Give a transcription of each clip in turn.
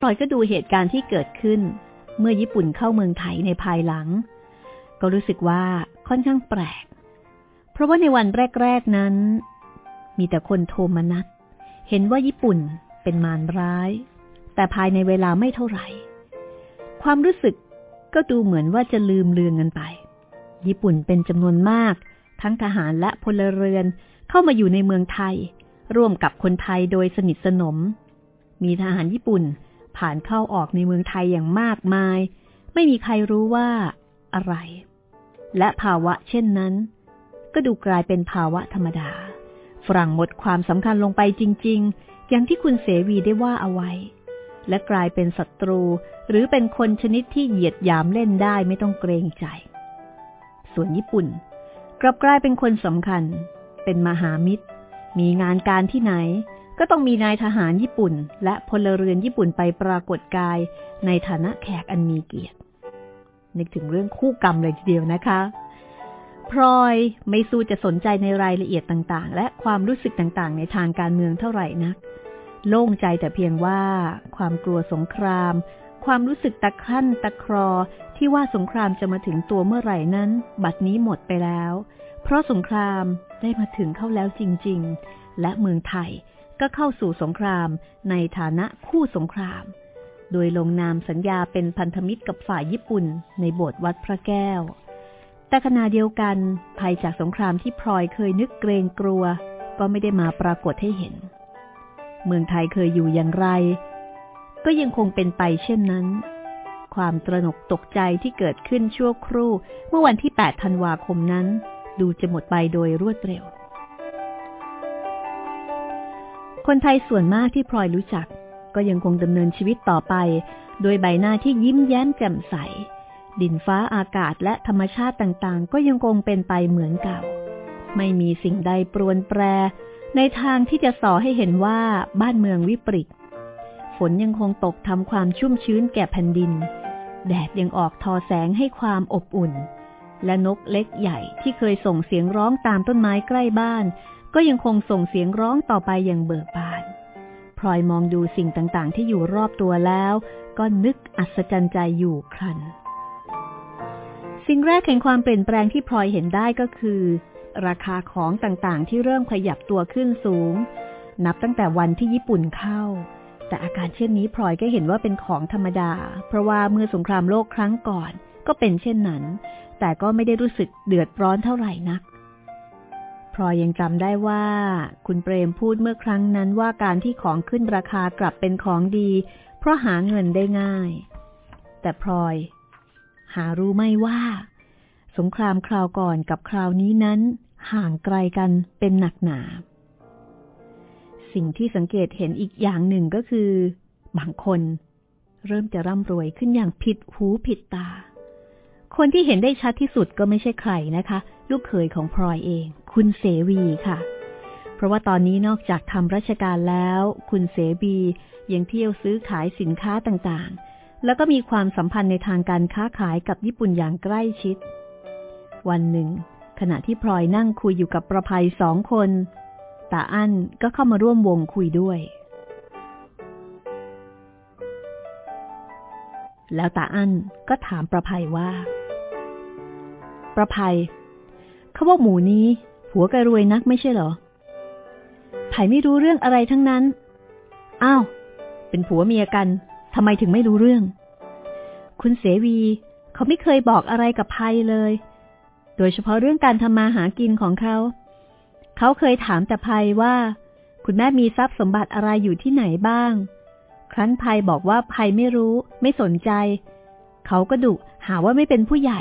พลอยก็ดูเหตุการณ์ที่เกิดขึ้น เมื่อญี่ปุ่นเข้าเมืองไทยในภายหลัง ก็รู้สึกว่าค่อนข้างแปลก เพราะว่าในวันแรก ๆนั้น มีแต่คนโทมานัสเห็นว่าญี่ปุ่นเป็นมารร้าย แต่ภายในเวลาไม่เท่าไหร่ ความรู้สึกก็ดูเหมือนว่าจะลืมเลือนกันไป ญี่ปุ่นเป็นจำนวนมาก ทั้งทหารและพลเรือนเข้ามาอยู่ในเมืองไทย ร่วมกับคนไทยโดยสนิทสนม มีทหารญี่ปุ่น ผ่านเข้าออกในเมืองไทยอย่างมากมาย ไม่มีใครรู้ว่าอะไร และภาวะเช่นนั้น ก็ดูกลายเป็นภาวะธรรมดา ฝรั่งหมดความสำคัญลงไปจริง ๆ อย่างที่คุณเสวีได้ว่าเอาไว้ และกลายเป็นศัตรู หรือเป็นคนชนิดที่เหยียดยามเล่นได้ไม่ต้องเกรงใจ ส่วนญี่ปุ่น กลับกลายเป็นคนสำคัญ เป็นมหามิตร มีงานการที่ไหน ก็ต้องมีนายทหารญี่ปุ่น และพลเรือนญี่ปุ่นไปปรากฏกายในฐานะแขกอันมีเกียรติ นึกถึงเรื่องคู่กรรมเลยทีเดียวนะคะพลอยไม่สู้จะสนใจในรายละเอียดต่างๆ และความรู้สึกต่างๆ ในทางการเมืองเท่าไหร่นัก โล่งใจแต่เพียงว่าความกลัวสงคราม ความรู้สึกตะครั่นตะครอที่ว่าสงครามจะมาถึงตัวเมื่อไหร่นั้น บัดนี้หมดไปแล้ว เพราะสงครามได้มาถึงเข้าแล้วจริง ๆ และเมืองไทย ก็เข้าสู่สงครามในฐานะคู่สงคราม โดยลงนามสัญญาเป็นพันธมิตรกับฝ่ายญี่ปุ่นในโบสถ์วัดพระแก้ว แต่ขณะเดียวกันภัยจากสงครามที่พลอยเคยนึกเกรงกลัว ก็ไม่ได้มาปรากฏให้เห็น เมืองไทยเคยอยู่อย่างไร ก็ยังคงเป็นไปเช่นนั้น ความตระหนกตกใจที่เกิดขึ้นชั่วครู่ เมื่อวันที่ 8 ธันวาคมนั้น ดูจะหมดไปโดยรวดเร็ว คนไทยส่วนมากที่พลอยรู้จัก ก็ยังคงดำเนินชีวิตต่อไป โดยใบหน้าที่ยิ้มแย้มแจ่มใส ดินฟ้าอากาศและธรรมชาติต่างๆ ก็ยังคงเป็นไปเหมือนเก่า ไม่มีสิ่งใดปรวนแปร ในทางที่จะส่อให้เห็นว่าบ้านเมืองวิปริตฝนยังคงตกทำความชุ่มชื้นแก่แผ่นดิน แดดยังออกทอแสงให้ความอบอุ่น และนกเล็กใหญ่ที่เคยส่งเสียงร้องตามต้นไม้ใกล้บ้าน ก็ยังคงส่งเสียงร้องต่อไปอย่างเบิกบาน พลอยมองดูสิ่งต่างๆ ที่อยู่รอบตัวแล้ว ก็นึกอัศจรรย์ใจอยู่ครัน สิ่งแรกแห่งความเปลี่ยนแปลงที่พลอยเห็นได้ก็คือ ราคาของต่างๆ ที่เริ่มขยับตัวขึ้นสูง นับตั้งแต่วันที่ญี่ปุ่นเข้า แต่อาการเช่นนี้พลอยก็เห็นว่าเป็นของธรรมดา เพราะว่าเมื่อสงครามโลกครั้งก่อนก็เป็นเช่นนั้น แต่ก็ไม่ได้รู้สึกเดือดร้อนเท่าไหร่นัก พลอยยังจำได้ว่า คุณเปรมพูดเมื่อครั้งนั้นว่าการที่ของขึ้นราคากลับเป็นของดี เพราะหาเงินได้ง่าย แต่พลอย หารู้ไม่ว่า สงครามคราวก่อนกับคราวนี้นั้น ห่างไกลกันเป็นหนักหนา สิ่งที่สังเกตเห็นอีกอย่างหนึ่งก็คือ บางคน เริ่มจะร่ำรวยขึ้นอย่างผิดหูผิดตา คนที่เห็นได้ชัดที่สุดก็ไม่ใช่ใครนะคะ ลูกเขยของพลอยเอง คุณเสวีค่ะ เพราะว่าตอนนี้นอกจากทำราชการแล้ว คุณเสวียังเที่ยวซื้อขายสินค้าต่างๆ แล้วก็มีความสัมพันธ์ในทางการค้าขายกับญี่ปุ่นอย่างใกล้ชิด วันหนึ่ง ขณะที่พลอยนั่งคุยอยู่กับประภัยสองคนตาอั้นก็เข้ามาร่วมวงคุยด้วย แล้วตาอั้นก็ถามประภัยว่า ประภัยเขาว่าหมูนี้ผัวแกรวยนักไม่ใช่เหรอไผ่ไม่รู้เรื่องอะไรทั้งนั้น อ้าว เป็นผัวเมียกันทำไมถึงไม่รู้เรื่อง คุณเสวีเขาไม่เคยบอกอะไรกับไพเลย โดยเฉพาะเรื่องการทำมาหากินของเขา เขาเคยถามแต่ไพว่า คุณแม่มีทรัพย์สมบัติอะไรอยู่ที่ไหนบ้าง ครั้นไพบอกว่าไพไม่รู้ ไม่สนใจ เขาก็ดุหาว่าไม่เป็นผู้ใหญ่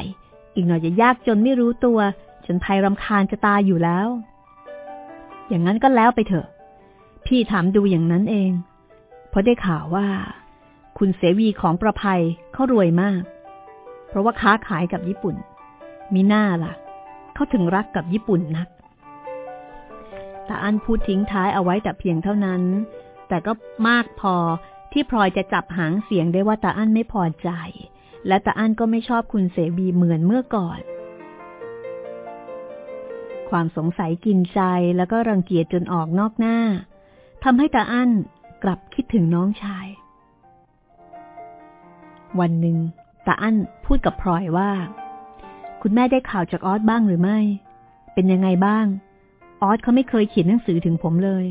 อีกหน่อยจะยากจนไม่รู้ตัว จนภัยรำคาญจะตายอยู่แล้ว อย่างนั้นก็แล้วไปเถอะ พี่ถามดูอย่างนั้นเอง เพราะได้ข่าวว่า คุณเสวีของประภัยเขารวยมาก เพราะว่าค้าขายกับญี่ปุ่น มีหน้าล่ะ เขาถึงรักกับญี่ปุ่นนักแตาอันพูดทิ้งท้ายเอาไว้แต่เพียงเท่านั้น แต่ก็มากพอ ที่พลอยจะจับหางเสียงได้ว่าตาอั้นไม่พอใจ และตาอั้นก็ไม่ชอบคุณเสวีเหมือนเมื่อก่อน ความสงสัยกินใจแล้วก็รังเกียจจนออกนอกหน้าทำให้ตาอั้นกลับคิดถึงน้องชาย วันหนึ่งตาอั้นพูดกับพลอยว่า คุณแม่ได้ข่าวจากออสบ้างหรือไม่ เป็นยังไงบ้าง ออสเขาไม่เคยเขียนหนังสือถึงผมเลย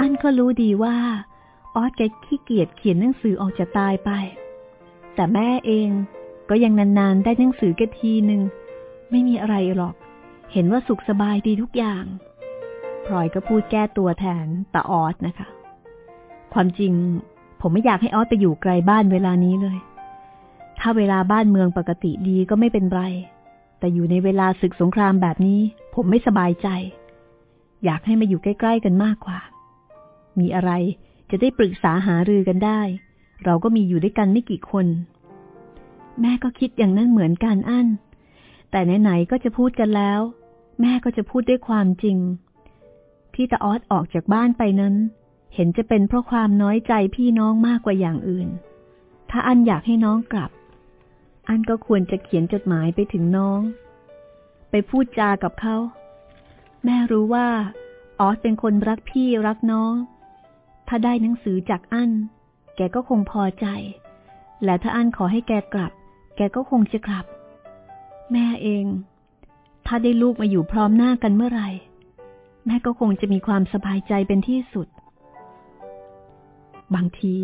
อั้นก็รู้ดีว่า ออสแกขี้เกียจเขียนหนังสือออกจะตายไป แต่แม่เองก็ยังนานๆได้หนังสือแกทีหนึ่งไม่มีอะไรหรอก เห็นว่าสุขสบายดีทุกอย่างพลอยก็พูดแก้ตัวแทนตาออสนะคะ ความจริง ผมไม่อยากให้ออสไปอยู่ไกลบ้านเวลานี้เลย ถ้าเวลาบ้านเมืองปกติดีก็ไม่เป็นไร แต่อยู่ในเวลาศึกสงครามแบบนี้ ผมไม่สบายใจ อยากให้มาอยู่ใกล้ ๆ กันมากกว่า มีอะไร จะได้ปรึกษาหารือกันได้ เราก็มีอยู่ด้วยกันไม่กี่คน แม่ก็คิดอย่างนั้นเหมือนกันอั้น แต่ไหนๆก็จะพูดกันแล้ว แม่ก็จะพูดด้วยความจริง ที่ตาออสออกจากบ้านไปนั้น เห็นจะเป็นเพราะความน้อยใจพี่น้องมากกว่าอย่างอื่น ถ้าอันอยากให้น้องกลับ อันก็ควรจะเขียนจดหมายไปถึงน้อง ไปพูดจากับเขา แม่รู้ว่าออสเป็นคนรักพี่รักน้อง ถ้าได้หนังสือจากอันแกก็คงพอใจ และถ้าอันขอให้แกกลับ แกก็คงจะกลับ แม่เอง ถ้าได้ลูกมาอยู่พร้อมหน้ากันเมื่อไหร่ แม่ก็คงจะมีความสบายใจเป็นที่สุด บางที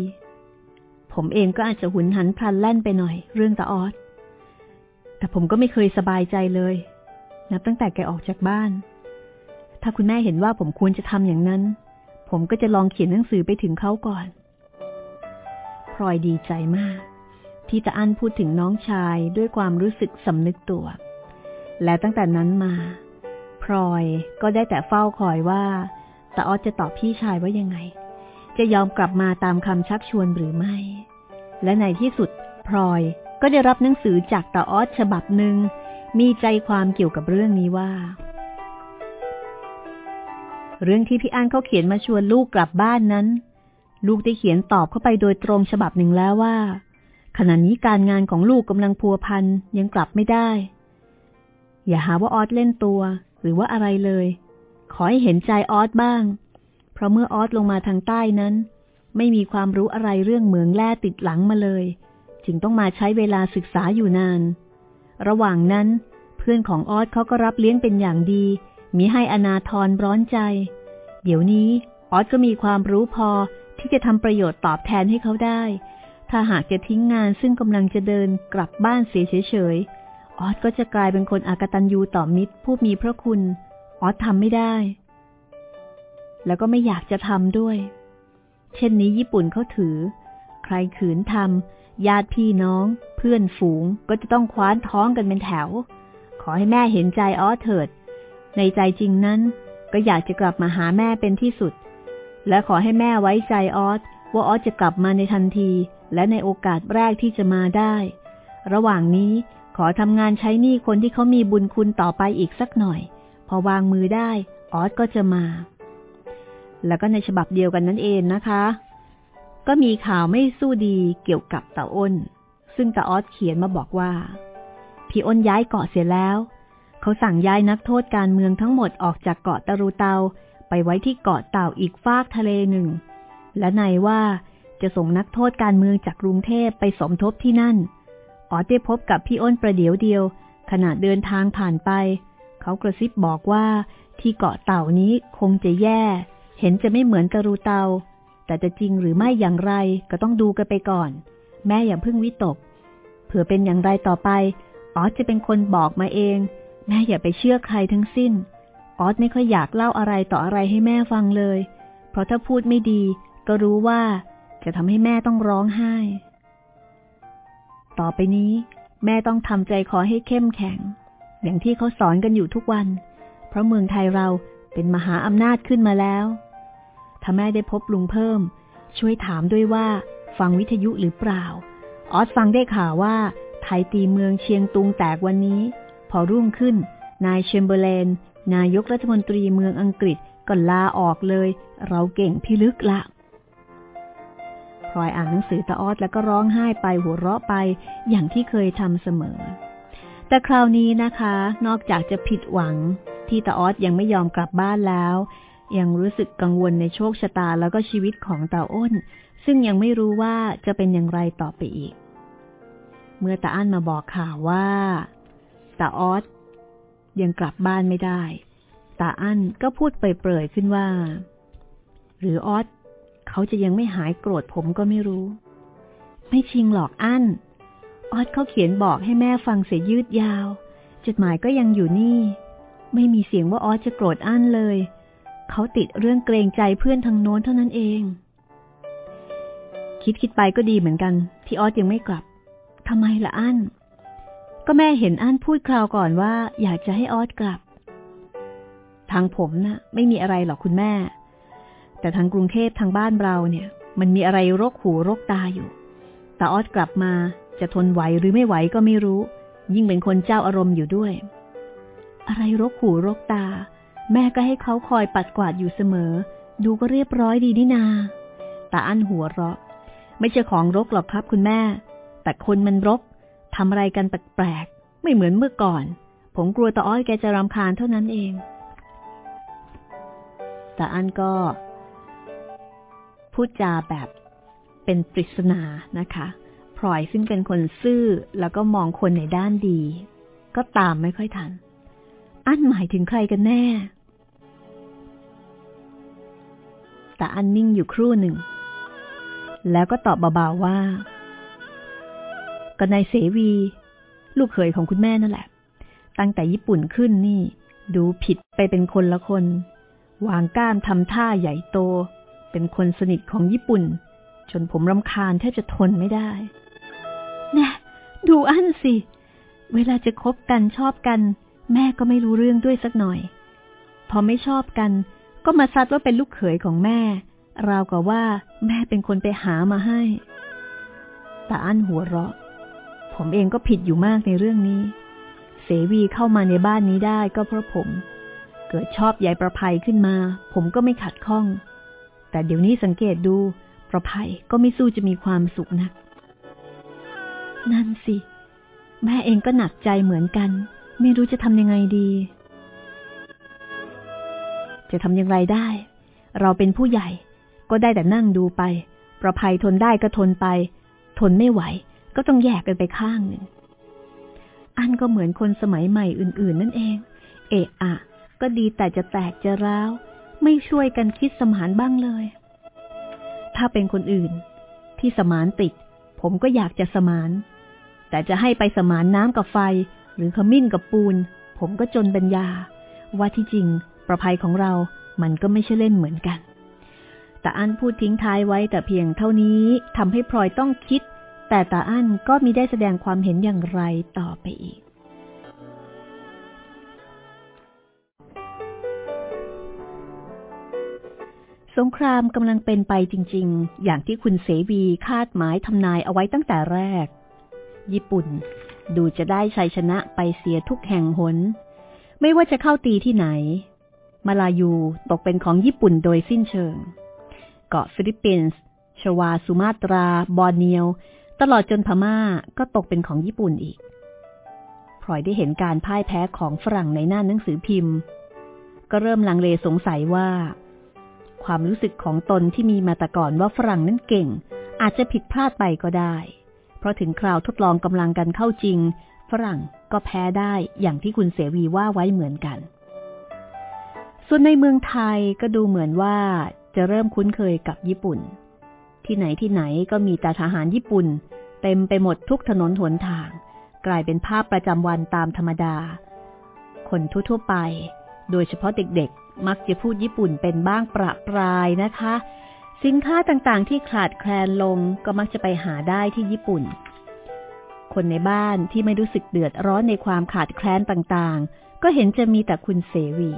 ผมเองก็อาจจะหุนหันพลันแล่นไปหน่อย เรื่องตาออสแต่ผมก็ไม่เคยสบายใจเลย นับตั้งแต่แกออกจากบ้าน ถ้าคุณแม่เห็นว่าผมควรจะทำอย่างนั้น ผมก็จะลองเขียนหนังสือไปถึงเขาก่อน พลอยดีใจมาก ที่ตาอั้นพูดถึงน้องชายด้วยความรู้สึกสำนึกตัว และตั้งแต่นั้นมา พลอยก็ได้แต่เฝ้าคอยว่าตาออสจะตอบพี่ชายว่ายังไง จะยอมกลับมาตามคำชักชวนหรือไม่ และในที่สุดพลอยก็ได้รับหนังสือจากตาออสฉบับหนึ่งมีใจความเกี่ยวกับเรื่องนี้ว่า เรื่องที่พี่อันเขาเขียนมาชวนลูกกลับบ้านนั้น ลูกได้เขียนตอบเข้าไปโดยตรงฉบับหนึ่งแล้วว่า ขณะนี้การงานของลูกกำลังพัวพันยังกลับไม่ได้ อย่าหาว่าออสเล่นตัว หรือว่าอะไรเลย ขอให้เห็นใจออสบ้าง เพราะเมื่อออสลงมาทางใต้นั้น ไม่มีความรู้อะไรเรื่องเหมืองแร่ติดหลังมาเลย จึงต้องมาใช้เวลาศึกษาอยู่นาน ระหว่างนั้น เพื่อนของออสเขาก็รับเลี้ยงเป็นอย่างดี มีให้อนาทรร้อนใจ เดี๋ยวนี้ออสก็มีความรู้พอที่จะทำประโยชน์ตอบแทนให้เขาได้ ถ้าหากจะทิ้งงานซึ่งกำลังจะเดินกลับบ้านเสียเฉยออสก็จะกลายเป็นคนอากตันยูต่อมิตรผู้มีพระคุณ ออสทำไม่ได้ แล้วก็ไม่อยากจะทำด้วย เช่นนี้ญี่ปุ่นเขาถือ ใครขืนทำญาติพี่น้อง เพื่อนฝูงก็จะต้องคว้านท้องกันเป็นแถว ขอให้แม่เห็นใจออสเถิด ในใจจริงนั้น ก็อยากจะกลับมาหาแม่เป็นที่สุด และขอให้แม่ไว้ใจออสว่าออสจะกลับมาในทันที และในโอกาสแรกที่จะมาได้ ระหว่างนี้ขอทำงานใช้หนี้คนที่เขามีบุญคุณต่อไปอีกสักหน่อย พอวางมือได้ ออสก็จะมา แล้วก็ในฉบับเดียวกันนั่นเองนะคะ ก็มีข่าวไม่สู้ดีเกี่ยวกับตาอ้น ซึ่งตาออสเขียนมาบอกว่า พี่อ้นย้ายเกาะเสียแล้ว เขาสั่งย้ายนักโทษการเมืองทั้งหมดออกจากเกาะตะรูเตาไปไว้ที่เกาะเต่าอีกฟากทะเลหนึ่ง และในว่าจะส่งนักโทษการเมืองจากกรุงเทพไปสมทบที่นั่นอ๋อได้พบกับพี่อ้นประเดี๋ยวเดียว ขณะเดินทางผ่านไป เขากระซิบบอกว่าที่เกาะเต่านี้คงจะแย่ เห็นจะไม่เหมือนกรูเตา แต่จะจริงหรือไม่อย่างไรก็ต้องดูกันไปก่อน แม่อย่าเพิ่งวิตก เผื่อเป็นอย่างไรต่อไป ออจะเป็นคนบอกมาเอง แม่อย่าไปเชื่อใครทั้งสิ้น ออสไม่ค่อยอยากเล่าอะไรต่ออะไรให้แม่ฟังเลย เพราะถ้าพูดไม่ดี ก็รู้ว่าจะทำให้แม่ต้องร้องไห้ ต่อไปนี้ แม่ต้องทำใจขอให้เข้มแข็ง อย่างที่เขาสอนกันอยู่ทุกวัน เพราะเมืองไทยเราเป็นมหาอำนาจขึ้นมาแล้ว ถ้าแม่ได้พบลุงเพิ่ม ช่วยถามด้วยว่า ฟังวิทยุหรือเปล่า ออสฟังได้ข่าวว่าไทยตีเมืองเชียงตุงแตกวันนี้ พอรุ่งขึ้น นายเชมเบอร์เลน นายกรัฐมนตรีเมืองอังกฤษก็ลาออกเลย เราเก่งพิลึกละพลอยอ่านหนังสือตาออดแล้วก็ร้องไห้ไปหัวเราะไปอย่างที่เคยทำเสมอ แต่คราวนี้นะคะ นอกจากจะผิดหวังที่ตาออดยังไม่ยอมกลับบ้านแล้ว ยังรู้สึกกังวลในโชคชะตาแล้วก็ชีวิตของตาอ้น ซึ่งยังไม่รู้ว่าจะเป็นอย่างไรต่อไปอีก เมื่อตาอั้นมาบอกข่าวว่า ตาออสยังกลับบ้านไม่ได้ ตาอั้นก็พูดเปรยๆขึ้นว่า หรือออสเขาจะยังไม่หายโกรธผมก็ไม่รู้ ไม่ชิงหรอกอั้น ออสเขาเขียนบอกให้แม่ฟังเสียยืดยาว จดหมายก็ยังอยู่นี่ ไม่มีเสียงว่าออสจะโกรธอั้นเลย เขาติดเรื่องเกรงใจเพื่อนทางโน้นเท่านั้นเอง คิดคิดไปก็ดีเหมือนกัน ที่ออสยังไม่กลับทำไมล่ะอั้น ก็แม่เห็นอั้นพูดคราวก่อนว่า อยากจะให้ออสกลับ ทางผมนะ่ะ ไม่มีอะไรหรอกคุณแม่ แต่ทางกรุงเทพทางบ้านเราเนี่ย มันมีอะไรรกหูรกตาอยู่ แต่ออสกลับมาจะทนไหวหรือไม่ไหวก็ไม่รู้ ยิ่งเป็นคนเจ้าอารมณ์อยู่ด้วย อะไรรกหูรกตา แม่ก็ให้เขาคอยปัดกวาดอยู่เสมอ ดูก็เรียบร้อยดีนี่นาตาอั้นหัวเราะ ไม่ใช่ของรกหรอกครับคุณแม่ แต่คนมันรก ทำอะไรกันแปลกๆ ไม่เหมือนเมื่อก่อน ผมกลัวตาอ้อยแกจะรำคาญเท่านั้นเองตาอันก็พูดจาแบบเป็นปริศนานะคะพลอยซึ่งเป็นคนซื่อแล้วก็มองคนในด้านดี ก็ตามไม่ค่อยทัน อันหมายถึงใครกันแน่ แต่อันนิ่งอยู่ครู่หนึ่ง แล้วก็ตอบเบาๆว่า ก็นายเสวี ลูกเขยของคุณแม่นั่นแหละ ตั้งแต่ญี่ปุ่นขึ้นนี่ ดูผิดไปเป็นคนละคน วางก้ามทำท่าใหญ่โต เป็นคนสนิทของญี่ปุ่น จนผมรำคาญแทบจะทนไม่ได้แน่ดูอันสิ เวลาจะคบกันชอบกัน แม่ก็ไม่รู้เรื่องด้วยสักหน่อย พอไม่ชอบกัน ก็มาซัดว่าเป็นลูกเขยของแม่ ราวกับว่าแม่เป็นคนไปหามาให้ตาอันหัวเราะ ผมเองก็ผิดอยู่มากในเรื่องนี้ เสวีเข้ามาในบ้านนี้ได้ก็เพราะผม เกิดชอบยายประภัยขึ้นมา ผมก็ไม่ขัดข้อง แต่เดี๋ยวนี้สังเกตดู ประภัยก็ไม่สู้จะมีความสุขนักนั่นสิ แม่เองก็หนักใจเหมือนกัน ไม่รู้จะทำยังไงดี จะทำอย่างไรได้ เราเป็นผู้ใหญ่ ก็ได้แต่นั่งดูไป ประภัยทนได้ก็ทนไป ทนไม่ไหว ก็ต้องแยกกันไปข้างหนึ่ง อันก็เหมือนคนสมัยใหม่อื่น ๆ นั่นเอง เอะอะ ก็ดีแต่จะแตกจะร้าว ไม่ช่วยกันคิดสมานบ้างเลย ถ้าเป็นคนอื่น ที่สมานติด ผมก็อยากจะสมาน แต่จะให้ไปสมานน้ำกับไฟ หรือขมิ้นกับปูน ผมก็จนปัญญา ว่าที่จริง ประภัยของเรามันก็ไม่ใช่เล่นเหมือนกันแต่อันพูดทิ้งท้ายไว้แต่เพียงเท่านี้ทำให้พลอยต้องคิด แต่ตาอั้นก็มีได้แสดงความเห็นอย่างไรต่อไปอีก สงครามกำลังเป็นไปจริง ๆ อย่างที่คุณเสวีคาดหมายทำนายเอาไว้ตั้งแต่แรก ญี่ปุ่น ดูจะได้ชัยชนะไปเสียทุกแห่งหน ไม่ว่าจะเข้าตีที่ไหน มาลายูตกเป็นของญี่ปุ่นโดยสิ้นเชิง เกาะฟิลิปปินส์ชวาสุมาตรา บอร์เนียว ตลอดจนพม่าก็ตกเป็นของญี่ปุ่นอีกพลอยได้เห็นการพ่ายแพ้ของฝรั่งในหน้าหนังสือพิมพ์ ก็เริ่มลังเลสงสัยว่า ความรู้สึกของตนที่มีมาแต่ก่อนว่าฝรั่งนั้นเก่ง อาจจะผิดพลาดไปก็ได้ เพราะถึงคราวทดลองกำลังกันเข้าจริง ฝรั่งก็แพ้ได้อย่างที่คุณเสวีว่าไว้เหมือนกัน ส่วนในเมืองไทยก็ดูเหมือนว่าจะเริ่มคุ้นเคยกับญี่ปุ่น ที่ไหนที่ไหนก็มีแต่ทหารญี่ปุ่น เต็มไปหมดทุกถนนหนทาง กลายเป็นภาพประจำวันตามธรรมดา คนทั่วๆไป โดยเฉพาะเด็กๆ มักจะพูดญี่ปุ่นเป็นบ้างประปรายนะคะ สินค้าต่างๆ ที่ขาดแคลนลงก็มักจะไปหาได้ที่ญี่ปุ่น คนในบ้านที่ไม่รู้สึกเดือดร้อนในความขาดแคลนต่างๆ ก็เห็นจะมีแต่คุณเสวี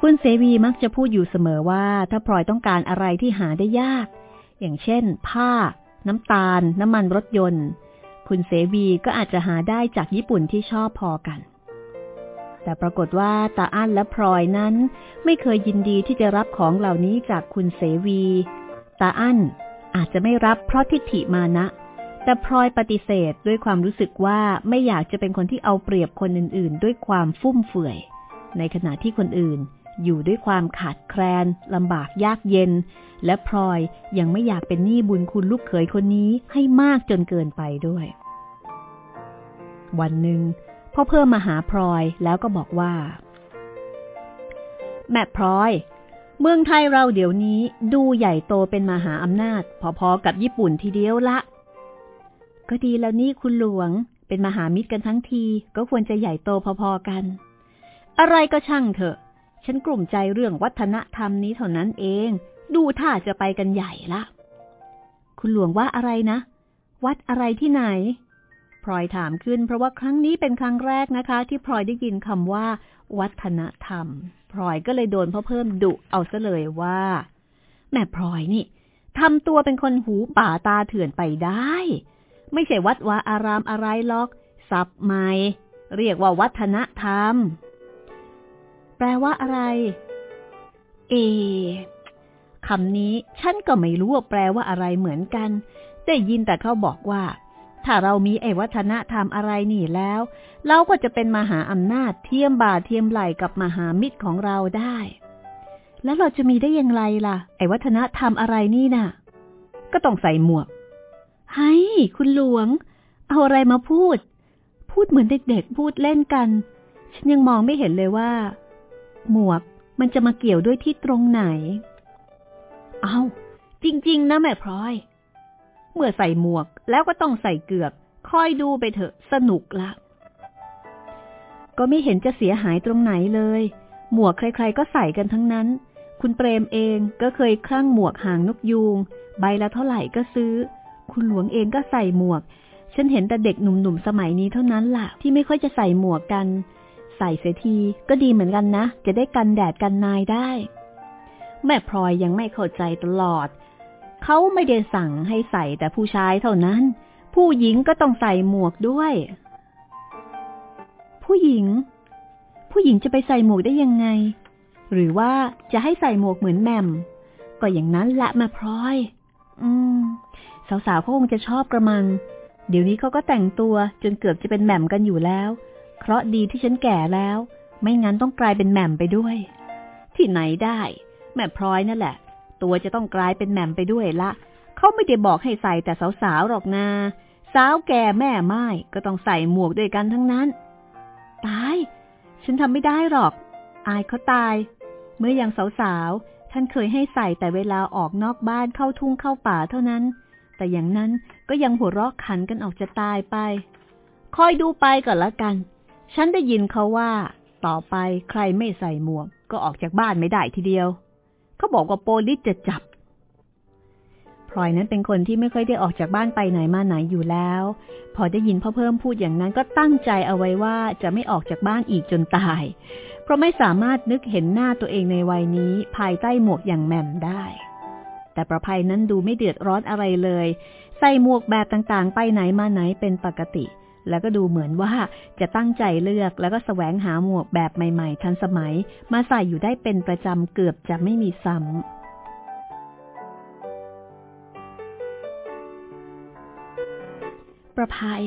คุณเสวีมักจะพูดอยู่เสมอว่าถ้าพลอยต้องการอะไรที่หาได้ยาก อย่างเช่น ผ้า น้ำตาล น้ำมันรถยนต์ คุณเสวีก็อาจจะหาได้จากญี่ปุ่นที่ชอบพอกัน แต่ปรากฏว่าตาอั้นและพลอยนั้น ไม่เคยยินดีที่จะรับของเหล่านี้จากคุณเสวี ตาอั้นอาจจะไม่รับเพราะทิฏฐิมานะ แต่พลอยปฏิเสธด้วยความรู้สึกว่าไม่อยากจะเป็นคนที่เอาเปรียบคนอื่นๆ ด้วยความฟุ่มเฟือย ในขณะที่คนอื่น อยู่ด้วยความขาดแคลนลำบากยากเย็น และพลอยยังไม่อยากเป็นหนี้บุญคุณลูกเขยคนนี้ให้มากจนเกินไปด้วย วันหนึ่งพ่อเพิ่มมาหาพลอยแล้วก็บอกว่า แม่พลอย เมืองไทยเราเดี๋ยวนี้ดูใหญ่โตเป็นมหาอำนาจ พอๆกับญี่ปุ่นทีเดียวละ ก็ดีแล้วนี่คุณหลวงเป็นมหามิตรกันทั้งทีก็ควรจะใหญ่โตพอๆกัน อะไรก็ช่างเถอะ ฉันกลุ่มใจเรื่องวัฒนธรรมนี้เท่านั้นเอง ดูท่าจะไปกันใหญ่ละคุณหลวงว่าอะไรนะ วัดอะไรที่ไหนพลอยถามขึ้น เพราะว่าครั้งนี้เป็นครั้งแรกนะคะ ที่พลอยได้ยินคำว่า วัฒนธรรมพลอยก็เลยโดนพ่อเพิ่มดุเอาซะเลยว่า แม่พลอยนี่ทำตัวเป็นคนหูป่าตาเถื่อนไปได้ ไม่ใช่วัดวาอารามอะไรหรอก สับใหม่ เรียกว่าวัฒนธรรม แปลว่าอะไร เอคำนี้ฉันก็ไม่รู้ว่าแปลว่าอะไรเหมือนกัน ได้ยินแต่เขาบอกว่า ถ้าเรามีไอวัฒนธรรมอะไรนี่แล้ว เราก็จะเป็นมหาอำนาจเทียมบาเทียมไหลกับมหามิตรของเราได้ แล้วเราจะมีได้อย่างไรล่ะ ไอวัฒนธรรมอะไรนี่นะ่ะ ก็ต้องใส่หมวกไฮ้คุณหลวง เอาอะไรมาพูด พูดเหมือนเด็กๆพูดเล่นกัน ฉันยังมองไม่เห็นเลยว่า หมวก มันจะมาเกี่ยวด้วยที่ตรงไหน เอาจริง ๆ นะแม่พลอย เมื่อใส่หมวกแล้วก็ต้องใส่เกือกคอยดูไปเถอะสนุกละ ก็ไม่เห็นจะเสียหายตรงไหนเลย หมวกใคร ๆ ก็ใส่กันทั้งนั้น คุณเปรมเองก็เคยคลั่งหมวกหางนกยูง ใบละเท่าไหร่ก็ซื้อ คุณหลวงเองก็ใส่หมวก ฉันเห็นแต่เด็กหนุ่มๆสมัยนี้เท่านั้นล่ะ ที่ไม่ค่อยจะใส่หมวกกัน ใส่เสียทีก็ดีเหมือนกันนะ จะได้กันแดดกันนายได้ แม่พลอยยังไม่เข้าใจตลอด เขาไม่ได้สั่งให้ใส่แต่ผู้ชายเท่านั้น ผู้หญิงก็ต้องใส่หมวกด้วย ผู้หญิง ผู้หญิงจะไปใส่หมวกได้ยังไง หรือว่าจะให้ใส่หมวกเหมือนแมม ก็อย่างนั้นและแม่พลอย อืม สาวๆเขาคงจะชอบกระมัง เดี๋ยวนี้เขาก็แต่งตัวจนเกือบจะเป็นแหม่มกันอยู่แล้ว เพราะดีที่ฉันแก่แล้ว ไม่งั้นต้องกลายเป็นแหม่มไปด้วย ที่ไหนได้ แม่พลอยนั่นแหละ ตัวจะต้องกลายเป็นแหม่มไปด้วยละเขาไม่ได้บอกให้ใส่แต่สาวๆหรอกนาสาวแก่แม่ไม้ก็ต้องใส่หมวกด้วยกันทั้งนั้น ตาย ฉันทำไม่ได้หรอก อายเขาตาย เมื่อยังสาวๆ ท่านเคยให้ใส่แต่เวลาออกนอกบ้านเข้าทุ่งเข้าป่าเท่านั้น แต่อย่างนั้นก็ยังหัวเราะขันกันออกจะตายไป คอยดูไปก่อนละกัน ฉันได้ยินเขาว่า ต่อไปใครไม่ใส่หมวก ก็ออกจากบ้านไม่ได้ทีเดียว เขาบอกว่าโปลิสจะจับพลอยนั้นเป็นคนที่ไม่ค่อยได้ออกจากบ้านไปไหนมาไหนอยู่แล้ว พอได้ยินพ่อเพิ่มพูดอย่างนั้นก็ตั้งใจเอาไว้ว่าจะไม่ออกจากบ้านอีกจนตาย เพราะไม่สามารถนึกเห็นหน้าตัวเองในวัยนี้ ภายใต้หมวกอย่างแหม่มได้ แต่ประภัยนั้นดูไม่เดือดร้อนอะไรเลย ใส่หมวกแบบต่างๆ ไปไหนมาไหนเป็นปกติ แล้วก็ดูเหมือนว่าจะตั้งใจเลือกแล้วก็สแสวงหาหมวกแบบใหม่ๆ ทันสมัย มาใส่อยู่ได้เป็นประจำเกือบจะไม่มีซ้ำประภัย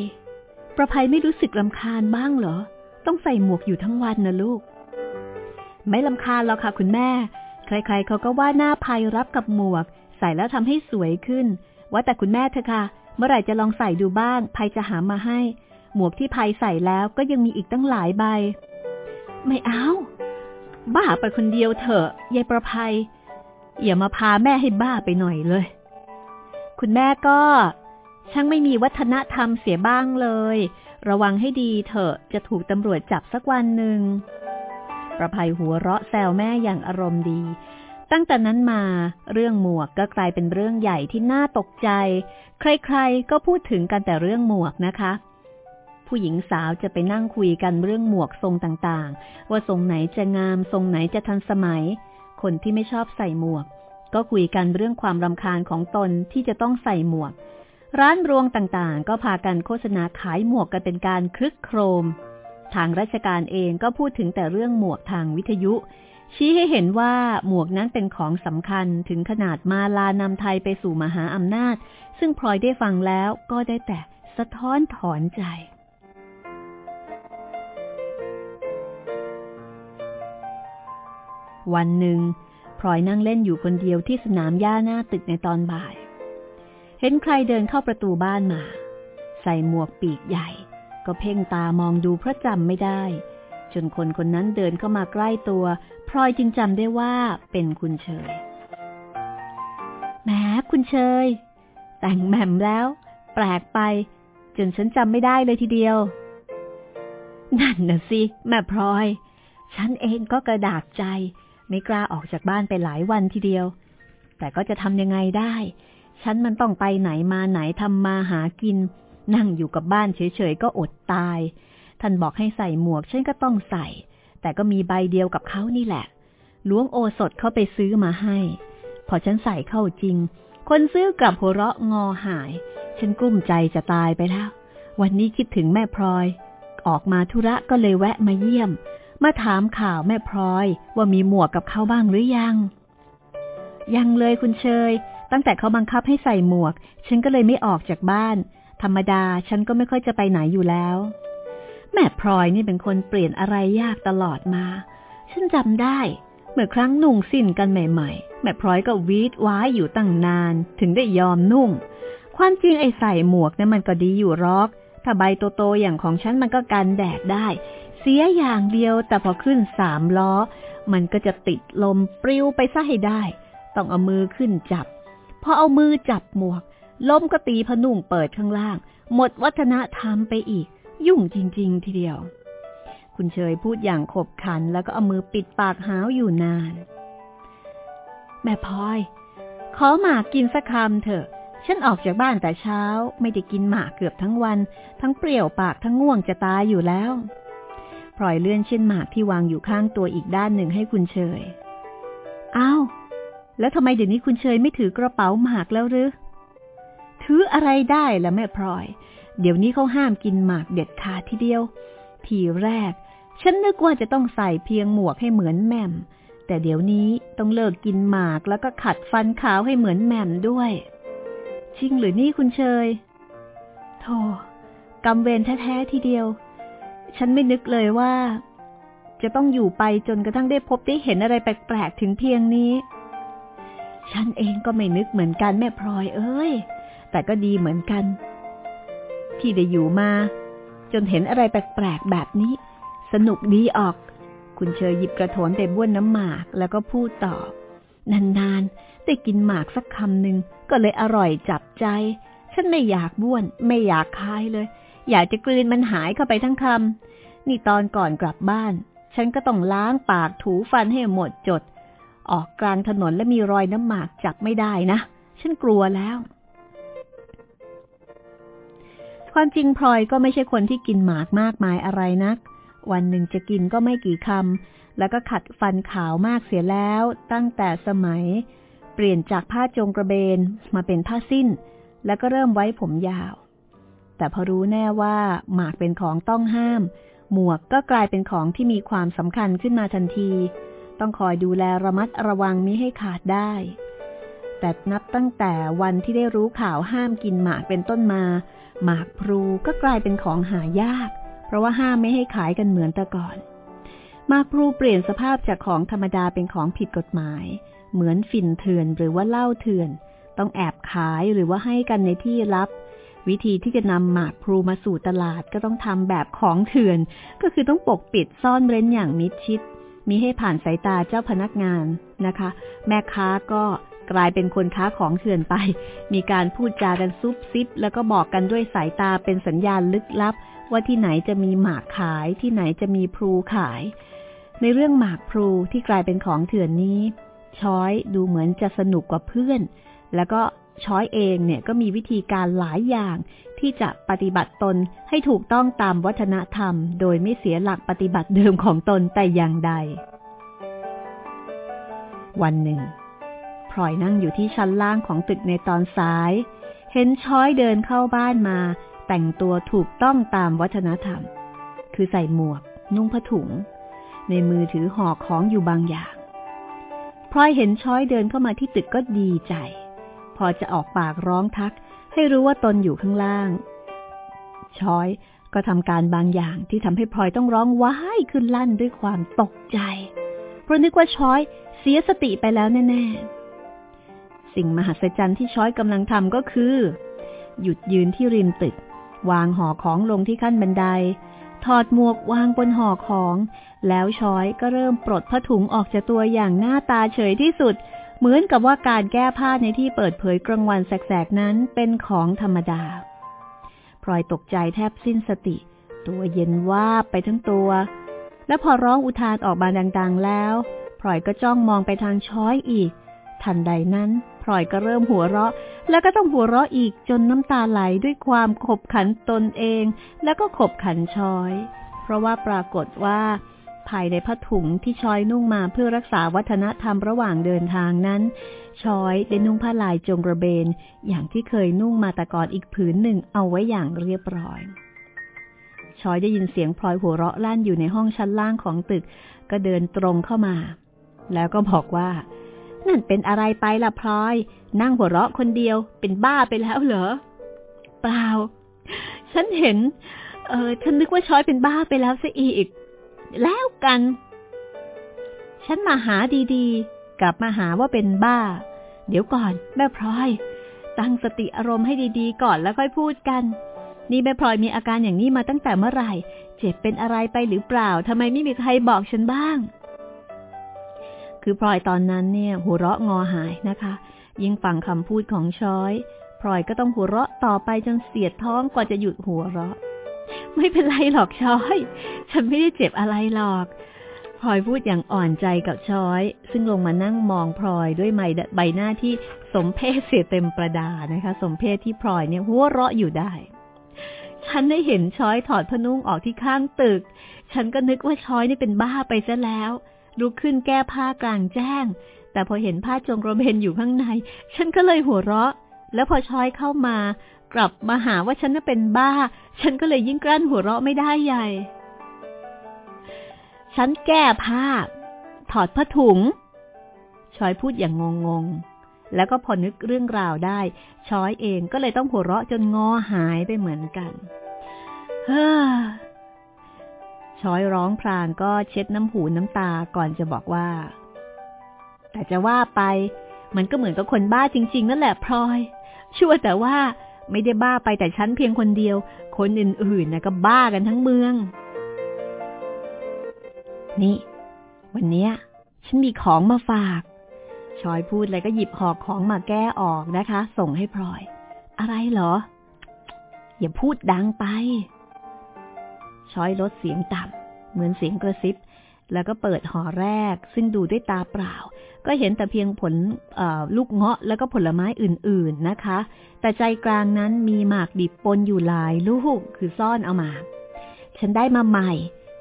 ประภัยไม่รู้สึกลำคาญบ้างเหรอ ต้องใส่หมวกอยู่ทั้งวันนะลูก ไม่ลำคาญหรอกค่ะคุณแม่ ใครๆเขาก็ว่าหน้าภัยรับกับหมวก ใส่แล้วทำให้สวยขึ้น ว่าแต่คุณแม่เธอค่ะ เมื่อไหร่จะลองใส่ดูบ้างภัยจะหามาให้ หมวกที่ภัยใส่แล้วก็ยังมีอีกตั้งหลายใบ ไม่เอาบ้าไปคนเดียวเถอะยายประภัย อย่ามาพาแม่ให้บ้าไปหน่อยเลย คุณแม่ก็ช่างไม่มีวัฒนธรรมเสียบ้างเลย ระวังให้ดีเถอะจะถูกตำรวจจับสักวันหนึ่งประภัยหัวเราะแซวแม่อย่างอารมณ์ดี ตั้งแต่นั้นมา เรื่องหมวกก็กลายเป็นเรื่องใหญ่ที่น่าตกใจ ใครๆก็พูดถึงกันแต่เรื่องหมวกนะคะ ผู้หญิงสาวจะไปนั่งคุยกันเรื่องหมวกทรงต่างๆ ว่าทรงไหนจะงามทรงไหนจะทันสมัย คนที่ไม่ชอบใส่หมวก ก็คุยกันเรื่องความรำคาญของตนที่จะต้องใส่หมวก ร้านรวงต่างๆ ก็พากันโฆษณาขายหมวกกันเป็นการคลึกโครม ทางราชการเองก็พูดถึงแต่เรื่องหมวกทางวิทยุ ชี้ให้เห็นว่าหมวกนั้นเป็นของสำคัญถึงขนาดมาลานำไทยไปสู่มหาอำนาจ ซึ่งพลอยได้ฟังแล้วก็ได้แต่สะท้อนถอนใจ วันหนึ่งพลอยนั่งเล่นอยู่คนเดียวที่สนามหญ้าหน้าตึกในตอนบ่าย เห็นใครเดินเข้าประตูบ้านมา ใส่หมวกปีกใหญ่ ก็เพ่งตามองดูเพราะจำไม่ได้ จนคนคนนั้นเดินเข้ามาใกล้ตัวพลอยจึงจำได้ว่าเป็นคุณเชยแหมคุณเชย แต่งแหม่มแล้ว แปลกไป จนฉันจำไม่ได้เลยทีเดียว นั่นนะสิ แม่พลอย ฉันเองก็กระดากใจ ไม่กล้าออกจากบ้านไปหลายวันทีเดียว แต่ก็จะทำยังไงได้ ฉันมันต้องไปไหนมาไหนทำมาหากิน นั่งอยู่กับบ้านเฉยๆก็อดตาย ท่านบอกให้ใส่หมวกฉันก็ต้องใส่ แต่ก็มีใบเดียวกับเขานี่แหละ ล้วงโอสถเข้าไปซื้อมาให้ พอฉันใส่เข้าจริง คนซื้อกลับหัวเราะงอหาย ฉันกลุ้มใจจะตายไปแล้ว วันนี้คิดถึงแม่พลอย ออกมาธุระก็เลยแวะมาเยี่ยม มาถามข่าวแม่พลอยว่ามีหมวกกับเขาบ้างหรือยัง ยังเลยคุณเชย ตั้งแต่เขาบังคับให้ใส่หมวก ฉันก็เลยไม่ออกจากบ้าน ธรรมดาฉันก็ไม่ค่อยจะไปไหนอยู่แล้ว แม่พลอยนี่เป็นคนเปลี่ยนอะไรยากตลอดมา ฉันจำได้ เมื่อครั้งนุ่งสิ้นกันใหม่ๆ แม่พลอยก็วีดว้ายอยู่ตั้งนาน ถึงได้ยอมนุ่ง ความจริงไอ้ใส่หมวกนี่มันก็ดีอยู่รอก ถ้าใบโตๆอย่างของฉันมันก็กันแดดได้ เสียอย่างเดียวแต่พอขึ้นสามล้อ มันก็จะติดลมปลิวไปซะให้ได้ ต้องเอามือขึ้นจับ พอเอามือจับหมวก ลมก็ตีพนุ่งเปิดข้างล่าง หมดวัฒนธรรมไปอีก ยุ่งจริง ๆ ทีเดียว คุณเชยพูดอย่างขบขันแล้วก็เอามือปิดปากหาวอยู่นาน แม่พลอย ขอหมากกินสักคำเถอะ ฉันออกจากบ้านแต่เช้า ไม่ได้กินหมากเกือบทั้งวัน ทั้งเปรี้ยวปากทั้งง่วงจะตายอยู่แล้วพลอยเลื่อนเช่นหมากที่วางอยู่ข้างตัวอีกด้านหนึ่งให้คุณเชยอ้าวแล้วทำไมเดี๋ยวนี้คุณเชยไม่ถือกระเป๋าหมากแล้วหรือถืออะไรได้ล่ะแม่พลอย เดี๋ยวนี้เขาห้ามกินหมากเด็ดขาดทีเดียว ทีแรก ฉันนึกว่าจะต้องใส่เพียงหมวกให้เหมือนแม่ม แต่เดี๋ยวนี้ต้องเลิกกินหมากแล้วก็ขัดฟันขาวให้เหมือนแม่มด้วย จริงหรือนี่คุณเชยโธ่กำเวรแท้ๆทีเดียว ฉันไม่นึกเลยว่า จะต้องอยู่ไปจนกระทั่งได้พบได้เห็นอะไรแปลกๆถึงเพียงนี้ ฉันเองก็ไม่นึกเหมือนกันแม่พลอยเอ้ย แต่ก็ดีเหมือนกัน ที่ได้อยู่มา จนเห็นอะไรแปลกๆแบบนี้ สนุกดีออก คุณเชยหยิบกระโถนไปบ้วนน้ำหมากแล้วก็พูดต่อนานๆได้กินหมากสักคำหนึ่งก็เลยอร่อยจับใจ ฉันไม่อยากบ้วน ไม่อยากคายเลย อยากจะกลืนมันหายเข้าไปทั้งคำนี่ตอนก่อนกลับบ้าน ฉันก็ต้องล้างปากถูฟันให้หมดจด ออกกลางถนนและมีรอยน้ำหมากจับไม่ได้นะ ฉันกลัวแล้ว ความจริงพลอยก็ไม่ใช่คนที่กินหมากมากมายอะไรนัก วันหนึ่งจะกินก็ไม่กี่คำ แล้วก็ขัดฟันขาวมากเสียแล้ว ตั้งแต่สมัย เปลี่ยนจากผ้าจงกระเบนมาเป็นผ้าสิ้น แล้วก็เริ่มไว้ผมยาว แต่พอรู้แน่ว่าหมากเป็นของต้องห้าม หมวกก็กลายเป็นของที่มีความสำคัญขึ้นมาทันที ต้องคอยดูแลระมัดระวังมิให้ขาดได้แต่นับตั้งแต่วันที่ได้รู้ข่าวห้ามกินหมากเป็นต้นมา หมากพลูก็กลายเป็นของหายาก เพราะว่าห้ามไม่ให้ขายกันเหมือนแต่ก่อน หมากพลูเปลี่ยนสภาพจากของธรรมดาเป็นของผิดกฎหมาย เหมือนฝิ่นเถื่อนหรือว่าเหล้าเถื่อน ต้องแอบขายหรือว่าให้กันในที่ลับ วิธีที่จะนำหมากพลูมาสู่ตลาดก็ต้องทำแบบของเถื่อน ก็คือต้องปกปิดซ่อนเร้นอย่างมิดชิด มีให้ผ่านสายตาเจ้าพนักงานนะคะ แม่ค้าก็ กลายเป็นคนค้าของเถื่อนไป มีการพูดจากันซุบซิบ แล้วก็บอกกันด้วยสายตาเป็นสัญญาณลึกลับ ว่าที่ไหนจะมีหมากขายที่ไหนจะมีพลูขาย ในเรื่องหมากพลูที่กลายเป็นของเถื่อนนี้ ช้อยดูเหมือนจะสนุกกว่าเพื่อน แล้วก็ช้อยเองเนี่ยก็มีวิธีการหลายอย่างที่จะปฏิบัติตนให้ถูกต้องตามวัฒนธรรม โดยไม่เสียหลักปฏิบัติเดิมของตนแต่อย่างใด วันหนึ่ง พลอยนั่งอยู่ที่ชั้นล่างของตึกในตอนสาย เห็นช้อยเดินเข้าบ้านมา แต่งตัวถูกต้องตามวัฒนธรรม คือใส่หมวก นุ่งผ้าถุง ในมือถือห่อของอยู่บางอย่างพลอยเห็นช้อยเดินเข้ามาที่ตึกก็ดีใจ พอจะออกปากร้องทัก ให้รู้ว่าตนอยู่ข้างล่าง ช้อยก็ทำการบางอย่างที่ทำให้พลอยต้องร้องว้ายขึ้นลั่นด้วยความตกใจ เพราะนึกว่าช้อยเสียสติไปแล้วแน่ ๆ สิ่งมหัศจรรย์ที่ช้อยกำลังทำก็คือ หยุดยืนที่ริมตึก วางห่อของลงที่ขั้นบันได ถอดหมวกวางบนห่อของ แล้วช้อยก็เริ่มปลดผ้าถุงออกจากตัวอย่างหน้าตาเฉยที่สุด เหมือนกับว่าการแก้ผ้าในที่เปิดเผยกลางวันแสกๆนั้นเป็นของธรรมดาพลอยตกใจแทบสิ้นสติ ตัวเย็นวาบไปทั้งตัว และพอร้องอุทานออกมาดัง ๆ แล้วพลอยก็จ้องมองไปทางช้อยอีก ทันใดนั้นพลอยก็เริ่มหัวเราะ แล้วก็ต้องหัวเราะอีกจนน้ำตาไหลด้วยความขบขันตนเอง แล้วก็ขบขันช้อย เพราะว่าปรากฏว่า ภายในผ้าถุงที่ช้อยนุ่งมาเพื่อรักษาวัฒนธรรมระหว่างเดินทางนั้นช้อยได้นุ่งผ้าลายจงกระเบน อย่างที่เคยนุ่งมาแต่ก่อนอีกผืนหนึ่งเอาไว้อย่างเรียบร้อยช้อยได้ยินเสียงพลอยหัวเราะลั่นอยู่ในห้องชั้นล่างของตึก ก็เดินตรงเข้ามา แล้วก็บอกว่า นั่นเป็นอะไรไปล่ะพลอย นั่งหัวเราะคนเดียว เป็นบ้าไปแล้วเหรอ เปล่า ฉันเห็น เออฉันนึกว่าช้อยเป็นบ้าไปแล้วซะอีก แล้วกัน ฉันมาหาดีๆ กลับมาหาว่าเป็นบ้า เดี๋ยวก่อน แม่พลอย ตั้งสติอารมณ์ให้ดีๆ ก่อนแล้วค่อยพูดกัน นี่แม่พลอยมีอาการอย่างนี้มาตั้งแต่เมื่อไหร่ เจ็บเป็นอะไรไปหรือเปล่าทำไมไม่มีใครบอกฉันบ้าง คือพลอยตอนนั้นเนี่ยหัวเราะงอหายนะคะ ยิ่งฟังคำพูดของช้อยพลอยก็ต้องหัวเราะต่อไปจนเสียดท้องกว่าจะหยุดหัวเราะ ไม่เป็นไรหรอกช้อย ฉันไม่ได้เจ็บอะไรหรอกพลอยพูดอย่างอ่อนใจกับช้อย ซึ่งลงมานั่งมองพลอยด้วยใบหน้าที่สมเพชเสียเต็มประดานะคะ สมเพชที่พลอยเนี่ยหัวเราะอยู่ได้ ฉันได้เห็นช้อยถอดผ้านุ่งออกที่ข้างตึก ฉันก็นึกว่าช้อยนี่เป็นบ้าไปซะแล้ว ลุกขึ้นแก้ผ้ากลางแจ้ง แต่พอเห็นผ้าจงกระเบนอยู่ข้างใน ฉันก็เลยหัวเราะ แล้วพอช้อยเข้ามากลับมาหาว่าฉันน่ะเป็นบ้า ฉันก็เลยยิ่งกลั้นหัวเราะไม่ได้ใหญ่ ฉันแก้ผ้า ถอดผ้าถุง ชอยพูดอย่างงงๆแล้วก็พอนึกเรื่องราวได้ชอยเองก็เลยต้องหัวเราะจนงอหายไปเหมือนกัน เฮ้อ ช้อยร้องพรางก็เช็ดน้ำหูน้ำตาก่อนจะบอกว่า แต่จะว่าไป มันก็เหมือนกับคนบ้าจริง ๆ นั่นแหละพลอยชั่วแต่ว่าไม่ได้บ้าไปแต่ฉันเพียงคนเดียว คนอื่นๆนะก็บ้ากันทั้งเมือง นี่ วันนี้ฉันมีของมาฝากชอยพูดเลยก็หยิบหอกของมาแก้ออกนะคะ ส่งให้พลอย อะไรเหรอ อย่าพูดดังไป ช้อยลดเสียงต่ำเหมือนเสียงกระซิบ แล้วก็เปิดห่อแรก ซึ่งดูด้วยตาเปล่า ก็เห็นแต่เพียงผลลูกเงาะแล้วก็ผลไม้อื่นๆนะคะ แต่ใจกลางนั้นมีหมากดิบปนอยู่หลายลูกคือซ่อนเอามา ฉันได้มาใหม่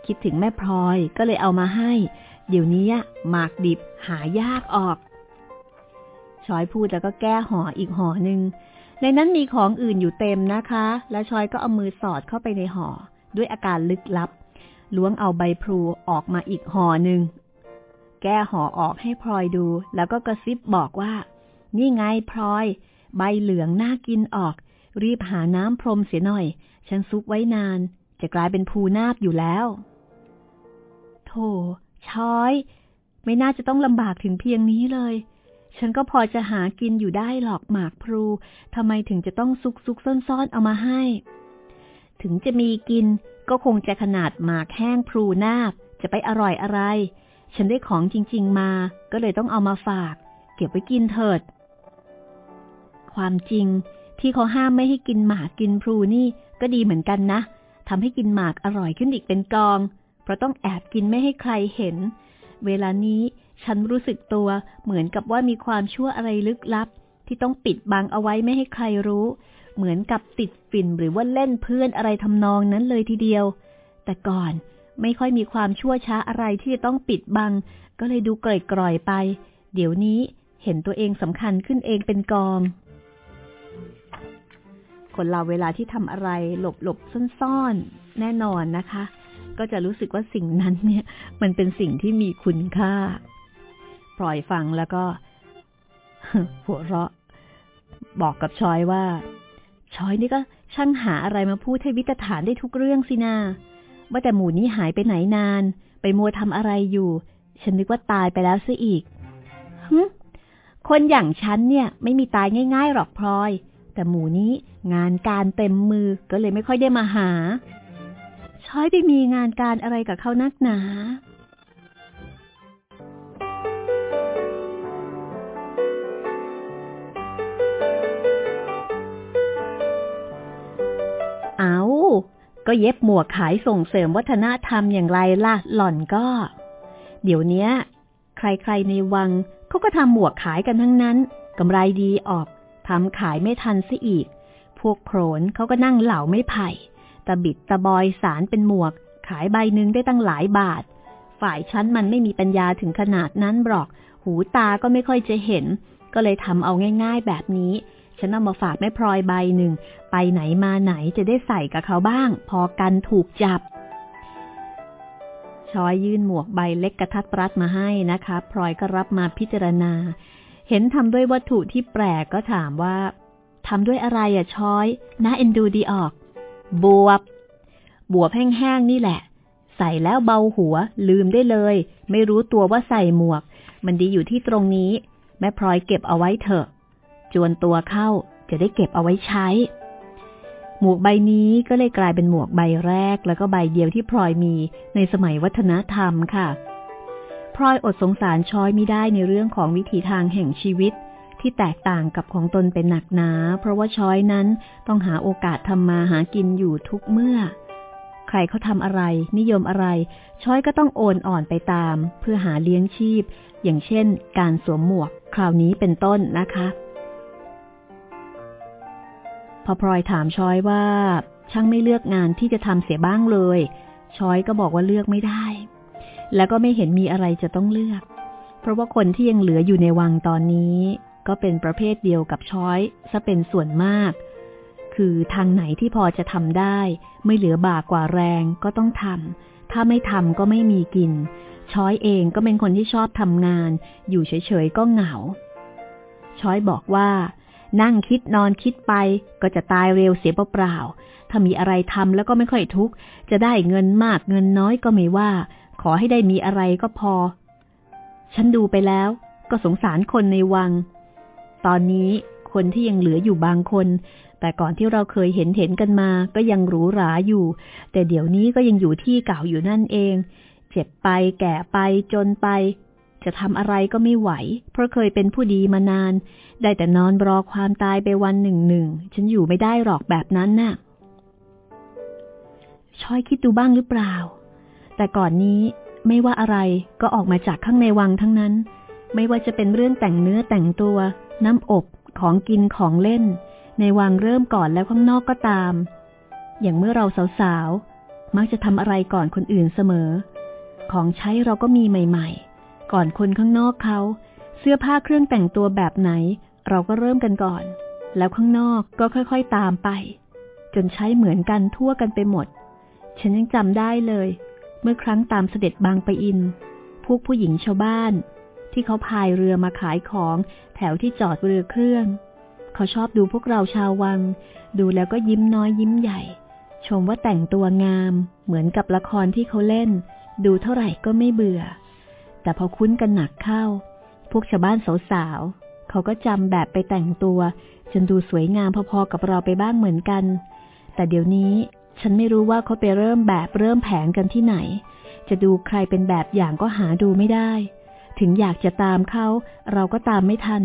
คิดถึงแม่พลอยก็เลยเอามาให้ เดี๋ยวนี้หมากดิบหายากออกชอยพูดแล้วก็แก้ห่ออีกห่อหนึ่ง ในนั้นมีของอื่นอยู่เต็มนะคะ และชอยก็เอามือสอดเข้าไปในห่อ ด้วยอาการลึกลับ ล้วงเอาใบพลูออกมาอีกห่อหนึ่ง แก้ห่อออกให้พลอยดู แล้วก็กระซิบบอกว่า นี่ไงพลอย ใบเหลืองน่ากินออก รีบหาน้ำพรมเสียหน่อย ฉันซุกไว้นาน จะกลายเป็นภูนาบอยู่แล้ว โธ่ช้อย ไม่น่าจะต้องลำบากถึงเพียงนี้เลยฉันก็พอจะหากินอยู่ได้หรอกหมากพลู ทำไมถึงจะต้องซุกซุกซ่อนๆเอามาให้ ถึงจะมีกินก็คงจะขนาดหมากแห้งพลูนาบจะไปอร่อยอะไร ฉันได้ของจริง ๆ มา ก็เลยต้องเอามาฝาก เก็บไว้กินเถิด ความจริงที่เขาห้ามไม่ให้กินหมากกินพลูนี่ก็ดีเหมือนกันนะทำให้กินหมากอร่อยขึ้นอีกเป็นกอง เพราะต้องแอบกินไม่ให้ใครเห็น เวลานี้ฉันรู้สึกตัวเหมือนกับว่ามีความชั่วอะไรลึกลับ ที่ต้องปิดบังเอาไว้ไม่ให้ใครรู้ เหมือนกับติดฝิ่นหรือว่าเล่นเพื่อนอะไรทำนองนั้นเลยทีเดียว แต่ก่อนไม่ค่อยมีความชั่วช้าอะไรที่จะต้องปิดบัง ก็เลยดูกร่อยๆไป เดี๋ยวนี้เห็นตัวเองสำคัญขึ้นเองเป็นกอง คนเราเวลาที่ทำอะไรหลบๆซ่อนๆ แน่นอนนะคะ ก็จะรู้สึกว่าสิ่งนั้นเนี่ย มันเป็นสิ่งที่มีคุณค่า ปล่อยฟังแล้วก็หัวเราะ บอกกับชอยว่า ชอยนี่ก็ช่างหาอะไรมาพูดให้วิตฐานได้ทุกเรื่องสินาว่าแต่หมูนี้หายไปไหนนาน ไปมัวทำอะไรอยู่ ฉันนึกว่าตายไปแล้วซะอีกฮึคนอย่างฉันเนี่ย ไม่มีตายง่ายๆหรอกพลอย แต่หมูนี้งานการเต็มมือก็เลยไม่ค่อยได้มาหา ช้อยไปมีงานการอะไรกับเขานักหนาเอา ก็เย็บหมวกขายส่งเสริมวัฒนธรรมอย่างไรล่ะ หล่อนก็ เดี๋ยวนี้ใครๆในวังเขาก็ทำหมวกขายกันทั้งนั้นกำไรดีออกทำขายไม่ทันซะอีก พวกโขนเขาก็นั่งเหล่าไม่ไผ่ตะบิดตะบอยสารเป็นหมวก ขายใบหนึ่งได้ตั้งหลายบาท ฝ่ายชั้นมันไม่มีปัญญาถึงขนาดนั้นหรอก หูตาก็ไม่ค่อยจะเห็น ก็เลยทำเอาง่าย ๆ แบบนี้ ฉันเอามาฝากแม่พลอยใบหนึ่ง ไปไหนมาไหนจะได้ใส่กับเขาบ้าง พอกันถูกจับ ชอยยื่นหมวกใบเล็กกระทัดรัดมาให้นะคะ พลอยก็รับมาพิจารณา เห็นทำด้วยวัตถุที่แปลกก็ถามว่าทำด้วยอะไรอะชอยน่าเอ็นดูดีออก บวบ บวบแห้งๆนี่แหละ ใส่แล้วเบาหัว ลืมได้เลย ไม่รู้ตัวว่าใส่หมวก มันดีอยู่ที่ตรงนี้ แม่พลอยเก็บเอาไว้เถอะ จวนตัวเข้าจะได้เก็บเอาไว้ใช้ หมวกใบนี้ก็เลยกลายเป็นหมวกใบแรกแล้วก็ใบเดียวที่พลอยมีในสมัยวัฒนธรรมค่ะ พลอยอดสงสารช้อยไม่ได้ในเรื่องของวิถีทางแห่งชีวิต ที่แตกต่างกับของตนเป็นหนักหนา เพราะว่าช้อยนั้นต้องหาโอกาสทำมาหากินอยู่ทุกเมื่อ ใครเขาทำอะไร นิยมอะไร ช้อยก็ต้องโอนอ่อนไปตาม เพื่อหาเลี้ยงชีพ อย่างเช่น การสวมหมวกคราวนี้เป็นต้นนะคะ อพลอยถามช้อยว่า ช่างไม่เลือกงานที่จะทำเสียบ้างเลย ช้อยก็บอกว่าเลือกไม่ได้ แล้วก็ไม่เห็นมีอะไรจะต้องเลือก เพราะว่าคนที่ยังเหลืออยู่ในวังตอนนี้ ก็เป็นประเภทเดียวกับช้อยซะเป็นส่วนมาก คือทางไหนที่พอจะทำได้ ไม่เหลือบากกว่าแรงก็ต้องทำถ้าไม่ทำก็ไม่มีกิน ช้อยเองก็เป็นคนที่ชอบทำงาน อยู่เฉยๆก็เหงา ช้อยบอกว่า นั่งคิดนอนคิดไป ก็จะตายเร็วเสียเปล่าๆถ้ามีอะไรทำแล้วก็ไม่ค่อยทุกข์ จะได้เงินมากเงินน้อยก็ไม่ว่า ขอให้ได้มีอะไรก็พอ ฉันดูไปแล้ว ก็สงสารคนในวัง ตอนนี้คนที่ยังเหลืออยู่บางคน แต่ก่อนที่เราเคยเห็นเห็นกันมา ก็ยังหรูหราอยู่ แต่เดี๋ยวนี้ก็ยังอยู่ที่เก่าอยู่นั่นเอง เจ็บไปแก่ไปจนไป จะทำอะไรก็ไม่ไหว เพราะเคยเป็นผู้ดีมานาน ได้แต่นอนรอความตายไปวันหนึ่งหนึ่ง ฉันอยู่ไม่ได้หรอกแบบนั้นน่ะช้อยคิดดูบ้างหรือเปล่า แต่ก่อนนี้ไม่ว่าอะไรก็ออกมาจากข้างในวังทั้งนั้น ไม่ว่าจะเป็นเรื่องแต่งเนื้อแต่งตัว น้ำอบของกินของเล่น ในวังเริ่มก่อนแล้วข้างนอกก็ตาม อย่างเมื่อเราสาวๆ มักจะทำอะไรก่อนคนอื่นเสมอ ของใช้เราก็มีใหม่ ๆ ก่อนคนข้างนอกเขาเสื้อผ้าเครื่องแต่งตัวแบบไหน เราก็เริ่มกันก่อน แล้วข้างนอกก็ค่อยๆตามไป จนใช้เหมือนกันทั่วกันไปหมด ฉันยังจำได้เลย เมื่อครั้งตามเสด็จบางไปอิน พวกผู้หญิงชาวบ้าน ที่เขาพายเรือมาขายของแถวที่จอดเรือเครื่อง เขาชอบดูพวกเราชาววัง ดูแล้วก็ยิ้มน้อยยิ้มใหญ่ ชมว่าแต่งตัวงามเหมือนกับละครที่เขาเล่น ดูเท่าไหร่ก็ไม่เบื่อ แต่พอคุ้นกันหนักเข้า พวกชาวบ้านสาว เขาก็จำแบบไปแต่งตัว จนดูสวยงามพอๆกับเราไปบ้างเหมือนกัน แต่เดี๋ยวนี้ฉันไม่รู้ว่าเขาไปเริ่มแบบเริ่มแผงกันที่ไหน จะดูใครเป็นแบบอย่างก็หาดูไม่ได้ ถึงอยากจะตามเขา เราก็ตามไม่ทัน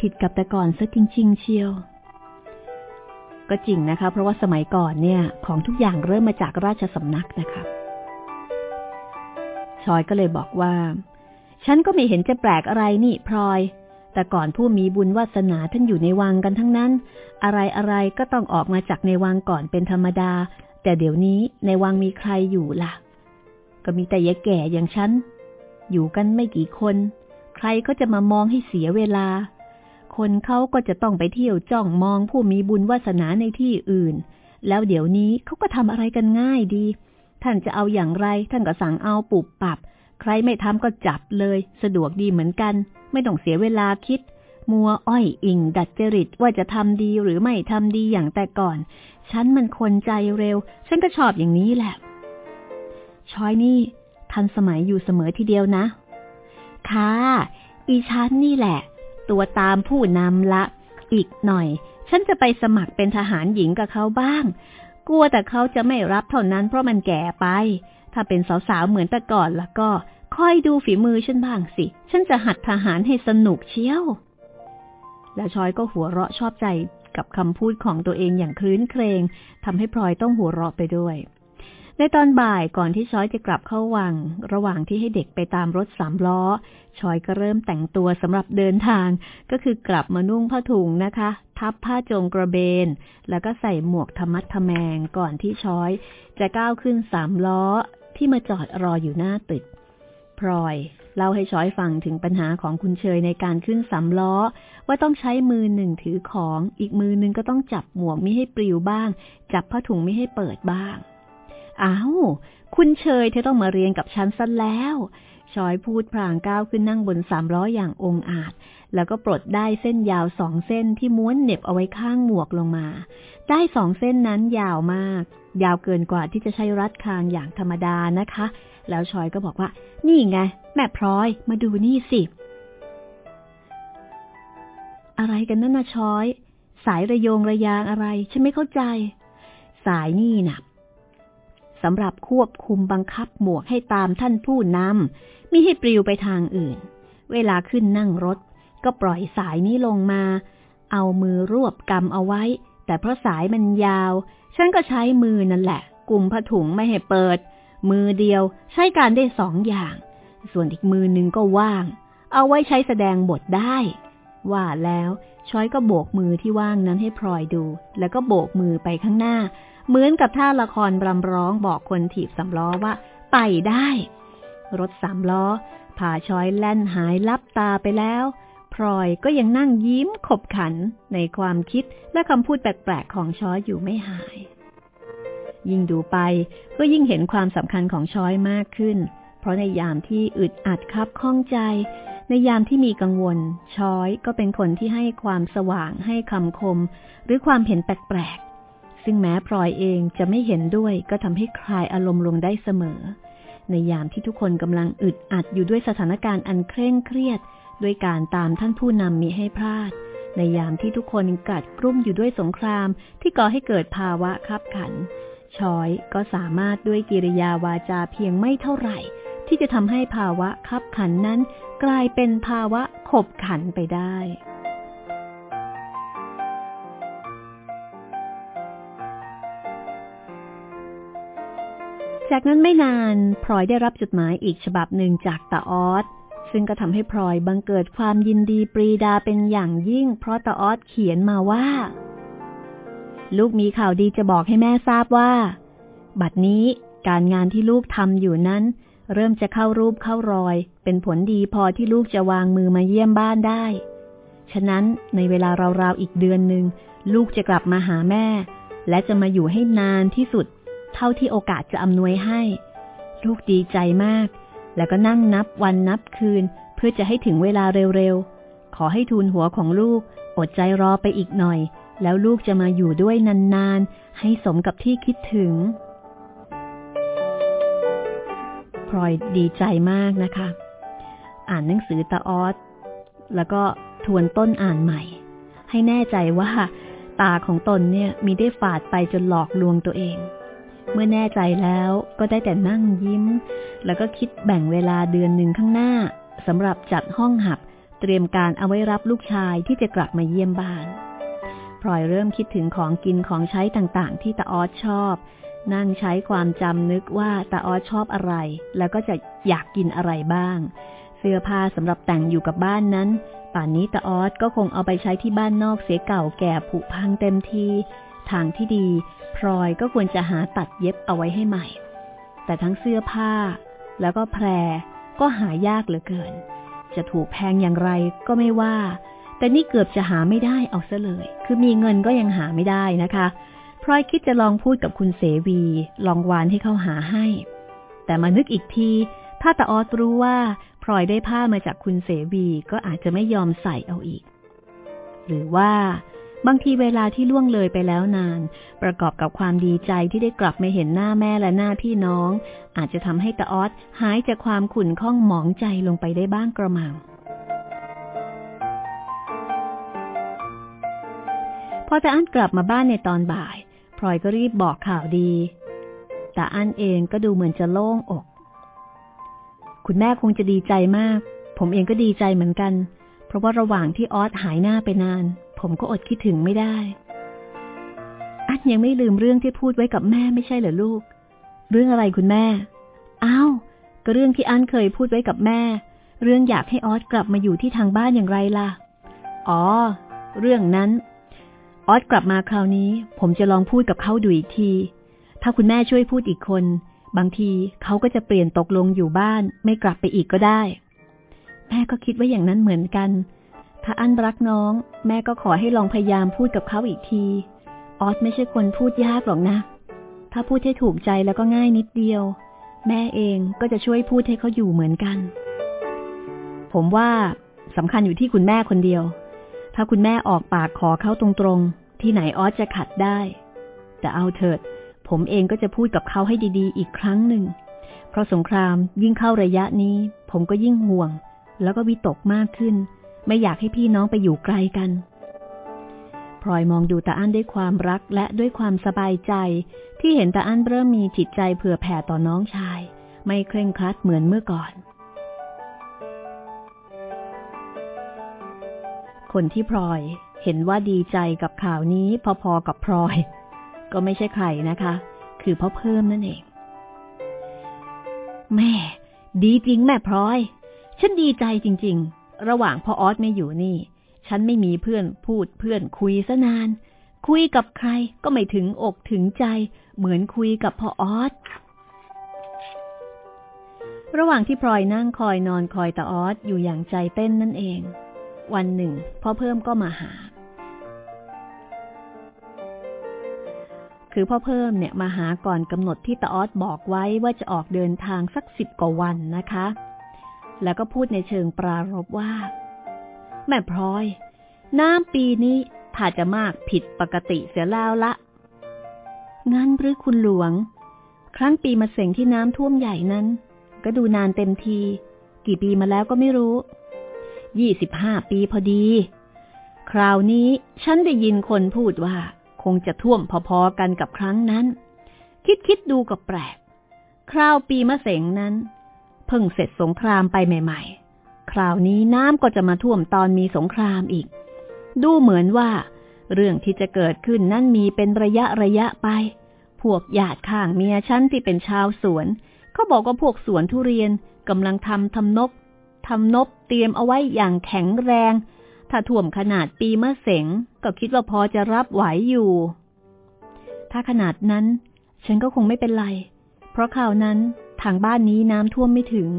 ผิดกับแต่ก่อนซะจริง ๆ เชียว ก็จริงนะคะ เพราะว่าสมัยก่อนเนี่ย ของทุกอย่างเริ่มมาจากราชสำนักนะคะชอยก็เลยบอกว่า ฉันก็ไม่เห็นจะแปลกอะไรนี่พลอย แต่ก่อนผู้มีบุญวาสนาท่านอยู่ในวังกันทั้งนั้น อะไรอะไรก็ต้องออกมาจากในวังก่อนเป็นธรรมดา แต่เดี๋ยวนี้ในวังมีใครอยู่ละ่ะ ก็มีแต่ยายแก่อย่างฉัน อยู่กันไม่กี่คน ใครก็จะมามองให้เสียเวลา คนเขาก็จะต้องไปเที่ยวจ้องมองผู้มีบุญวาสนาในที่อื่น แล้วเดี๋ยวนี้เขาก็ทำอะไรกันง่ายดี ท่านจะเอาอย่างไร ท่านก็สั่งเอาปุบปับ ใครไม่ทำก็จับเลย สะดวกดีเหมือนกัน ไม่ต้องเสียเวลาคิด มัวอ้อยอิง ดัดจริตว่าจะทำดีหรือไม่ทำดีอย่างแต่ก่อน ฉันมันคนใจเร็ว ฉันก็ชอบอย่างนี้แหละ ช้อยนี่ ทันสมัยอยู่เสมอทีเดียวนะ ค่ะ อีฉันนี่แหละ ตัวตามผู้นำละ อีกหน่อย ฉันจะไปสมัครเป็นทหารหญิงกับเขาบ้าง กลัวแต่เขาจะไม่รับเท่านั้นเพราะมันแก่ไป ถ้าเป็นสาวๆเหมือนแต่ก่อนแล้วก็ คอยดูฝีมือฉันบ้างสิ ฉันจะหัดทหารให้สนุกเชียว แล้วชอยก็หัวเราะชอบใจกับคำพูดของตัวเองอย่างคลื้นเครงทำให้พลอยต้องหัวเราะไปด้วย ในตอนบ่ายก่อนที่ชอยจะกลับเข้าวัง ระหว่างที่ให้เด็กไปตามรถสามล้อ ชอยก็เริ่มแต่งตัวสำหรับเดินทาง ก็คือกลับมานุ่งผ้าถุงนะคะ ทับผ้าจงกระเบน แล้วก็ใส่หมวกธรรมัดทแมงก่อนที่ชอย จะก้าวขึ้นสามล้อที่มาจอดรออยู่หน้าตึก ลอยเล่าให้ช้อยฟังถึงปัญหาของคุณเชยในการขึ้นสามล้อ ว่าต้องใช้มือหนึ่งถือของ อีกมือหนึ่งก็ต้องจับหมวกไม่ให้ปลิวบ้าง จับผ้าถุงไม่ให้เปิดบ้าง อ้าว คุณเชยเธอต้องมาเรียนกับฉันซะแล้วชอยพูดพลางก้าวขึ้นนั่งบนสามล้ออย่างองอาจ แล้วก็ปลดได้เส้นยาวสองเส้นที่ม้วนเน็บเอาไว้ข้างหมวกลงมา ได้สองเส้นนั้นยาวมาก ยาวเกินกว่าที่จะใช้รัดคางอย่างธรรมดานะคะ แล้วชอยก็บอกว่า นี่ไง แม่พลอยมาดูนี่สิ อะไรกันนั่นนะชอย สายระยงระยางอะไร ฉันไม่เข้าใจ สายนี่นะ่ะสำหรับควบคุมบังคับหมวกให้ตามท่านผู้นำมิให้ปลิวไปทางอื่น เวลาขึ้นนั่งรถ ก็ปล่อยสายนี้ลงมา เอามือรวบกำเอาไว้ แต่เพราะสายมันยาว ฉันก็ใช้มือนั่นแหละ กลุ่มผ้าถุงไม่ให้เปิด มือเดียวใช้การได้สองอย่าง ส่วนอีกมือหนึ่งก็ว่าง เอาไว้ใช้แสดงบทได้ ว่าแล้วช้อยก็โบกมือที่ว่างนั้นให้พลอยดู แล้วก็โบกมือไปข้างหน้า เหมือนกับท่าละครบรำร้องบอกคนถีบสำล้อว่า ไปได้ รถสามล้อพอช้อยแล่นหายลับตาไปแล้ว พลอยก็ยังนั่งยิ้มขบขันในความคิดและคำพูดแปลกๆของช้อยอยู่ไม่หาย ยิ่งดูไปก็ยิ่งเห็นความสำคัญของช้อยมากขึ้น เพราะในยามที่อึดอัดคับข้องใจ ในยามที่มีกังวล ช้อยก็เป็นคนที่ให้ความสว่างให้คำคม หรือความเห็นแปลกๆ ซึ่งแม้พลอยเองจะไม่เห็นด้วย ก็ทำให้คลายอารมณ์ลงได้เสมอ ในยามที่ทุกคนกำลังอึดอัดอยู่ด้วยสถานการณ์อันเคร่งเครียด ด้วยการตามท่านผู้นำมีให้พลาด ในยามที่ทุกคนกัดกรุ่มอยู่ด้วยสงครามที่ก่อให้เกิดภาวะคับขันชอยก็สามารถด้วยกิริยาวาจาเพียงไม่เท่าไหร่ ที่จะทำให้ภาวะคับขันนั้น กลายเป็นภาวะขบขันไปได้จากนั้นไม่นานพลอยได้รับจดหมายอีกฉบับหนึ่งจากตาออส ซึ่งก็ทำให้พลอยบังเกิดความยินดีปรีดาเป็นอย่างยิ่ง เพราะตาออสเขียนมาว่า ลูกมีข่าวดีจะบอกให้แม่ทราบว่า บัดนี้การงานที่ลูกทำอยู่นั้น เริ่มจะเข้ารูปเข้ารอย เป็นผลดีพอที่ลูกจะวางมือมาเยี่ยมบ้านได้ ฉะนั้นในเวลาราวๆอีกเดือนหนึ่งลูกจะกลับมาหาแม่ และจะมาอยู่ให้นานที่สุด เท่าที่โอกาสจะอำนวยให้ ลูกดีใจมาก แล้วก็นั่งนับวันนับคืน เพื่อจะให้ถึงเวลาเร็วๆ ขอให้ทูลหัวของลูก อดใจรอไปอีกหน่อย แล้วลูกจะมาอยู่ด้วยนานๆ ให้สมกับที่คิดถึงพลอยดีใจมากนะคะ อ่านหนังสือตาออสแล้วก็ทวนต้นอ่านใหม่ ให้แน่ใจว่าตาของตนเนี่ยมีได้ฝาดไปจนหลอกลวงตัวเอง เมื่อแน่ใจแล้วก็ได้แต่นั่งยิ้ม แล้วก็คิดแบ่งเวลาเดือนหนึ่งข้างหน้าสำหรับจัดห้องหับ เตรียมการเอาไว้รับลูกชายที่จะกลับมาเยี่ยมบ้านพลอยเริ่มคิดถึงของกินของใช้ต่างๆ ที่ตาออสชอบ นั่งใช้ความจำนึกว่าตาออสชอบอะไร แล้วก็จะอยากกินอะไรบ้าง เสื้อผ้าสำหรับแต่งอยู่กับบ้านนั้น ป่านนี้ตาออสก็คงเอาไปใช้ที่บ้านนอกเสียเก่าแก่ผุพังเต็มทีทางที่ดี พลอยก็ควรจะหาตัดเย็บเอาไว้ให้ใหม่ แต่ทั้งเสื้อผ้า แล้วก็แพรก็หายากเหลือเกิน จะถูกแพงอย่างไรก็ไม่ว่า แต่นี่เกือบจะหาไม่ได้เอาซะเลย คือมีเงินก็ยังหาไม่ได้นะคะพลอยคิดจะลองพูดกับคุณเสวี ลองวานให้เขาหาให้ แต่มานึกอีกที ถ้าตาออสรู้ว่าพลอยได้ผ้ามาจากคุณเสวีก็อาจจะไม่ยอมใส่เอาอีก หรือว่า บางทีเวลาที่ล่วงเลยไปแล้วนาน ประกอบกับความดีใจที่ได้กลับมาเห็นหน้าแม่และหน้าพี่น้อง อาจจะทำให้ตาออสหายจากความขุ่นข้องหมองใจลงไปได้บ้างกระมังพอตาอั้นกลับมาบ้านในตอนบ่ายพลอยก็รีบบอกข่าวดีตาอั้นเองก็ดูเหมือนจะโล่งอก คุณแม่คงจะดีใจมาก ผมเองก็ดีใจเหมือนกัน เพราะว่าระหว่างที่ออสหายหน้าไปนาน ผมก็อดคิดถึงไม่ได้ อัดยังไม่ลืมเรื่องที่พูดไว้กับแม่ไม่ใช่เหรอลูก เรื่องอะไรคุณแม่ อ้าว ก็เรื่องที่อันเคยพูดไว้กับแม่ เรื่องอยากให้ออสกลับมาอยู่ที่ทางบ้านอย่างไรล่ะ อ๋อ เรื่องนั้น ออสกลับมาคราวนี้ ผมจะลองพูดกับเขาดูอีกที ถ้าคุณแม่ช่วยพูดอีกคน บางทีเขาก็จะเปลี่ยนตกลงอยู่บ้าน ไม่กลับไปอีกก็ได้ แม่ก็คิดว่าอย่างนั้นเหมือนกัน ถ้าอั้นรักน้อง แม่ก็ขอให้ลองพยายามพูดกับเขาอีกที ออสไม่ใช่คนพูดยากหรอกนะ ถ้าพูดให้ถูกใจแล้วก็ง่ายนิดเดียว แม่เองก็จะช่วยพูดให้เขาอยู่เหมือนกัน ผมว่าสำคัญอยู่ที่คุณแม่คนเดียว ถ้าคุณแม่ออกปากขอเขาตรงๆ ที่ไหนออสจะขัดได้ แต่เอาเถิด ผมเองก็จะพูดกับเขาให้ดีๆ อีกครั้งหนึ่ง เพราะสงครามยิ่งเข้าระยะนี้ ผมก็ยิ่งห่วง แล้วก็วิตกมากขึ้น ไม่อยากให้พี่น้องไปอยู่ไกลกันพลอยมองดูตาอั้นด้วยความรักและด้วยความสบายใจ ที่เห็นตาอั้นเริ่มมีจิตใจเผื่อแผ่ต่อน้องชาย ไม่เคร่งครัดเหมือนเมื่อก่อน คนที่พลอยเห็นว่าดีใจกับข่าวนี้พอๆกับพลอย ก็ไม่ใช่ใครนะคะ คือพ่อเพิ่มนั่นเอง แม่ ดีจริงแม่พลอย ฉันดีใจจริง ๆ ระหว่างพ่อออสไม่อยู่นี่ ฉันไม่มีเพื่อนพูดเพื่อนคุยซะนาน คุยกับใครก็ไม่ถึงอกถึงใจ เหมือนคุยกับพ่อออสระหว่างที่พลอยนั่งคอยนอนคอยตาออสอยู่อย่างใจเต้นนั่นเอง วันหนึ่งพ่อเพิ่มก็มาหา คือพ่อเพิ่มเนี่ยมาหาก่อนกำหนดที่ตาออสบอกไว้ว่าจะออกเดินทางสักสิบกว่าวันนะคะ แล้วก็พูดในเชิงปรารบว่า แม่พลอย น้ำปีนี้ถ้าจะมากผิดปกติเสียแล้วละ งั้นหรือคุณหลวง ครั้งปีมาเสงที่น้ำท่วมใหญ่นั้น ก็ดูนานเต็มที กี่ปีมาแล้วก็ไม่รู้ ยี่สิบห้าปีพอดี คราวนี้ฉันได้ยินคนพูดว่า คงจะท่วมพอๆกันกับครั้งนั้น คิดคิดดูก็แปลก คราวปีมะเสงนั้น เพิ่งเสร็จสงครามไปใหม่ ๆ คราวนี้น้ำก็จะมาท่วมตอนมีสงครามอีก ดูเหมือนว่า เรื่องที่จะเกิดขึ้นนั้นมีเป็นระยะระยะไป พวกญาติข้างเมียชั้นที่เป็นชาวสวน เขาบอกว่าพวกสวนทุเรียนกำลังทำทำนกทำนบเตรียมเอาไว้อย่างแข็งแรง ถ้าท่วมขนาดปีมะเสงก็คิดว่าพอจะรับไหวอยู่ ถ้าขนาดนั้น ฉันก็คงไม่เป็นไร เพราะข่าวนั้น ทางบ้านนี้น้ำท่วมไม่ถึง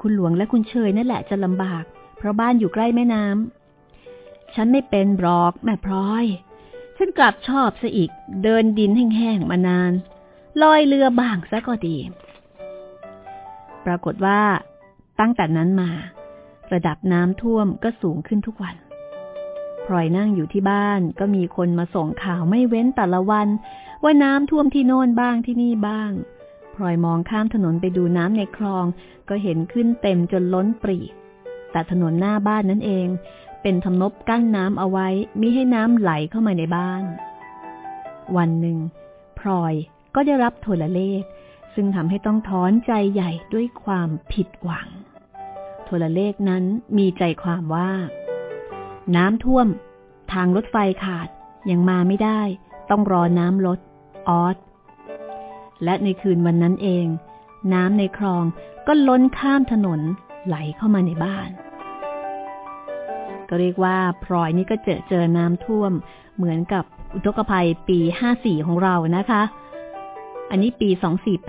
คุณหลวงและคุณเชยนั่นแหละจะลำบาก เพราะบ้านอยู่ใกล้แม่น้ำฉันไม่เป็นบรอกแม่พลอย ฉันกลับชอบซะอีก เดินดินแห้งๆมานาน ลอยเรือบ้างซะก็ดี ปรากฏว่า ตั้งแต่นั้นมา ระดับน้ำท่วมก็สูงขึ้นทุกวันพลอยนั่งอยู่ที่บ้านก็มีคนมาส่งข่าวไม่เว้นแต่ละวัน ว่าน้ำท่วมที่โน่นบ้างที่นี่บ้าง ลอยมองข้ามถนนไปดูน้ำในคลอง ก็เห็นขึ้นเต็มจนล้นปรีแต่ถนนหน้าบ้านนั่นเอง เป็นทำนบกั้นน้ำเอาไว้มิให้น้ำไหลเข้ามาในบ้าน วันหนึ่งพลอยก็ได้รับโทรเลข ซึ่งทำให้ต้องถอนใจใหญ่ด้วยความผิดหวัง โทรเลขนั้นมีใจความว่า น้ำท่วม ทางรถไฟขาดยังมาไม่ได้ ต้องรอน้ำลดออส และในคืนวันนั้นเอง น้ำในคลองก็ล้นข้ามถนนไหลเข้ามาในบ้าน ก็เรียกว่าพลอยนี่ก็เจอเจอน้ำท่วม เหมือนกับอุทกภัยปี 54 ของเรานะคะ อันนี้ปี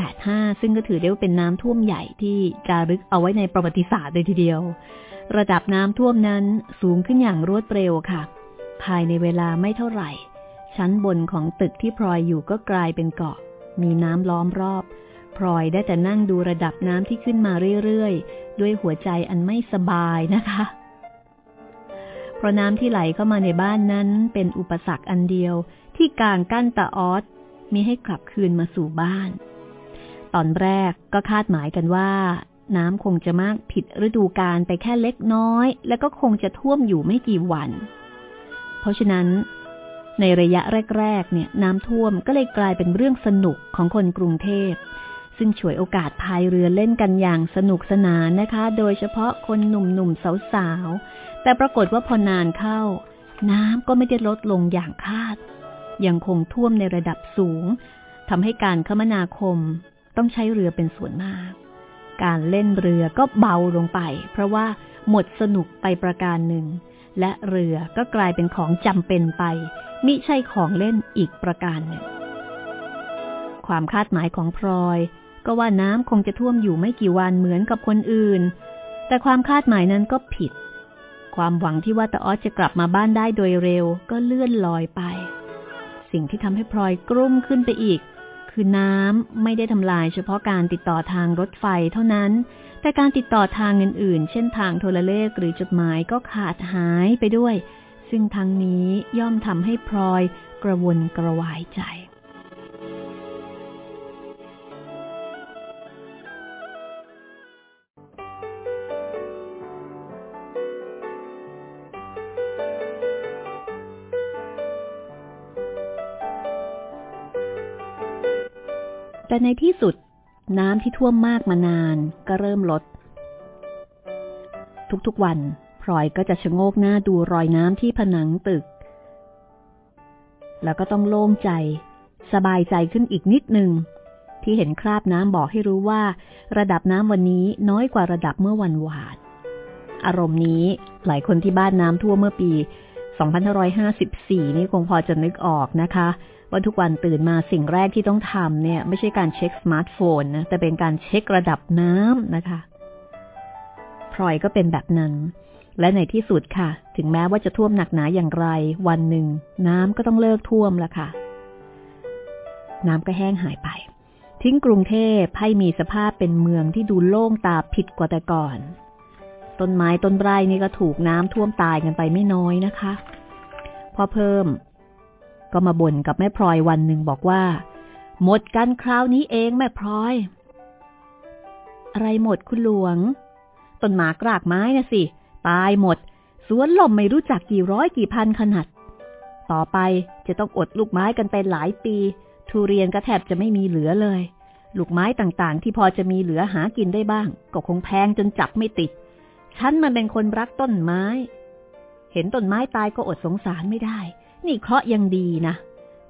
2485 ซึ่งก็ถือได้ว่าเป็นน้ำท่วมใหญ่ที่จารึกเอาไว้ในประวัติศาสตร์เลยทีเดียว ระดับน้ำท่วมนั้นสูงขึ้นอย่างรวดเร็วค่ะ ภายในเวลาไม่เท่าไหร่ ชั้นบนของตึกที่พลอยอยู่ก็กลายเป็นเกาะ มีน้ำล้อมรอบพลอยได้แต่นั่งดูระดับน้ำที่ขึ้นมาเรื่อยๆ ด้วยหัวใจอันไม่สบายนะคะ เพราะน้ำที่ไหลเข้ามาในบ้านนั้นเป็นอุปสรรคอันเดียวที่กางกั้นตาออสมีให้กลับคืนมาสู่บ้าน ตอนแรกก็คาดหมายกันว่า น้ำคงจะมากผิดฤดูกาลไปแค่เล็กน้อย แล้วก็คงจะท่วมอยู่ไม่กี่วัน เพราะฉะนั้น ในระยะแรกๆเนี่ยน้ำท่วมก็เลยกลายเป็นเรื่องสนุกของคนกรุงเทพ ซึ่งฉวยโอกาสพายเรือเล่นกันอย่างสนุกสนานนะคะ โดยเฉพาะคนหนุ่มๆสาวๆ แต่ปรากฏว่าพอนานเข้า น้ำก็ไม่ได้ลดลงอย่างคาด ยังคงท่วมในระดับสูงทำให้การคมนาคมต้องใช้เรือเป็นส่วนมาก การเล่นเรือก็เบาลงไป เพราะว่าหมดสนุกไปประการหนึ่ง และเรือก็กลายเป็นของจำเป็นไป มิใช่ของเล่นอีกประการหนึ่ง ความคาดหมายของพลอย ก็ว่าน้ำคงจะท่วมอยู่ไม่กี่วันเหมือนกับคนอื่น แต่ความคาดหมายนั้นก็ผิด ความหวังที่ว่าตาออสจะกลับมาบ้านได้โดยเร็วก็เลื่อนลอยไป สิ่งที่ทำให้พลอยกลุ้มขึ้นไปอีก คือน้ำไม่ได้ทำลายเฉพาะการติดต่อทางรถไฟเท่านั้น แต่การติดต่อทางอื่นๆ เช่นทางโทรเลขหรือจดหมายก็ขาดหายไปด้วย ซึ่งทั้งนี้ย่อมทำให้พลอยกระวนกระวายใจ แต่ในที่สุด น้ำที่ท่วมมากมานานก็เริ่มลด ทุกๆวันพลอยก็จะชะโงกหน้าดูรอยน้ำที่ผนังตึก แล้วก็ต้องโล่งใจ สบายใจขึ้นอีกนิดหนึ่งที่เห็นคราบน้ำบอกให้รู้ว่า ระดับน้ำวันนี้น้อยกว่าระดับเมื่อวันวาน อารมณ์นี้หลายคนที่บ้านน้ำท่วมเมื่อปี 2554 นี่คงพอจะนึกออกนะคะ ว่าทุกวันตื่นมาสิ่งแรกที่ต้องทำเนี่ย ไม่ใช่การเช็คสมาร์ทโฟนนะแต่เป็นการเช็คระดับน้ำนะคะพลอยก็เป็นแบบนั้น และในที่สุดค่ะ ถึงแม้ว่าจะท่วมหนักหนาอย่างไร วันหนึ่ง น้ำก็ต้องเลิกท่วมละค่ะ น้ำก็แห้งหายไป ทิ้งกรุงเทพให้มีสภาพเป็นเมืองที่ดูโล่งตาผิดกว่าแต่ก่อนต้นไม้ต้นไร่นี่ก็ถูกน้ำท่วมตายกันไปไม่น้อยนะคะ พอเพิ่ม ก็มาบ่นกับแม่พลอยวันหนึ่งบอกว่า หมดกันคราวนี้เองแม่พลอย อะไรหมดคุณหลวง ต้นหมากรากไม้นะสิ ตายหมด สวนลมไม่รู้จักกี่ร้อยกี่พันขนาด ต่อไปจะต้องอดลูกไม้กันไปหลายปี ทุเรียนก็แทบจะไม่มีเหลือเลย ลูกไม้ต่างๆ ที่พอจะมีเหลือหากินได้บ้าง ก็คงแพงจนจับไม่ติด ฉันมันเป็นคนรักต้นไม้ เห็นต้นไม้ตายก็อดสงสารไม่ได้ นี่เคราะยังดีนะ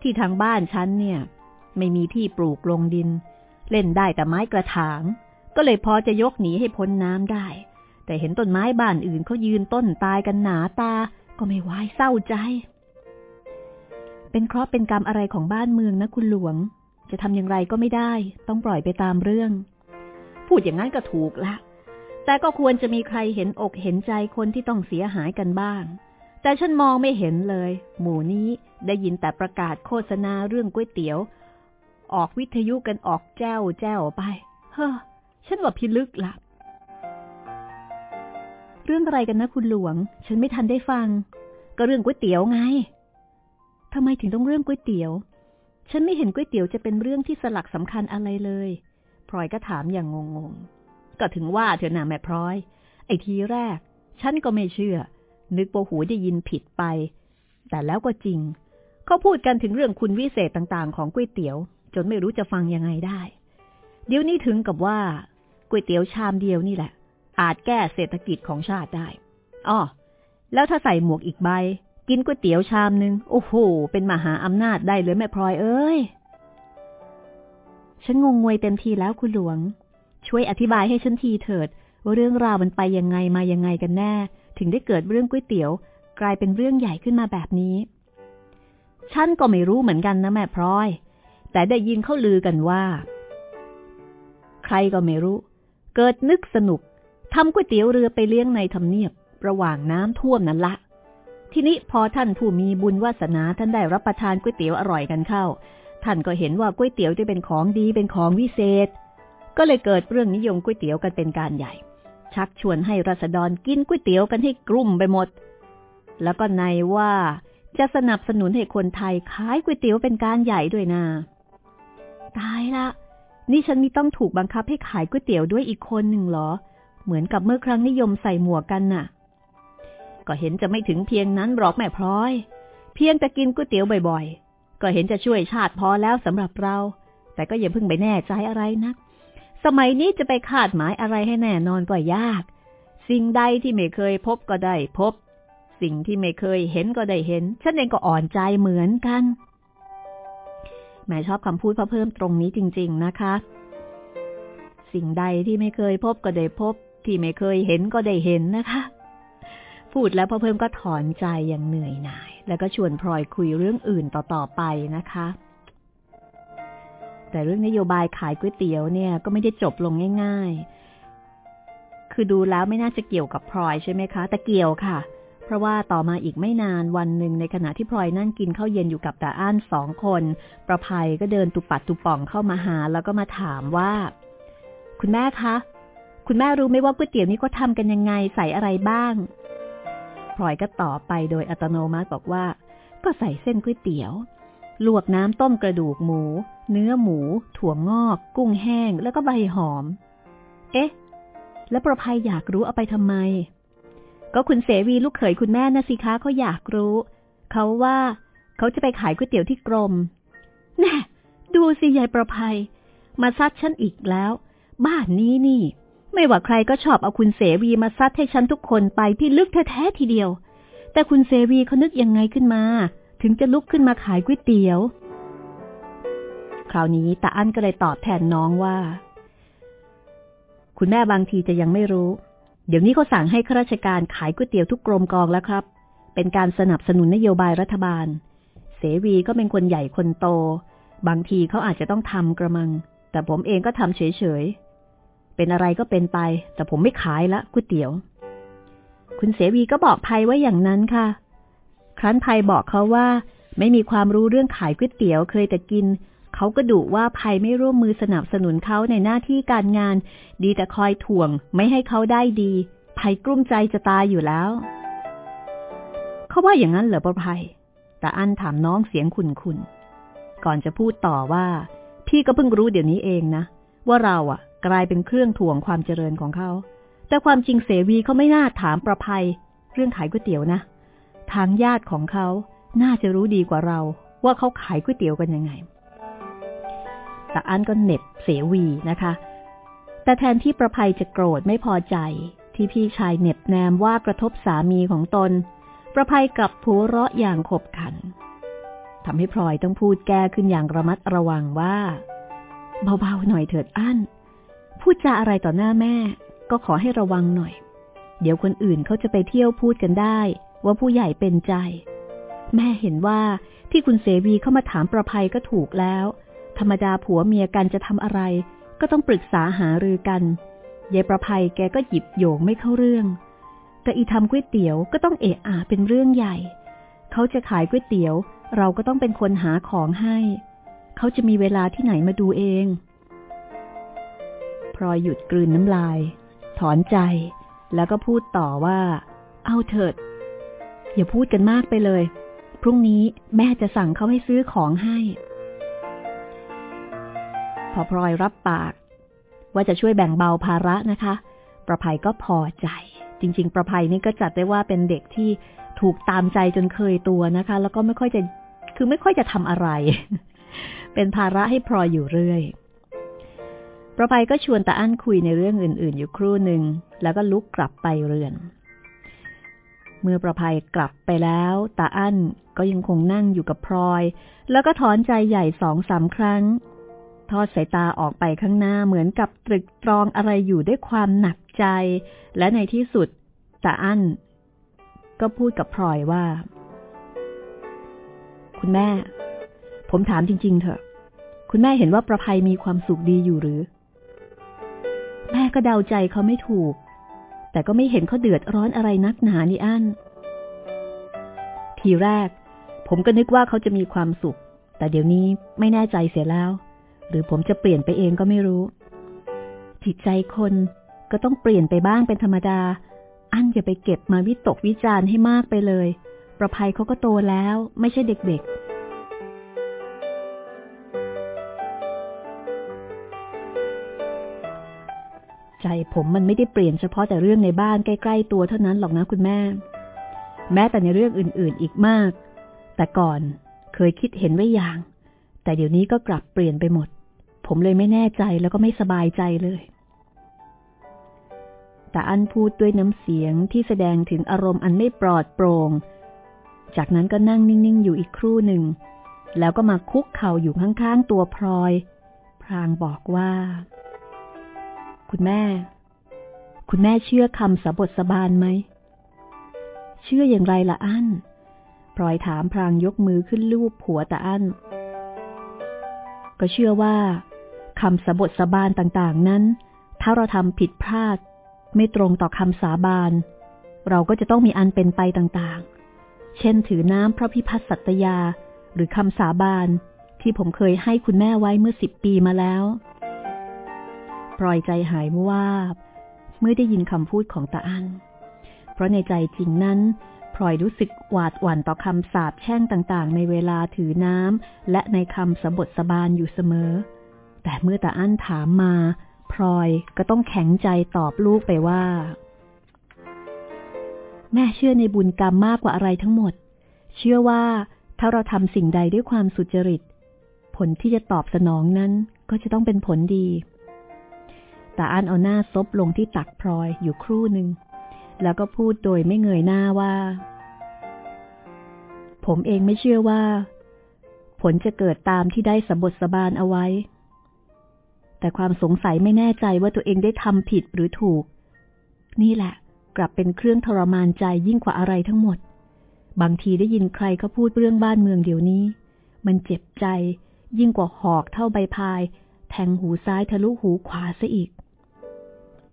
ที่ทางบ้านฉันเนี่ย ไม่มีที่ปลูกลงดิน เล่นได้แต่ไม้กระถาง ก็เลยพอจะยกหนีให้พ้นน้ำได้ แต่เห็นต้นไม้บ้านอื่นเขายืนต้นตายกันหนาตา ก็ไม่ไหวเศร้าใจ เป็นเคราะเป็นกรรมอะไรของบ้านเมืองนะคุณหลวง จะทำอย่างไรก็ไม่ได้ ต้องปล่อยไปตามเรื่อง พูดอย่างนั้นก็ถูกละแต่ก็ควรจะมีใครเห็นอกเห็นใจคนที่ต้องเสียหายกันบ้าง แต่ฉันมองไม่เห็นเลย หมู่นี้ได้ยินแต่ประกาศโฆษณาเรื่องก๋วยเตี๋ยว ออกวิทยุกันออกแจ้วแจ้วไป เฮ้อ ฉันว่าพิลึกละเรื่องอะไรกันนะคุณหลวง ฉันไม่ทันได้ฟัง ก็เรื่องก๋วยเตี๋ยวไงทำไมถึงต้องเรื่องก๋วยเตี๋ยว ฉันไม่เห็นก๋วยเตี๋ยวจะเป็นเรื่องที่สลักสำคัญอะไรเลยพลอยก็ถามอย่างงงๆ ก็ถึงว่าเถอะนะแม่พลอย ไอ้ทีแรก ฉันก็ไม่เชื่อ นึกว่าหูได้ยินผิดไป แต่แล้วก็จริง เขาพูดกันถึงเรื่องคุณวิเศษต่างๆ ของก๋วยเตี๋ยว จนไม่รู้จะฟังยังไงได้ เดี๋ยวนี้ถึงกับว่าก๋วยเตี๋ยวชามเดียวนี่แหละ อาจแก้เศรษฐกิจของชาติได้อ๋อแล้วถ้าใส่หมวกอีกใบ กินก๋วยเตี๋ยวชามหนึ่งโอ้โห เป็นมหาอำนาจได้เลยแม่พลอยเอ้ย ฉันงงงวยเต็มทีแล้วคุณหลวง ช่วยอธิบายให้ฉันทีเถิด ว่าเรื่องราวมันไปยังไงมายังไงกันแน่ ถึงได้เกิดเรื่องก๋วยเตี๋ยว กลายเป็นเรื่องใหญ่ขึ้นมาแบบนี้ ฉันก็ไม่รู้เหมือนกันนะแม่พลอย แต่ได้ยินเขาลือกันว่า ใครก็ไม่รู้ เกิดนึกสนุกทำก๋วยเตี๋ยวเรือไปเลี้ยงในทำเนียบ ระหว่างน้ำท่วมนั่นละทีนี้พอท่านผู้มีบุญวาสนาท่านได้รับประทานก๋วยเตี๋ยวอร่อยกันเข้า ท่านก็เห็นว่าก๋วยเตี๋ยวจะเป็นของดีเป็นของวิเศษ ก็เลยเกิดเรื่องนิยมก๋วยเตี๋ยวกันเป็นการใหญ่ ชักชวนให้รัษฎรกินก๋วยเตี๋ยวกันให้กลุ่มไปหมด แล้วก็ในว่าจะสนับสนุนให้คนไทยขายก๋วยเตี๋ยวเป็นการใหญ่ด้วยนะตายละ นี่ฉันมีต้องถูกบังคับให้ขายก๋วยเตี๋ยวด้วยอีกคนหนึ่งเหรอ เหมือนกับเมื่อครั้งนิยมใส่หมวกกันน่ะ ก็เห็นจะไม่ถึงเพียงนั้นหรอกแม่พลอย เพียงแต่กินก๋วยเตี๋ยวบ่อยๆ ก็เห็นจะช่วยชาติพอแล้วสำหรับเรา แต่ก็อย่าเพิ่งไปแน่ใจอะไรนัก สมัยนี้จะไปคาดหมายอะไรให้แน่นอนก็ยาก สิ่งใดที่ไม่เคยพบก็ได้พบ สิ่งที่ไม่เคยเห็นก็ได้เห็น ฉันเองก็อ่อนใจเหมือนกัน แม่ชอบคำพูดพอเพิ่มตรงนี้จริง ๆนะคะ สิ่งใดที่ไม่เคยพบก็ได้พบ ที่ไม่เคยเห็นก็ได้เห็นนะคะพูดแล้วพ่อเพิ่มก็ถอนใจอย่างเหนื่อยหน่าย แล้วก็ชวนพลอยคุยเรื่องอื่นต่อๆไปนะคะ แต่เรื่องนโยบายขายก๋วยเตี๋ยวเนี่ยก็ไม่ได้จบลงง่าย ๆ คือดูแล้วไม่น่าจะเกี่ยวกับพลอยใช่ไหมคะ แต่เกี่ยวค่ะ เพราะว่าต่อมาอีกไม่นานวันหนึ่งในขณะที่พลอยนั่งกินข้าวเย็นอยู่กับตาอ้านสองคน ประภัยก็เดินตุปัดตุป่องเข้ามาหา แล้วก็มาถามว่า คุณแม่คะ คุณแม่รู้ไหมว่าก๋วยเตี๋ยวนี้ก็ทำกันยังไงใส่อะไรบ้างพลอยก็ตอบไปโดยอัตโนมัติบอกว่า ก็ใส่เส้นก๋วยเตี๋ยว ลวกน้ำต้มกระดูกหมู เนื้อหมู ถั่วงอก กุ้งแห้ง แล้วก็ใบหอม เอ๊ะ แล้วประภัยอยากรู้เอาไปทำไม ก็คุณเสวีลูกเขยคุณแม่นะสิคะเขาอยากรู้ เขาว่าเขาจะไปขายก๋วยเตี๋ยวที่กรม แน่ดูสิยายประภัย มาซัดฉันอีกแล้ว บ้านนี้นี่ ไม่ว่าใครก็ชอบเอาคุณเสวีมาซัดให้ฉันทุกคนไปพี่ลึกแท้ๆทีเดียว แต่คุณเสวีเขานึกยังไงขึ้นมา ถึงจะลุกขึ้นมาขายก๋วยเตี๋ยว คราวนี้ตาอั้นก็เลยตอบแทนน้องว่า คุณแม่บางทีจะยังไม่รู้ เดี๋ยวนี้เขาสั่งให้ข้าราชการขายก๋วยเตี๋ยวทุกกรมกองแล้วครับ เป็นการสนับสนุนนโยบายรัฐบาล เสวีก็เป็นคนใหญ่คนโต บางทีเขาอาจจะต้องทำกระมัง แต่ผมเองก็ทำเฉยๆ เป็นอะไรก็เป็นไป แต่ผมไม่ขายละก๋วยเตี๋ยว คุณเสวีก็บอกภัยว่าอย่างนั้นค่ะ ครั้นภัยบอกเขาว่าไม่มีความรู้เรื่องขายก๋วยเตี๋ยวเคยแต่กิน เขาก็ดุว่าภัยไม่ร่วมมือสนับสนุนเขาในหน้าที่การงาน ดีแต่คอยถ่วงไม่ให้เขาได้ดีภัยกลุ้มใจจะตายอยู่แล้ว เขาว่าอย่างนั้นเหรอประภัยแต่อันถามน้องเสียงขุนขุนก่อนจะพูดต่อว่า พี่ก็เพิ่งรู้เดี๋ยวนี้เองนะ ว่าเราอะกลายเป็นเครื่องถ่วงความเจริญของเขา แต่ความจริงเสวีเขาไม่น่าถามประภัย เรื่องขายก๋วยเตี๋ยวนะ ทางญาติของเขาน่าจะรู้ดีกว่าเรา ว่าเขาขายก๋วยเตี๋ยวกันยังไง ตาอั้นก็เน็บเสวีนะคะ แต่แทนที่ประภัยจะโกรธไม่พอใจ ที่พี่ชายเน็บแนมว่ากระทบสามีของตน ประภัยกลับผัวเราะอย่างขบขันทำให้พลอยต้องพูดแก้ขึ้นอย่างระมัดระวังว่า เบาๆหน่อยเถิดอั้น พูดจาอะไรต่อหน้าแม่ ก็ขอให้ระวังหน่อย เดี๋ยวคนอื่นเขาจะไปเที่ยวพูดกันได้ ว่าผู้ใหญ่เป็นใจ แม่เห็นว่าที่คุณเสวีเข้ามาถามประภัยก็ถูกแล้ว ธรรมดาผัวเมียกันจะทำอะไร ก็ต้องปรึกษาหารือกันยายประภัยแกก็หยิบโยงไม่เข้าเรื่องแต่อีทำก๋วยเตี๋ยวก็ต้องเอะอะเป็นเรื่องใหญ่ เขาจะขายก๋วยเตี๋ยว เราก็ต้องเป็นคนหาของให้ เขาจะมีเวลาที่ไหนมาดูเองพลอยหยุดกลืนน้ำลาย ถอนใจ แล้วก็พูดต่อว่า เอาเถิด อย่าพูดกันมากไปเลย พรุ่งนี้แม่จะสั่งเขาให้ซื้อของให้ พอพลอยรับปาก ว่าจะช่วยแบ่งเบาภาระนะคะ ประภัยก็พอใจ จริง ๆ ประภัยนี่ก็จัดได้ว่าเป็นเด็กที่ถูกตามใจจนเคยตัวนะคะ แล้วก็ไม่ค่อยจะคือไม่ค่อยจะทำอะไร เป็นภาระให้พลอยอยู่เรื่อย ประภัยก็ชวนตาอั้นคุยในเรื่องอื่น ๆ อยู่ครู่หนึ่งแล้วก็ลุกกลับไปเรือน เมื่อประภัยกลับไปแล้วตาอั้นก็ยังคงนั่งอยู่กับพลอย แล้วก็ถอนใจใหญ่สองสามครั้ง ทอดสายตาออกไปข้างหน้าเหมือนกับตรึกตรองอะไรอยู่ด้วยความหนักใจ และในที่สุดตาอั้น ก็พูดกับพลอยว่า คุณแม่ ผมถามจริง ๆ เถอะ คุณแม่เห็นว่าประภัยมีความสุขดีอยู่หรือ แม่ก็เดาใจเขาไม่ถูก แต่ก็ไม่เห็นเขาเดือดร้อนอะไรนักหนานี่อั้น ทีแรก ผมก็นึกว่าเขาจะมีความสุข แต่เดี๋ยวนี้ไม่แน่ใจเสียแล้ว หรือผมจะเปลี่ยนไปเองก็ไม่รู้ จิตใจคนก็ต้องเปลี่ยนไปบ้างเป็นธรรมดา อันอย่าไปเก็บมาวิตกวิจารณ์ให้มากไปเลย ประภัยเขาก็โตแล้วไม่ใช่เด็กๆใจผมมันไม่ได้เปลี่ยนเฉพาะแต่เรื่องในบ้านใกล้ ๆ ตัวเท่านั้นหรอกนะคุณแม่ แม้แต่ในเรื่องอื่น ๆ อีกมาก แต่ก่อนเคยคิดเห็นไว้อย่าง แต่เดี๋ยวนี้ก็กลับเปลี่ยนไปหมด ผมเลยไม่แน่ใจแล้วก็ไม่สบายใจเลยแต่อันพูดด้วยน้ำเสียงที่แสดงถึงอารมณ์อันไม่ปลอดโปรง่ง จากนั้นก็นั่งนิ่งๆอยู่อีกครู่หนึ่ง แล้วก็มาคุกเข่าอยู่ข้างๆตัวพลอย พรางบอกว่า คุณแม่ คุณแม่เชื่อคำสบทสบานไหม เชื่ออย่างไรล่ะอั้นพลอยถามพรางยกมือขึ้นลูบหัวตาอั้น ก็เชื่อว่า คำสบทสบานต่างๆ นั้น ถ้าเราทำผิดพลาด ไม่ตรงต่อคำสาบาน เราก็จะต้องมีอันเป็นไปต่างๆ เช่นถือน้ำพระพิพัฒน์สัตยา หรือคำสาบานที่ผมเคยให้คุณแม่ไว้เมื่อสิบปีมาแล้ว ปล่อยใจหายว่าเมื่อได้ยินคำพูดของตาอัน เพราะในใจจริงนั้นพลอยรู้สึกหวาดหวั่นต่อคำสาบแช่งต่างๆ ในเวลาถือน้ำและในคำสบทสบานอยู่เสมอ แต่เมื่อตาอั้นถามมา พลอยก็ต้องแข็งใจตอบลูกไปว่า แม่เชื่อในบุญกรรมมากกว่าอะไรทั้งหมด เชื่อว่าถ้าเราทำสิ่งใดด้วยความสุจริต ผลที่จะตอบสนองนั้นก็จะต้องเป็นผลดีต่อันเอาหน้าซบลงที่ตักพลอยอยู่ครู่หนึ่งแล้วก็พูดโดยไม่เงยหน้าว่า ผมเองไม่เชื่อว่า ผลจะเกิดตามที่ได้สบทสบานเอาไว้ แต่ความสงสัยไม่แน่ใจว่าตัวเองได้ทำผิดหรือถูก นี่แหละ กลับเป็นเครื่องทรมานใจยิ่งกว่าอะไรทั้งหมด บางทีได้ยินใครเขาพูดเรื่องบ้านเมืองเดี๋ยวนี้ มันเจ็บใจ ยิ่งกว่าหอกเท่าใบพาย แทงหูซ้ายทะลุหูขวาซะอีก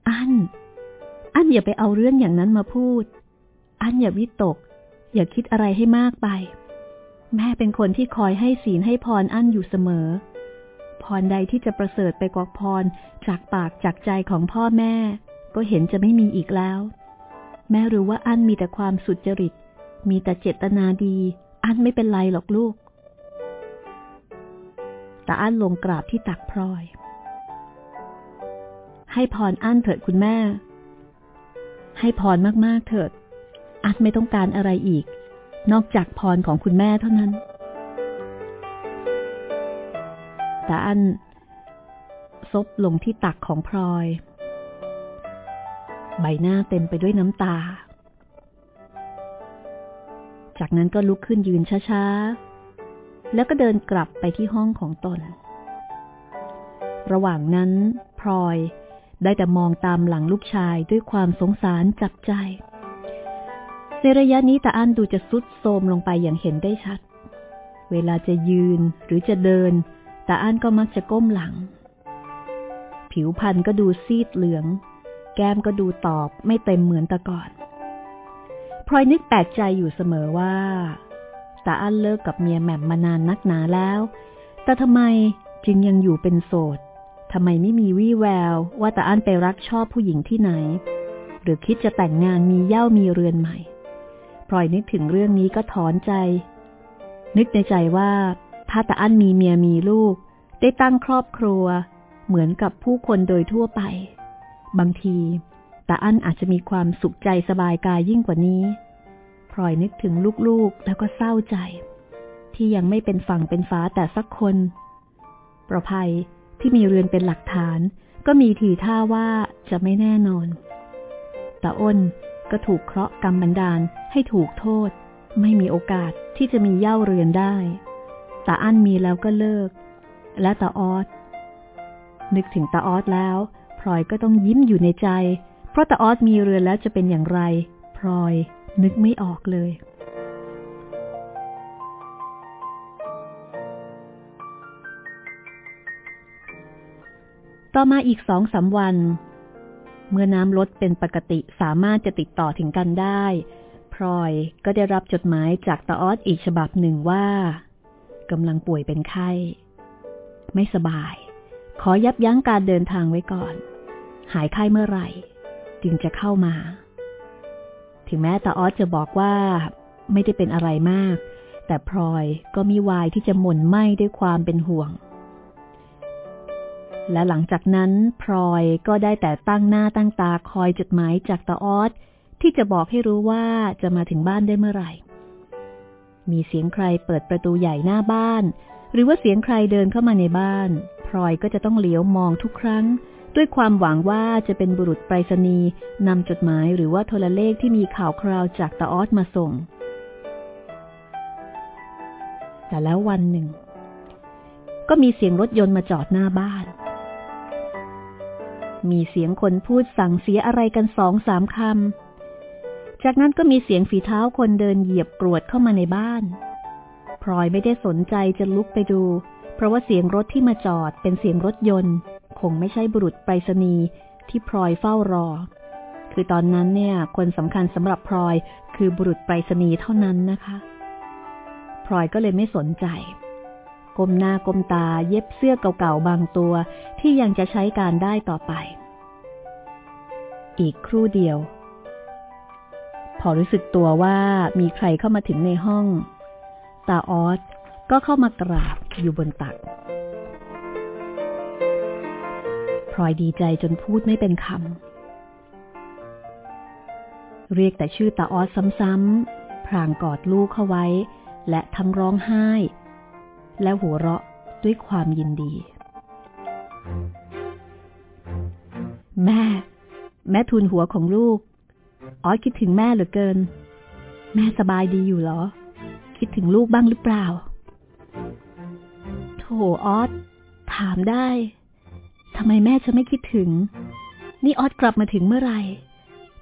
อัน อันอย่าไปเอาเรื่องอย่างนั้นมาพูด อันอย่าวิตก อย่าคิดอะไรให้มากไป แม่เป็นคนที่คอยให้ศีลให้พรอันอยู่เสมอ พรใดที่จะประเสริฐไปกว่าพรจากปากจากใจของพ่อแม่ ก็เห็นจะไม่มีอีกแล้ว แม่รู้ว่าอันมีแต่ความสุจริต มีแต่เจตนาดี อันไม่เป็นไรหรอกลูก แต่อันลงกราบที่ตักพลอย ให้พรอันเถิดคุณแม่ ให้พรมากๆเถิด อันไม่ต้องการอะไรอีก นอกจากพรของคุณแม่เท่านั้น ตาอันซบลงที่ตักของพลอย ใบหน้าเต็มไปด้วยน้ำตา จากนั้นก็ลุกขึ้นยืนช้าๆ แล้วก็เดินกลับไปที่ห้องของตน ระหว่างนั้นพลอยได้แต่มองตามหลังลูกชายด้วยความสงสารจับใจในระยะนี้ตาอันดูจะสุดโทมลงไปอย่างเห็นได้ชัด เวลาจะยืนหรือจะเดิน ตาอั้นก็มักจะก้มหลัง ผิวพรรณก็ดูซีดเหลือง แก้มก็ดูตอบไม่เต็มเหมือนแต่ก่อนพลอยนึกแปลกใจอยู่เสมอว่าตาอั้นเลิกกับเมียแหม่มมานานนักหนาแล้ว แต่ทำไมจึงยังอยู่เป็นโสดทำไมไม่มีวี่แวว ว่าตาอั้นไปรักชอบผู้หญิงที่ไหน หรือคิดจะแต่งงานมีเย่ามีเรือนใหม่พลอยนึกถึงเรื่องนี้ก็ถอนใจ นึกในใจว่า ถ้าตาอั้นมีเมียมีลูก ได้ตั้งครอบครัว เหมือนกับผู้คนโดยทั่วไป บางทีตาอั้นอาจจะมีความสุขใจสบายกายยิ่งกว่านี้พลอยนึกถึงลูกๆแล้วก็เศร้าใจ ที่ยังไม่เป็นฝั่งเป็นฟ้าแต่สักคน ประภัยที่มีเรือนเป็นหลักฐาน ก็มีทีท่าว่าจะไม่แน่นอนตาอ้นก็ถูกเคราะห์กรรมบันดาลให้ถูกโทษ ไม่มีโอกาสที่จะมีเย่าเรือนได้ ตาอั้นมีแล้วก็เลิก และตาออสนึกถึงตาออสแล้วพลอยก็ต้องยิ้มอยู่ในใจ เพราะตาออสมีเรือนแล้วจะเป็นอย่างไรพลอยนึกไม่ออกเลย ต่อมาอีกสองสาวัน เมื่อน้ำลดเป็นปกติสามารถจะติดต่อถึงกันได้พลอยก็ได้รับจดหมายจากตาออสอีกฉบับหนึ่งว่า กำลังป่วยเป็นไข้ ไม่สบาย ขอยับยั้งการเดินทางไว้ก่อน หายไข้เมื่อไหร่ จึงจะเข้ามา ถึงแม้ตาออสจะบอกว่าไม่ได้เป็นอะไรมาก แต่พลอยก็มีวายที่จะหม่นไหมด้วยความเป็นห่วง และหลังจากนั้นพลอยก็ได้แต่ตั้งหน้าตั้งตาคอยจดหมายจากตาออสที่จะบอกให้รู้ว่าจะมาถึงบ้านได้เมื่อไหร่ มีเสียงใครเปิดประตูใหญ่หน้าบ้าน หรือว่าเสียงใครเดินเข้ามาในบ้าน พลอยก็จะต้องเหลียวมองทุกครั้ง ด้วยความหวังว่าจะเป็นบุรุษไปรษณีย์นำจดหมายหรือว่าโทรเลขที่มีข่าวคราวจากตาออสมาส่ง แต่แล้ววันหนึ่ง ก็มีเสียงรถยนต์มาจอดหน้าบ้าน มีเสียงคนพูดสั่งเสียอะไรกันสองสามคำ จากนั้นก็มีเสียงฝีเท้าคนเดินเหยียบกรวดเข้ามาในบ้านพลอยไม่ได้สนใจจะลุกไปดู เพราะว่าเสียงรถที่มาจอดเป็นเสียงรถยนต์ คงไม่ใช่บุรุษไปรษณีย์ที่พลอยเฝ้ารอ คือตอนนั้นเนี่ย คนสำคัญสำหรับพลอยคือบุรุษไปรษณีย์เท่านั้นนะคะพลอยก็เลยไม่สนใจก้มหน้าก้มตาเย็บเสื้อเก่าๆบางตัวที่ยังจะใช้การได้ต่อไป อีกครู่เดียว พอรู้สึกตัวว่ามีใครเข้ามาถึงในห้อง ตาออสก็เข้ามากราบอยู่บนตักพลอยดีใจจนพูดไม่เป็นคำ เรียกแต่ชื่อตาออสซ้ำๆ พรางกอดลูกเข้าไว้ และทั้งร้องไห้ และหัวเราะด้วยความยินดี แม่ แม่ทุนหัวของลูก ออสคิดถึงแม่เหลือเกิน แม่สบายดีอยู่หรอ คิดถึงลูกบ้างหรือเปล่า โถออสถามได้ทำไมแม่จะไม่คิดถึง นี่ออสกลับมาถึงเมื่อไหร่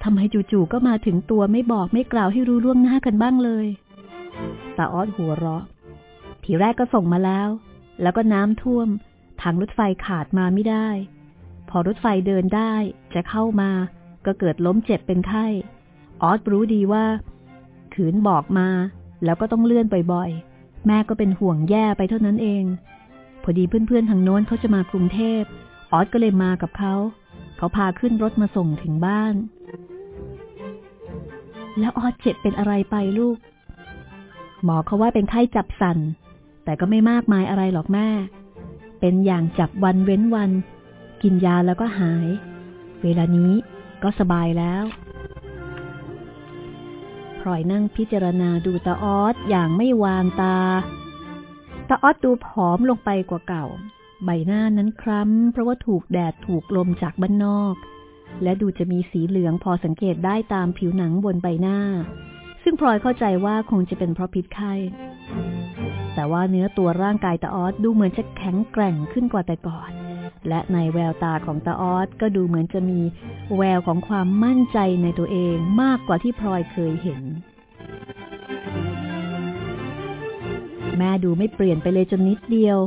ทำไมจู่ๆก็มาถึงตัวไม่บอกไม่กล่าวให้รู้ล่วงหน้ากันบ้างเลยตาออสหัวเราะ ทีแรกก็ส่งมาแล้ว แล้วก็น้ำท่วม ทางรถไฟขาดมาไม่ได้ พอรถไฟเดินได้จะเข้ามา ก็เกิดล้มเจ็บเป็นไข้ ออสรู้ดีว่า ขืนบอกมาแล้วก็ต้องเลื่อนบ่อยๆ แม่ก็เป็นห่วงแย่ไปเท่านั้นเอง พอดีเพื่อนๆทางโน้นเขาจะมากรุงเทพ ออสก็เลยมากับเขา เขาพาขึ้นรถมาส่งถึงบ้าน แล้วออสเจ็บเป็นอะไรไปลูก หมอเขาว่าเป็นไข้จับสัน แต่ก็ไม่มากมายอะไรหรอกแม่ เป็นอย่างจับวันเว้นวัน กินยาแล้วก็หาย เวลานี้ ก็สบายแล้วพลอยนั่งพิจารณาดูตาออสอย่างไม่วางตาตาออดดูผอมลงไปกว่าเก่า ใบหน้านั้นคล้ำเพราะว่าถูกแดดถูกลมจากบ้านนอก และดูจะมีสีเหลืองพอสังเกตได้ตามผิวหนังบนใบหน้า ซึ่งพลอยเข้าใจว่าคงจะเป็นเพราะพิษไข้ แต่ว่าเนื้อตัวร่างกายตาออดดูเหมือนจะแข็งแกร่งขึ้นกว่าแต่ก่อน และในแววตาของตาออดก็ดูเหมือนจะมีแววของความมั่นใจในตัวเองมากกว่าที่พลอยเคยเห็น แม่ดูไม่เปลี่ยนไปเลยจนนิดเดียว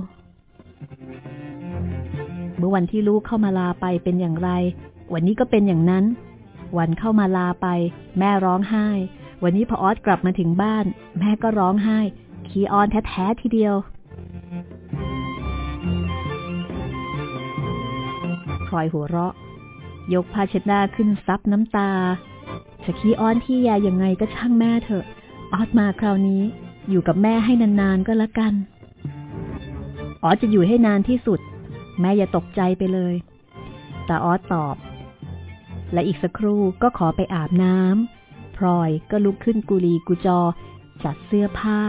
เมื่อวันที่ลูกเข้ามาลาไปเป็นอย่างไร วันนี้ก็เป็นอย่างนั้น วันเข้ามาลาไป แม่ร้องไห้ วันนี้พอออสกลับมาถึงบ้าน แม่ก็ร้องไห้ ขี้ออนแท้ๆทีเดียว พลอยหัวเราะ ยกผ้าเช็ดหน้าขึ้นซับน้ำตาจะขี้อ้อนที่ยายังไงก็ช่างแม่เถอะ ออสมาคราวนี้อยู่กับแม่ให้นานๆก็แล้วกันอ๋อจะอยู่ให้นานที่สุด แม่อย่าตกใจไปเลย ตาออสตอบ และอีกสักครู่ก็ขอไปอาบน้ำพลอยก็ลุกขึ้นกุลีกุจอ จัดเสื้อผ้า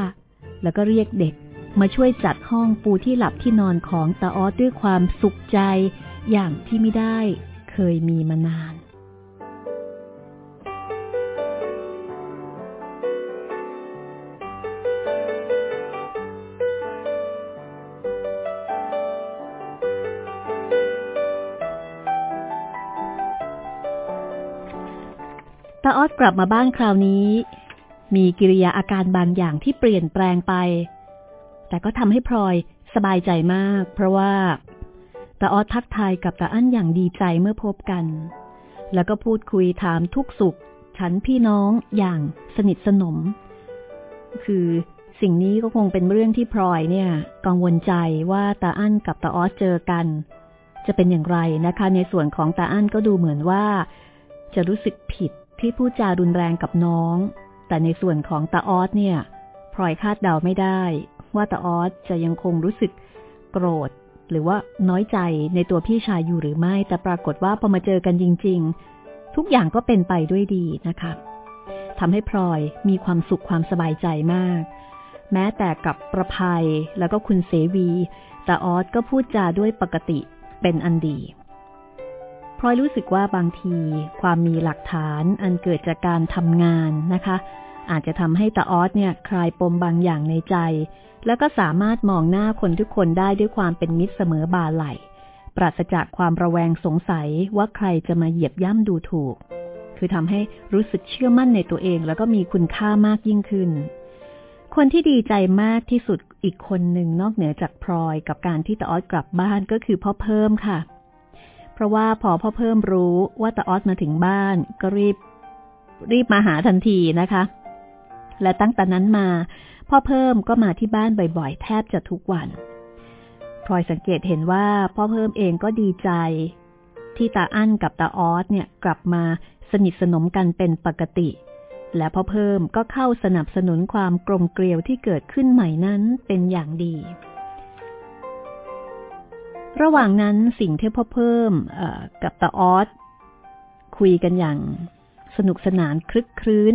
แล้วก็เรียกเด็กมาช่วยจัดห้องปูที่หลับที่นอนของตาออด้วยความสุขใจ อย่างที่ไม่ได้เคยมีมานาน ตาออสกลับมาบ้านคราวนี้ มีกิริยาอาการบางอย่างที่เปลี่ยนแปลงไป แต่ก็ทำให้พลอยสบายใจมาก เพราะว่า ตาออสทักทายกับตาอั้นอย่างดีใจเมื่อพบกัน แล้วก็พูดคุยถามทุกสุข ฉันพี่น้องอย่างสนิทสนม คือสิ่งนี้ก็คงเป็นเรื่องที่พลอยเนี่ย กังวลใจว่าตาอั้นกับตาออสเจอกัน จะเป็นอย่างไรนะคะ ในส่วนของตาอั้นก็ดูเหมือนว่า จะรู้สึกผิดที่พูดจารุนแรงกับน้อง แต่ในส่วนของตาออสเนี่ยพลอยคาดเดาไม่ได้ ว่าตาออสจะยังคงรู้สึกโกรธ หรือว่าน้อยใจในตัวพี่ชายอยู่หรือไม่ แต่ปรากฏว่าพอมาเจอกันจริง ๆ ทุกอย่างก็เป็นไปด้วยดีนะคะทำให้พลอยมีความสุขความสบายใจมาก แม้แต่กับประภัยแล้วก็คุณเสวีตาออสก็พูดจาด้วยปกติเป็นอันดีพลอยรู้สึกว่าบางทีความมีหลักฐานอันเกิดจากการทำงานนะคะ อาจจะทำให้ตาออสเนี่ยคลายปมบางอย่างในใจ แล้วก็สามารถมองหน้าคนทุกคนได้ด้วยความเป็นมิตรเสมอบาไหลปราศจากความระแวงสงสัยว่าใครจะมาเหยียบย่ำดูถูก คือทำให้รู้สึกเชื่อมั่นในตัวเองแล้วก็มีคุณค่ามากยิ่งขึ้น คนที่ดีใจมากที่สุดอีกคนหนึ่งนอกเหนือจากพลอยกับการที่ตาออสกลับบ้านก็คือพ่อเพิ่มค่ะ เพราะว่าพอพ่อเพิ่มรู้ว่าตาออสมาถึงบ้านก็รีบ รีบมาหาทันทีนะคะ และตั้งแต่นั้นมา พ่อเพิ่มก็มาที่บ้านบ่อยๆ แทบจะทุกวันพลอยสังเกตเห็นว่าพ่อเพิ่มเองก็ดีใจ ที่ตาอั้นกับตาออสเนี่ยกลับมาสนิทสนมกันเป็นปกติ และพ่อเพิ่มก็เข้าสนับสนุนความกลมเกลียวที่เกิดขึ้นใหม่นั้นเป็นอย่างดี ระหว่างนั้นสิ่งที่พ่อเพิ่มกับตาออสคุยกันอย่างสนุกสนานคลึกครื้น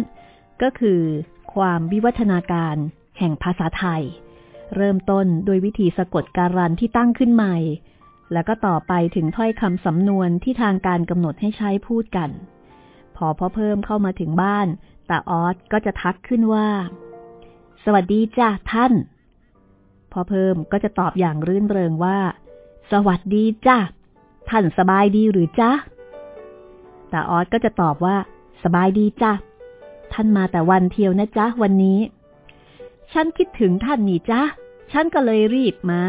ก็คือความวิวัฒนาการ แห่งภาษาไทย เริ่มต้นโดยวิธีสะกดการันที่ตั้งขึ้นใหม่ แล้วก็ต่อไปถึงถ้อยคำสำนวนที่ทางการกำหนดให้ใช้พูดกัน พอพ่อเพิ่มเข้ามาถึงบ้านตาออสก็จะทักขึ้นว่า สวัสดีจ้ะท่านพ่อเพิ่มก็จะตอบอย่างรื่นเริงว่า สวัสดีจ้ะท่านสบายดีหรือจ้ะตาออสก็จะตอบว่า สบายดีจ้ะท่านมาแต่วันเที่ยวนะจ๊ะวันนี้ ฉันคิดถึงท่านนี่จ้ะฉันก็เลยรีบมา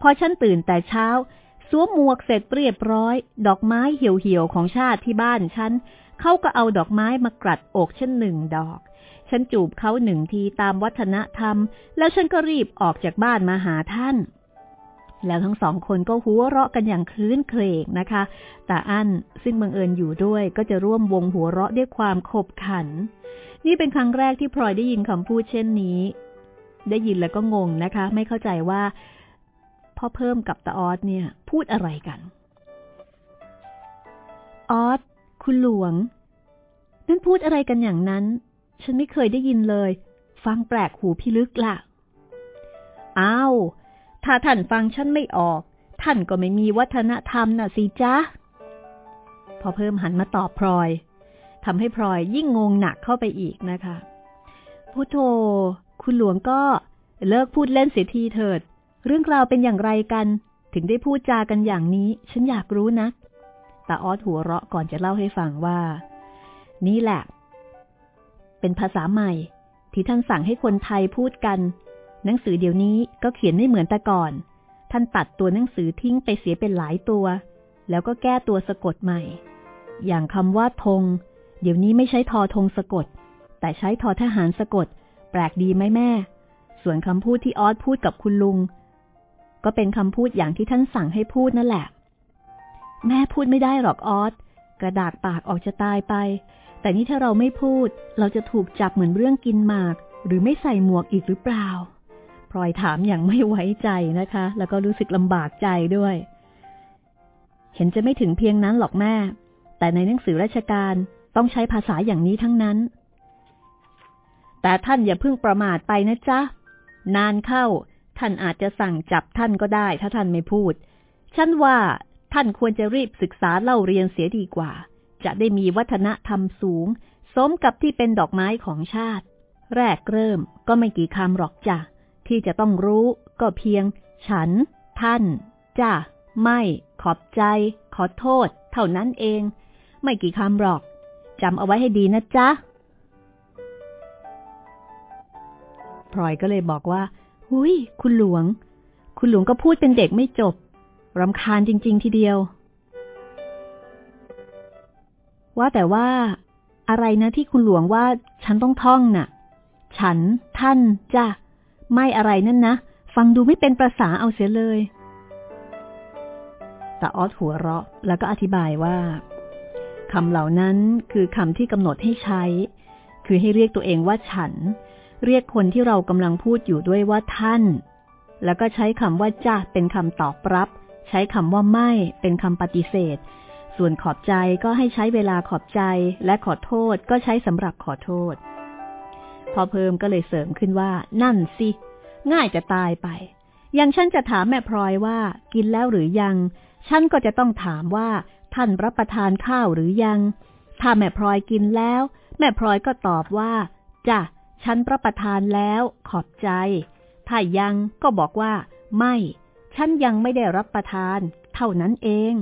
พอฉันตื่นแต่เช้า สวมหมวกเสร็จเรียบร้อย ดอกไม้เหี่ยวๆของชาติที่บ้านฉัน เขาก็เอาดอกไม้มากรัดอกฉันหนึ่งดอก ฉันจูบเขาหนึ่งทีตามวัฒนธรรม แล้วฉันก็รีบออกจากบ้านมาหาท่าน แล้วทั้งสองคนก็หัวเราะกันอย่างคลื้นเครงนะคะ แต่อั้นซึ่งบังเอิญอยู่ด้วยก็จะร่วมวงหัวเราะด้วยความขบขัน นี่เป็นครั้งแรกที่พลอยได้ยินคำพูดเช่นนี้ ได้ยินแล้วก็งงนะคะ ไม่เข้าใจว่าพ่อเพิ่มกับตาออสเนี่ย พูดอะไรกัน ออสคุณหลวง นั่นพูดอะไรกันอย่างนั้น ฉันไม่เคยได้ยินเลย ฟังแปลกหูพิลึกละ่ะ อ้าว ถ้าท่านฟังฉันไม่ออก ท่านก็ไม่มีวัฒนธรรมน่ะสิจ๊ะ พอเพิ่มหันมาตอบพลอย ทำให้พลอยยิ่งงงหนักเข้าไปอีกนะคะพุทโทคุณหลวงก็เลิกพูดเล่นเสียทีเถิด เรื่องราวเป็นอย่างไรกัน ถึงได้พูดจากันอย่างนี้ ฉันอยากรู้นะตาออสหัวเราะก่อนจะเล่าให้ฟังว่า นี่แหละ เป็นภาษาใหม่ ที่ท่านสั่งให้คนไทยพูดกัน หนังสือเดี๋ยวนี้ก็เขียนไม่เหมือนแต่ก่อน ท่านตัดตัวหนังสือทิ้งไปเสียเป็นหลายตัว แล้วก็แก้ตัวสะกดใหม่ อย่างคำว่าธง เดี๋ยวนี้ไม่ใช้ทอธงสะกด แต่ใช้ทอทหารสะกด แปลกดีไหมแม่ ส่วนคำพูดที่ออสพูดกับคุณลุง ก็เป็นคำพูดอย่างที่ท่านสั่งให้พูดนั่นแหละ แม่พูดไม่ได้หรอกออสกระดากปากออกจะตายไป แต่นี่ถ้าเราไม่พูด เราจะถูกจับเหมือนเรื่องกินหมาก หรือไม่ใส่หมวกอีกหรือเปล่าพลอยถามอย่างไม่ไว้ใจนะคะ แล้วก็รู้สึกลำบากใจด้วย เห็นจะไม่ถึงเพียงนั้นหรอกแม่ แต่ในหนังสือราชการ ต้องใช้ภาษาอย่างนี้ทั้งนั้น แต่ท่านอย่าเพิ่งประมาทไปนะจ๊ะ นานเข้า ท่านอาจจะสั่งจับท่านก็ได้ ถ้าท่านไม่พูด ฉันว่าท่านควรจะรีบศึกษาเล่าเรียนเสียดีกว่า จะได้มีวัฒนธรรมสูง สมกับที่เป็นดอกไม้ของชาติ แรกเริ่มก็ไม่กี่คำหรอกจ้ะ ที่จะต้องรู้ก็เพียง ฉัน ท่านจ้าไม่ ขอบใจ ขอโทษ เท่านั้นเอง ไม่กี่คำหรอก จำเอาไว้ให้ดีนะจ๊ะพลอยก็เลยบอกว่าหุยคุณหลวง คุณหลวงก็พูดเป็นเด็กไม่จบรำคาญจริง ๆ ทีเดียว ว่าแต่ว่า อะไรนะที่คุณหลวงว่า ฉันต้องท่องน่ะ ฉัน ท่านจ้าไม่อะไรนั่นนะ ฟังดูไม่เป็นประษาเอาเสียเลย แตาออสหัวเราะแล้วก็อธิบายว่า คำเหล่านั้นคือคำที่กำหนดให้ใช้ คือให้เรียกตัวเองว่าฉัน เรียกคนที่เรากำลังพูดอยู่ด้วยว่าท่าน แล้วก็ใช้คำว่าจ้าเป็นคำตอบรับ ใช้คำว่าไม่เป็นคำปฏิเสธ ส่วนขอบใจก็ให้ใช้เวลาขอบใจและขอโทษก็ใช้สำหรับขอโทษ พอเพิ่มก็เลยเสริมขึ้นว่า นั่นสิ ง่ายจะตายไป อย่างฉันจะถามแม่พลอยว่า กินแล้วหรือยัง ฉันก็จะต้องถามว่า ท่านรับประทานข้าวหรือยัง ถ้าแม่พลอยกินแล้ว แม่พลอยก็ตอบว่าจ้ะฉันรับประทานแล้วขอบใจ ถ้ายังก็บอกว่า ไม่ ฉันยังไม่ได้รับประทาน เท่านั้นเอง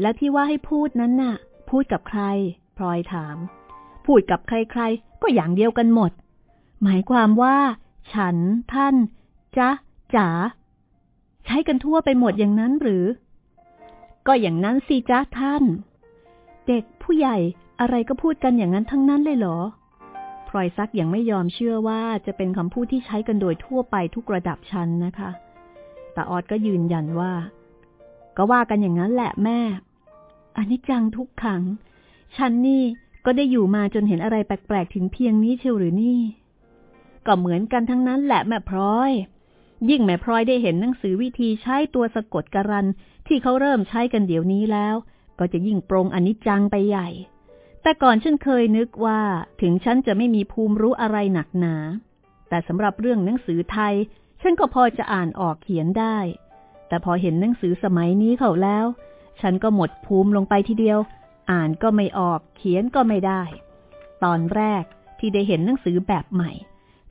แล้วที่ว่าให้พูดนั้นน่ะ พูดกับใคร พลอยถาม พูดกับใครๆ ก็อย่างเดียวกันหมด หมายความว่า ฉัน ท่าน จ๊ะจ๋าใช้กันทั่วไปหมดอย่างนั้นหรือ ก็อย่างนั้นสิจ๊ะท่าน เด็กผู้ใหญ่อะไรก็พูดกันอย่างนั้นทั้งนั้นเลยเหรอพลอยซักยังไม่ยอมเชื่อว่าจะเป็นคำพูดที่ใช้กันโดยทั่วไปทุกระดับชั้นนะคะแต่ออดก็ยืนยันว่า ก็ว่ากันอย่างนั้นแหละแม่อันนี้จังทุกขัง ฉันนี่ก็ได้อยู่มาจนเห็นอะไรแปลกๆถึงเพียงนี้เชียวหรือนี่ ก็เหมือนกันทั้งนั้นแหละแม่พลอย ยิ่งแม่พลอยได้เห็นหนังสือวิธีใช้ตัวสะกดการันที่เขาเริ่มใช้กันเดี๋ยวนี้แล้ว ก็จะยิ่งปรงอนิจจังไปใหญ่ แต่ก่อนฉันเคยนึกว่าถึงฉันจะไม่มีภูมิรู้อะไรหนักหนา แต่สำหรับเรื่องหนังสือไทย ฉันก็พอจะอ่านออกเขียนได้ แต่พอเห็นหนังสือสมัยนี้เขาแล้ว ฉันก็หมดภูมิลงไปทีเดียว อ่านก็ไม่ออก เขียนก็ไม่ได้ ตอนแรกที่ได้เห็นหนังสือแบบใหม่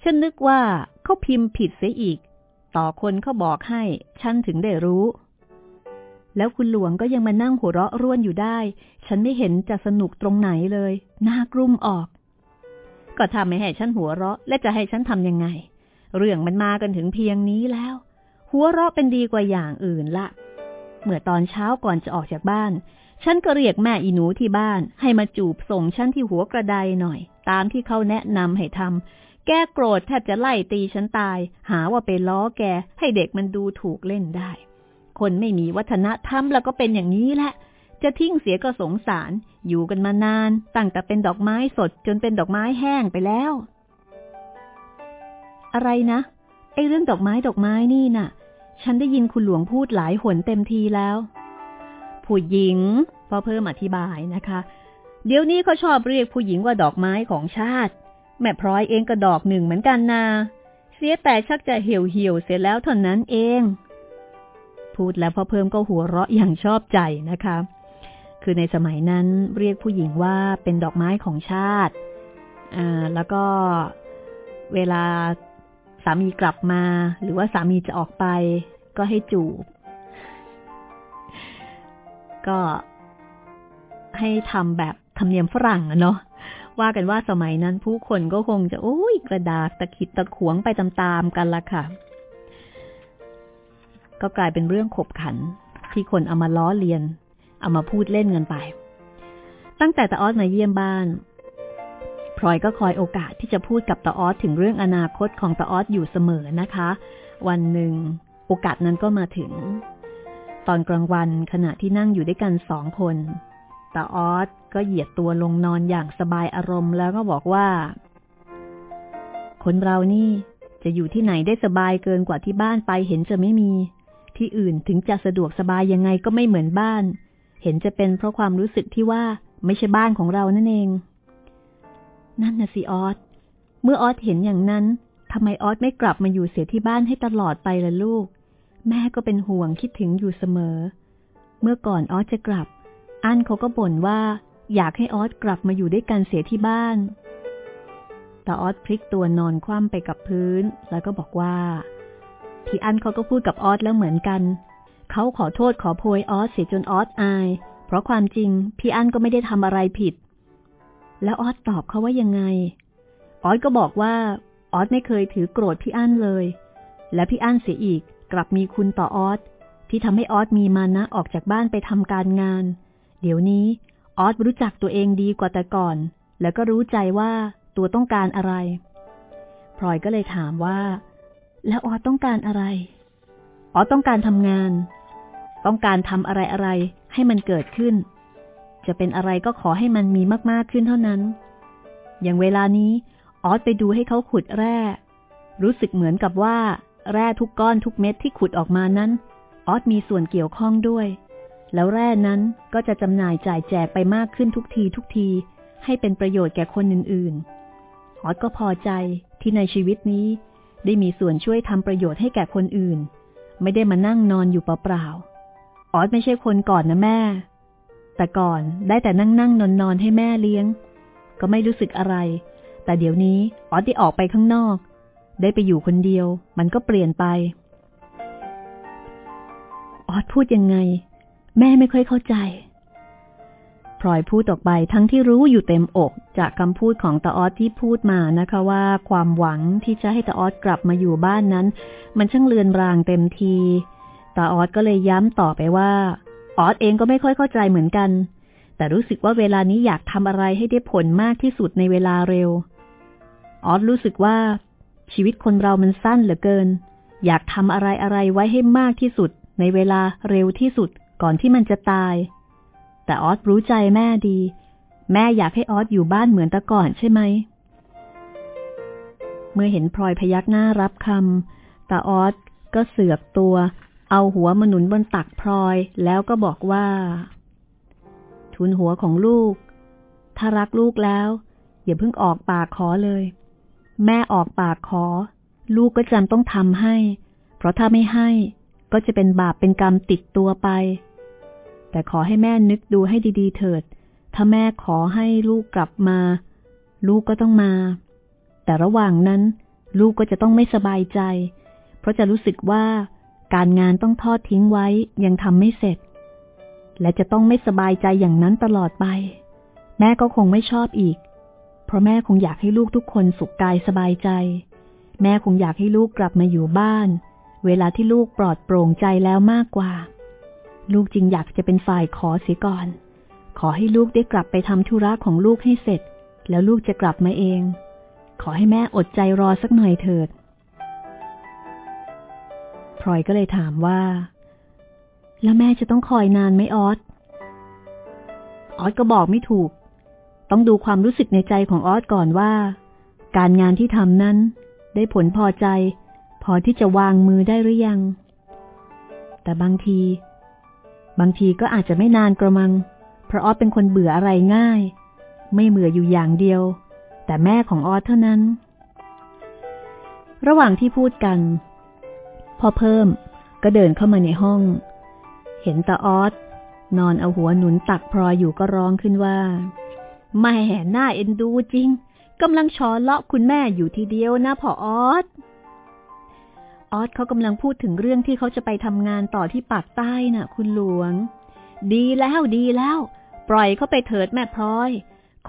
ฉันนึกว่าเขาพิมพ์ผิดเสียอีก ต่อคนเขาบอกให้ ฉันถึงได้รู้ แล้วคุณหลวงก็ยังมานั่งหัวเราะร่วนอยู่ได้ ฉันไม่เห็นจะสนุกตรงไหนเลยน่ากรุ่มออก ก็ทำไม่ให้ฉันหัวเราะ และจะให้ฉันทำยังไง เรื่องมันมากันถึงเพียงนี้แล้ว หัวเราะเป็นดีกว่าอย่างอื่นละเมื่อตอนเช้าก่อนจะออกจากบ้าน ฉันก็เรียกแม่อีหนูที่บ้าน ให้มาจูบส่งฉันที่หัวกระไดหน่อย ตามที่เขาแนะนำให้ทำ แกโกรธแทบจะไล่ตีฉันตาย หาว่าไปล้อแก ให้เด็กมันดูถูกเล่นได้ คนไม่มีวัฒนธรรมแล้วก็เป็นอย่างนี้แหละ จะทิ้งเสียก็สงสาร อยู่กันมานาน ตั้งแต่เป็นดอกไม้สดจนเป็นดอกไม้แห้งไปแล้ว อะไรนะไอ้เรื่องดอกไม้ดอกไม้นี่น่ะ ฉันได้ยินคุณหลวงพูดหลายหนเต็มทีแล้ว ผู้หญิงพอเพิ่มอธิบายนะคะ เดี๋ยวนี้เขาชอบเรียกผู้หญิงว่าดอกไม้ของชาติ แม่พร้อยเองก็ดอกหนึ่งเหมือนกันนา เสียแต่ชักจะเหี่ยวเหี่ยวเสร็จแล้วเท่านั้นเอง พูดแล้วพ่อเพิ่มก็หัวเราะอย่างชอบใจนะคะ คือในสมัยนั้นเรียกผู้หญิงว่าเป็นดอกไม้ของชาติ อ่า แล้วก็เวลาสามีกลับมา หรือว่าสามีจะออกไป ก็ให้จูบ ก็ให้ทำแบบธรรมเนียมฝรั่งอะเนาะ ว่ากันว่าสมัยนั้นผู้คนก็คงจะโอ้ยกระดากตะขิดตะขวงไปตามๆกันละค่ะ ก็กลายเป็นเรื่องขบขัน ที่คนเอามาล้อเลียน เอามาพูดเล่นกันไป ตั้งแต่ตาออสมาเยี่ยมบ้านพลอยก็คอยโอกาสที่จะพูดกับตาออสถึงเรื่องอนาคตของตาออสอยู่เสมอนะคะ วันหนึ่งโอกาสนั้นก็มาถึง ตอนกลางวันขณะที่นั่งอยู่ด้วยกันสองคนตาออส ก็เหยียดตัวลงนอนอย่างสบายอารมณ์แล้วก็บอกว่า คนเรานี่จะอยู่ที่ไหนได้สบายเกินกว่าที่บ้านไปเห็นจะไม่มี ที่อื่นถึงจะสะดวกสบายยังไงก็ไม่เหมือนบ้าน เห็นจะเป็นเพราะความรู้สึกที่ว่าไม่ใช่บ้านของเรานั่นเอง นั่นนะสิออสเมื่อออสเห็นอย่างนั้นทำไมออสไม่กลับมาอยู่เสียที่บ้านให้ตลอดไปล่ะลูก แม่ก็เป็นห่วงคิดถึงอยู่เสมอ เมื่อก่อนออสจะกลับ อันเขาก็บ่นว่า อยากให้ออสกลับมาอยู่ด้วยกันเสียที่บ้าน แต่ออสพลิกตัวนอนคว่ำไปกับพื้น แล้วก็บอกว่า พี่อันเขาก็พูดกับออสแล้วเหมือนกัน เขาขอโทษขอโพยออสเสียจนออสอาย เพราะความจริงพี่อันก็ไม่ได้ทำอะไรผิด แล้วออสตอบเขาว่ายังไง ออสก็บอกว่าออสไม่เคยถือโกรธพี่อันเลย และพี่อันเสียอีกกลับมีคุณต่อออสที่ทำให้ออสมีมานะออกจากบ้านไปทำการงาน เดี๋ยวนี้ ออสรู้จักตัวเองดีกว่าแต่ก่อน แล้วก็รู้ใจว่าตัวต้องการอะไร พลอยก็เลยถามว่า แล้วออสต้องการอะไร ออสต้องการทำงาน ต้องการทำอะไรอะไรให้มันเกิดขึ้น จะเป็นอะไรก็ขอให้มันมีมากๆขึ้นเท่านั้น อย่างเวลานี้ ออสไปดูให้เขาขุดแร่ รู้สึกเหมือนกับว่า แร่ทุกก้อนทุกเม็ดที่ขุดออกมานั้น ออสมีส่วนเกี่ยวข้องด้วย แล้วแร่นั้นก็จะจำหน่ายจ่ายแจกไปมากขึ้นทุกทีทุกที ให้เป็นประโยชน์แก่คนอื่นๆ ออสก็พอใจที่ในชีวิตนี้ ได้มีส่วนช่วยทำประโยชน์ให้แก่คนอื่น ไม่ได้มานั่งนอนอยู่เปล่าๆ ออสไม่ใช่คนก่อนนะแม่ แต่ก่อนได้แต่นั่งนั่งนอนนอนให้แม่เลี้ยง ก็ไม่รู้สึกอะไร แต่เดี๋ยวนี้ออสได้ออกไปข้างนอก ได้ไปอยู่คนเดียว มันก็เปลี่ยนไป ออสพูดยังไง แม่ไม่ค่อยเข้าใจพลอยพูดออกไปทั้งที่รู้อยู่เต็มอกจากคำพูดของตาออสที่พูดมานะคะว่าความหวังที่จะให้ตาออสกลับมาอยู่บ้านนั้น มันช่างเลือนรางเต็มทีตาออสก็เลยย้ำต่อไปว่าออสเองก็ไม่ค่อยเข้าใจเหมือนกัน แต่รู้สึกว่าเวลานี้อยากทำอะไรให้ได้ผลมากที่สุดในเวลาเร็วออสรู้สึกว่า ชีวิตคนเรามันสั้นเหลือเกิน อยากทำอะไรอะไรไว้ให้มากที่สุดในเวลาเร็วที่สุด ก่อนที่มันจะตาย แต่ออสรู้ใจแม่ดี แม่อยากให้ออสอยู่บ้านเหมือนแต่ก่อนใช่ไหม เมื่อเห็นพลอยพยักหน้ารับคำตาออสก็เสือกตัว เอาหัวมาหนุนบนตักพลอยแล้วก็บอกว่า ทุนหัวของลูก ถ้ารักลูกแล้ว อย่าเพิ่งออกปากขอเลย แม่ออกปากขอ ลูกก็จำต้องทำให้ เพราะถ้าไม่ให้ก็จะเป็นบาปเป็นกรรมติดตัวไป แต่ขอให้แม่นึกดูให้ดีๆ เถิด ถ้าแม่ขอให้ลูกกลับมา ลูกก็ต้องมา แต่ระหว่างนั้น ลูกก็จะต้องไม่สบายใจ เพราะจะรู้สึกว่า การงานต้องทอดทิ้งไว้ยังทำไม่เสร็จ และจะต้องไม่สบายใจอย่างนั้นตลอดไป แม่ก็คงไม่ชอบอีก เพราะแม่คงอยากให้ลูกทุกคนสุขกายสบายใจ แม่คงอยากให้ลูกกลับมาอยู่บ้าน เวลาที่ลูกปลอดโปร่งใจแล้วมากกว่า ลูกจึงอยากจะเป็นฝ่ายขอเสียก่อน ขอให้ลูกได้กลับไปทำธุระของลูกให้เสร็จ แล้วลูกจะกลับมาเอง ขอให้แม่อดใจรอสักหน่อยเถิดพลอยก็เลยถามว่า แล้วแม่จะต้องคอยนานไหมออสออสก็บอกไม่ถูก ต้องดูความรู้สึกในใจของออสก่อนว่า การงานที่ทำนั้น ได้ผลพอใจ พอที่จะวางมือได้หรือยัง แต่บางที บางทีก็อาจจะไม่นานกระมัง เพราะออสเป็นคนเบื่ออะไรง่าย ไม่เบื่ออยู่อย่างเดียว แต่แม่ของออสเท่านั้น ระหว่างที่พูดกันพ่อเพิ่มก็เดินเข้ามาในห้อง เห็นตาออสนอนเอาหัวหนุนตักพลอยอยู่ก็ร้องขึ้นว่าแม่หน้าเอ็นดูจริงกำลังชอเลาะคุณแม่อยู่ทีเดียวนะพ่อออส ออสเขากำลังพูดถึงเรื่องที่เขาจะไปทำงานต่อที่ปากใต้น่ะ คุณหลวง ดีแล้วดีแล้ว ปล่อยเขาไปเถิดแม่พลอย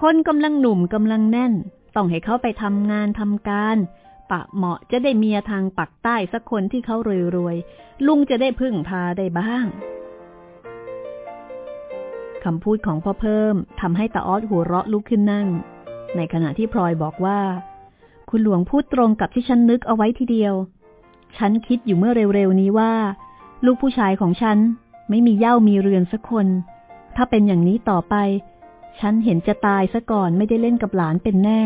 คนกำลังหนุ่มกำลังแน่น ต้องให้เขาไปทำงานทำการ ปะเหมาะจะได้เมียทางปักใต้สักคนที่เขารวยๆ ลุงจะได้พึ่งพาได้บ้างคำพูดของพ่อเพิ่มทำให้ตาออดหัวเราะลุกขึ้นนั่ง ในขณะที่พลอยบอกว่า คุณหลวงพูดตรงกับที่ฉันนึกเอาไว้ทีเดียว ฉันคิดอยู่เมื่อเร็วๆนี้ว่า ลูกผู้ชายของฉันไม่มีเย่ามีเรือนสักคน ถ้าเป็นอย่างนี้ต่อไป ฉันเห็นจะตายซะก่อนไม่ได้เล่นกับหลานเป็นแน่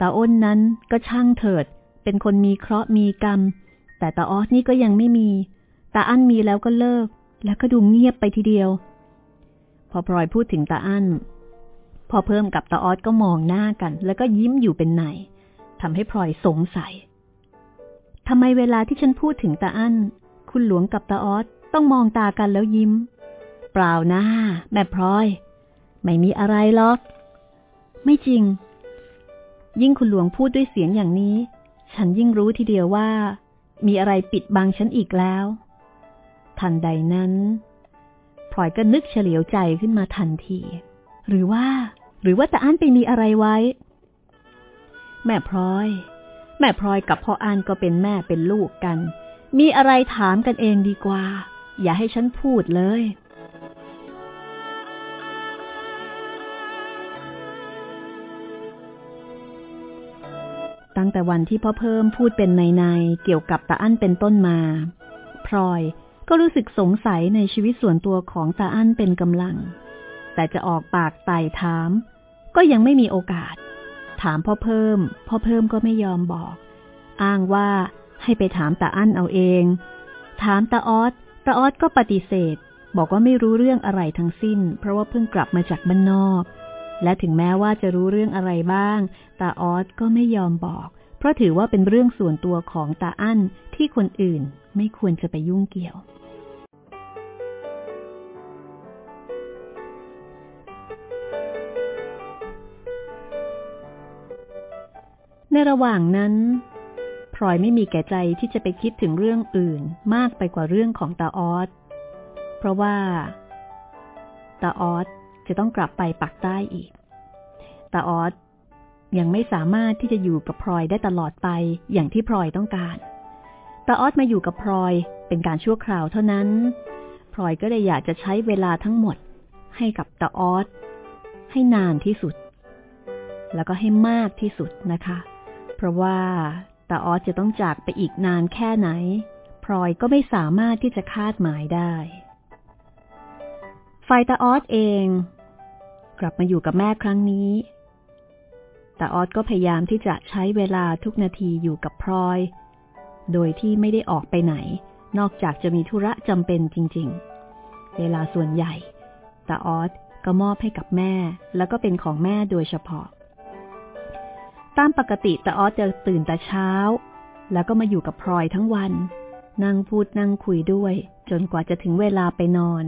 ตาอ้นนั้นก็ช่างเถิด เป็นคนมีเคราะห์มีกรรม แต่ตาออสนี่ก็ยังไม่มี ตาอั้นมีแล้วก็เลิก แล้วก็ดูเงียบไปทีเดียว พอพลอยพูดถึงตาอั้น พอเพิ่มกับตาออสก็มองหน้ากัน แล้วก็ยิ้มอยู่เป็นไหนทำให้พลอยสงสัย ทำไมเวลาที่ฉันพูดถึงตาอั้น คุณหลวงกับตาออสต้องมองตากันแล้วยิ้ม เปล่านะแม่พลอย ไม่มีอะไรหรอก ไม่จริง ยิ่งคุณหลวงพูดด้วยเสียงอย่างนี้ ฉันยิ่งรู้ทีเดียวว่า มีอะไรปิดบังฉันอีกแล้ว ทันใดนั้นพลอยก็นึกเฉลียวใจขึ้นมาทันที หรือว่า หรือว่าตาอั้นไปมีอะไรไว้ แม่พลอย แม่พลอยกับพ่ออันก็เป็นแม่เป็นลูกกัน มีอะไรถามกันเองดีกว่า อย่าให้ฉันพูดเลย ตั้งแต่วันที่พ่อเพิ่มพูดเป็นในในเกี่ยวกับตาอั้นเป็นต้นมา พลอยก็รู้สึกสงสัยในชีวิตส่วนตัวของตาอั้นเป็นกำลัง แต่จะออกปากไต่ถาม ก็ยังไม่มีโอกาส ถามพ่อเพิ่ม พ่อเพิ่มก็ไม่ยอมบอก อ้างว่าให้ไปถามตาอั้นเอาเอง ถามตาออสตาออสก็ปฏิเสธ บอกว่าไม่รู้เรื่องอะไรทั้งสิ้น เพราะว่าเพิ่งกลับมาจากบ้านนอก และถึงแม้ว่าจะรู้เรื่องอะไรบ้างตาออสก็ไม่ยอมบอก เพราะถือว่าเป็นเรื่องส่วนตัวของตาอั้นที่คนอื่นไม่ควรจะไปยุ่งเกี่ยว ในระหว่างนั้นพลอยไม่มีแก่ใจที่จะไปคิดถึงเรื่องอื่นมากไปกว่าเรื่องของตาออสเพราะว่าตาออสจะต้องกลับไปปักใต้อีกตาออสยังไม่สามารถที่จะอยู่กับพลอยได้ตลอดไปอย่างที่พลอยต้องการตาออสมาอยู่กับพลอยเป็นการชั่วคราวเท่านั้นพลอยก็เลยอยากจะใช้เวลาทั้งหมดให้กับตาออสให้นานที่สุด แล้วก็ให้มากที่สุดนะคะ เพราะว่าตาออสจะต้องจากไปอีกนานแค่ไหน พลอยก็ไม่สามารถที่จะคาดหมายได้ฝ่ายตาออสเอง กลับมาอยู่กับแม่ครั้งนี้ตาออสก็พยายามที่จะใช้เวลาทุกนาทีอยู่กับพลอย โดยที่ไม่ได้ออกไปไหน นอกจากจะมีธุระจำเป็นจริง ๆ เวลาส่วนใหญ่ตาออสก็มอบให้กับแม่แล้วก็เป็นของแม่โดยเฉพาะ ตามปกติตาออสจะตื่นแต่เช้า แล้วก็มาอยู่กับพลอยทั้งวัน นั่งพูดนั่งคุยด้วย จนกว่าจะถึงเวลาไปนอน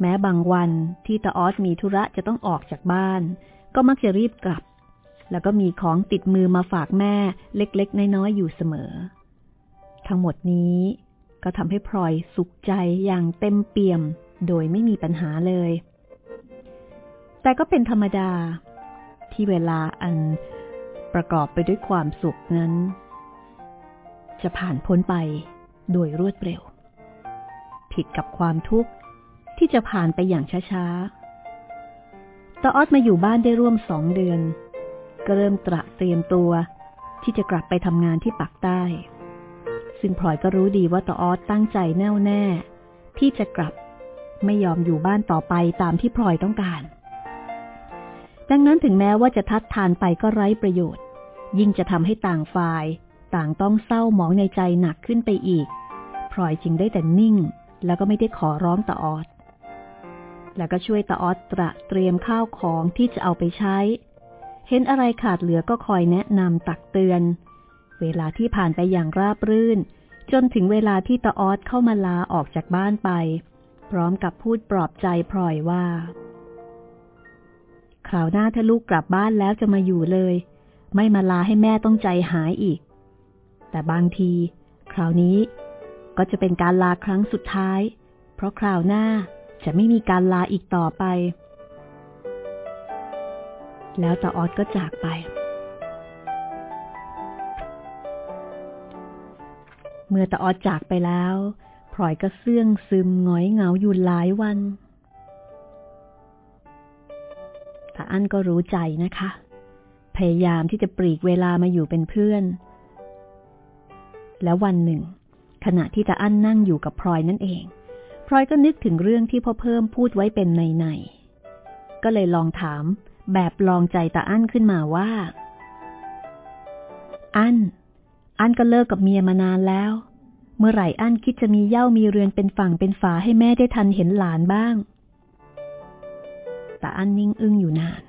แม้บางวันที่ตาออสมีธุระจะต้องออกจากบ้าน ก็มักจะรีบกลับ แล้วก็มีของติดมือมาฝากแม่เล็กๆ น้อยๆอยู่เสมอ ทั้งหมดนี้ก็ทำให้พลอยสุขใจอย่างเต็มเปี่ยม โดยไม่มีปัญหาเลย แต่ก็เป็นธรรมดาที่เวลาอัน ประกอบไปด้วยความสุขนั้น จะผ่านพ้นไปโดยรวดเร็ว ผิดกับความทุกข์ที่จะผ่านไปอย่างช้าๆตาออดมาอยู่บ้านได้ร่วมสองเดือน ก็เริ่มตระเตรียมตัวที่จะกลับไปทำงานที่ปักใต้ ซึ่งพลอยก็รู้ดีว่าตาออดตั้งใจแน่วแน่ ที่จะกลับไม่ยอมอยู่บ้านต่อไปตามที่พลอยต้องการ ดังนั้นถึงแม้ว่าจะทัดทานไปก็ไร้ประโยชน์ ยิ่งจะทำให้ต่างฝ่าย ต่างต้องเศร้าหมองในใจหนักขึ้นไปอีกพลอยจึงได้แต่นิ่ง แล้วก็ไม่ได้ขอร้องตาออดแล้วก็ช่วยตาออดตระเตรียมข้าวของที่จะเอาไปใช้ เห็นอะไรขาดเหลือก็คอยแนะนำตักเตือน เวลาที่ผ่านไปอย่างราบรื่น จนถึงเวลาที่ตาออดเข้ามาลาออกจากบ้านไป พร้อมกับพูดปลอบใจพลอยว่า คราวหน้าถ้าลูกกลับบ้านแล้วจะมาอยู่เลย ไม่มาลาให้แม่ต้องใจหายอีก แต่บางที คราวนี้ก็จะเป็นการลาครั้งสุดท้าย เพราะคราวหน้าจะไม่มีการลาอีกต่อไป แล้วตาออดก็จากไป เมื่อตาออดจากไปแล้วพลอยก็เสื่องซึมงอยเหงาอยู่หลายวัน แต่อั้นก็รู้ใจนะคะ พยายามที่จะปรีกเวลามาอยู่เป็นเพื่อน แล้ววันหนึ่ง ขณะที่ตาอั้นนั่งอยู่กับพลอยนั่นเอง พลอยก็นึกถึงเรื่องที่พ่อเพิ่มพูดไว้เป็นในในก็เลยลองถามแบบลองใจตาอั้นขึ้นมาว่า อั้น อั้นก็เลิกกับเมียมานานแล้ว เมื่อไหร่อั้นคิดจะมีเย่ามีเรือนเป็นฝั่งเป็นฝาให้แม่ได้ทันเห็นหลานบ้าง ตาอั้นนิ่งอึ้งอยู่นาน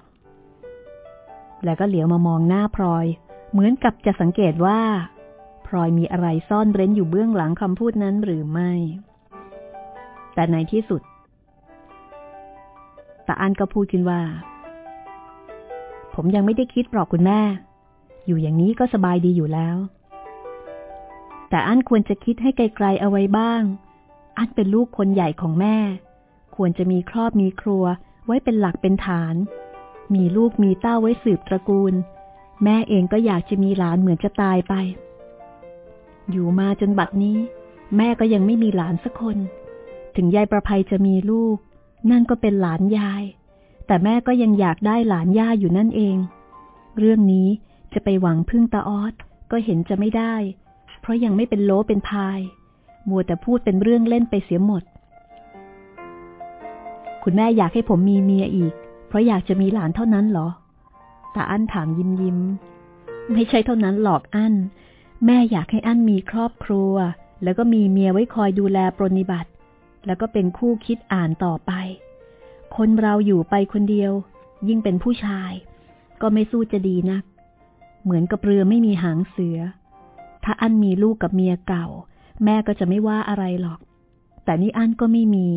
แล้วก็เหลียวมามองหน้าพลอย เหมือนกับจะสังเกตว่าพลอยมีอะไรซ่อนเร้นอยู่เบื้องหลังคำพูดนั้นหรือไม่ แต่ในที่สุดตาอั้นก็พูดขึ้นว่า ผมยังไม่ได้คิดหรอกคุณแม่ อยู่อย่างนี้ก็สบายดีอยู่แล้ว แต่อั้นควรจะคิดให้ไกลๆเอาไว้บ้าง อั้นเป็นลูกคนใหญ่ของแม่ ควรจะมีครอบมีครัว ว้เป็นหลักเป็นฐาน มีลูกมีเต้าไว้สืบตระกูล แม่เองก็อยากจะมีหลานเหมือนจะตายไป อยู่มาจนบัดนี้ แม่ก็ยังไม่มีหลานสักคน ถึงยายประภัยจะมีลูก นั่นก็เป็นหลานยาย แต่แม่ก็ยังอยากได้หลานย่าอยู่นั่นเอง เรื่องนี้จะไปหวังพึ่งตาออดก็เห็นจะไม่ได้ เพราะยังไม่เป็นโลเป็นพาย มัวแต่พูดเป็นเรื่องเล่นไปเสียหมด คุณแม่อยากให้ผมมีเมียอีก เพราะอยากจะมีหลานเท่านั้นเหรอ ตาอั้นถามยิ้มยิ้ม ไม่ใช่เท่านั้นหลอกอั้น แม่อยากให้อั้นมีครอบครัว แล้วก็มีเมียไว้คอยดูแลปรนิบัติ แล้วก็เป็นคู่คิดอ่านต่อไป คนเราอยู่ไปคนเดียว ยิ่งเป็นผู้ชาย ก็ไม่สู้จะดีนัก เหมือนกับเรือไม่มีหางเสือ ถ้าอั้นมีลูกกับเมียเก่า แม่ก็จะไม่ว่าอะไรหรอก แต่นี่อั้นก็ไม่มี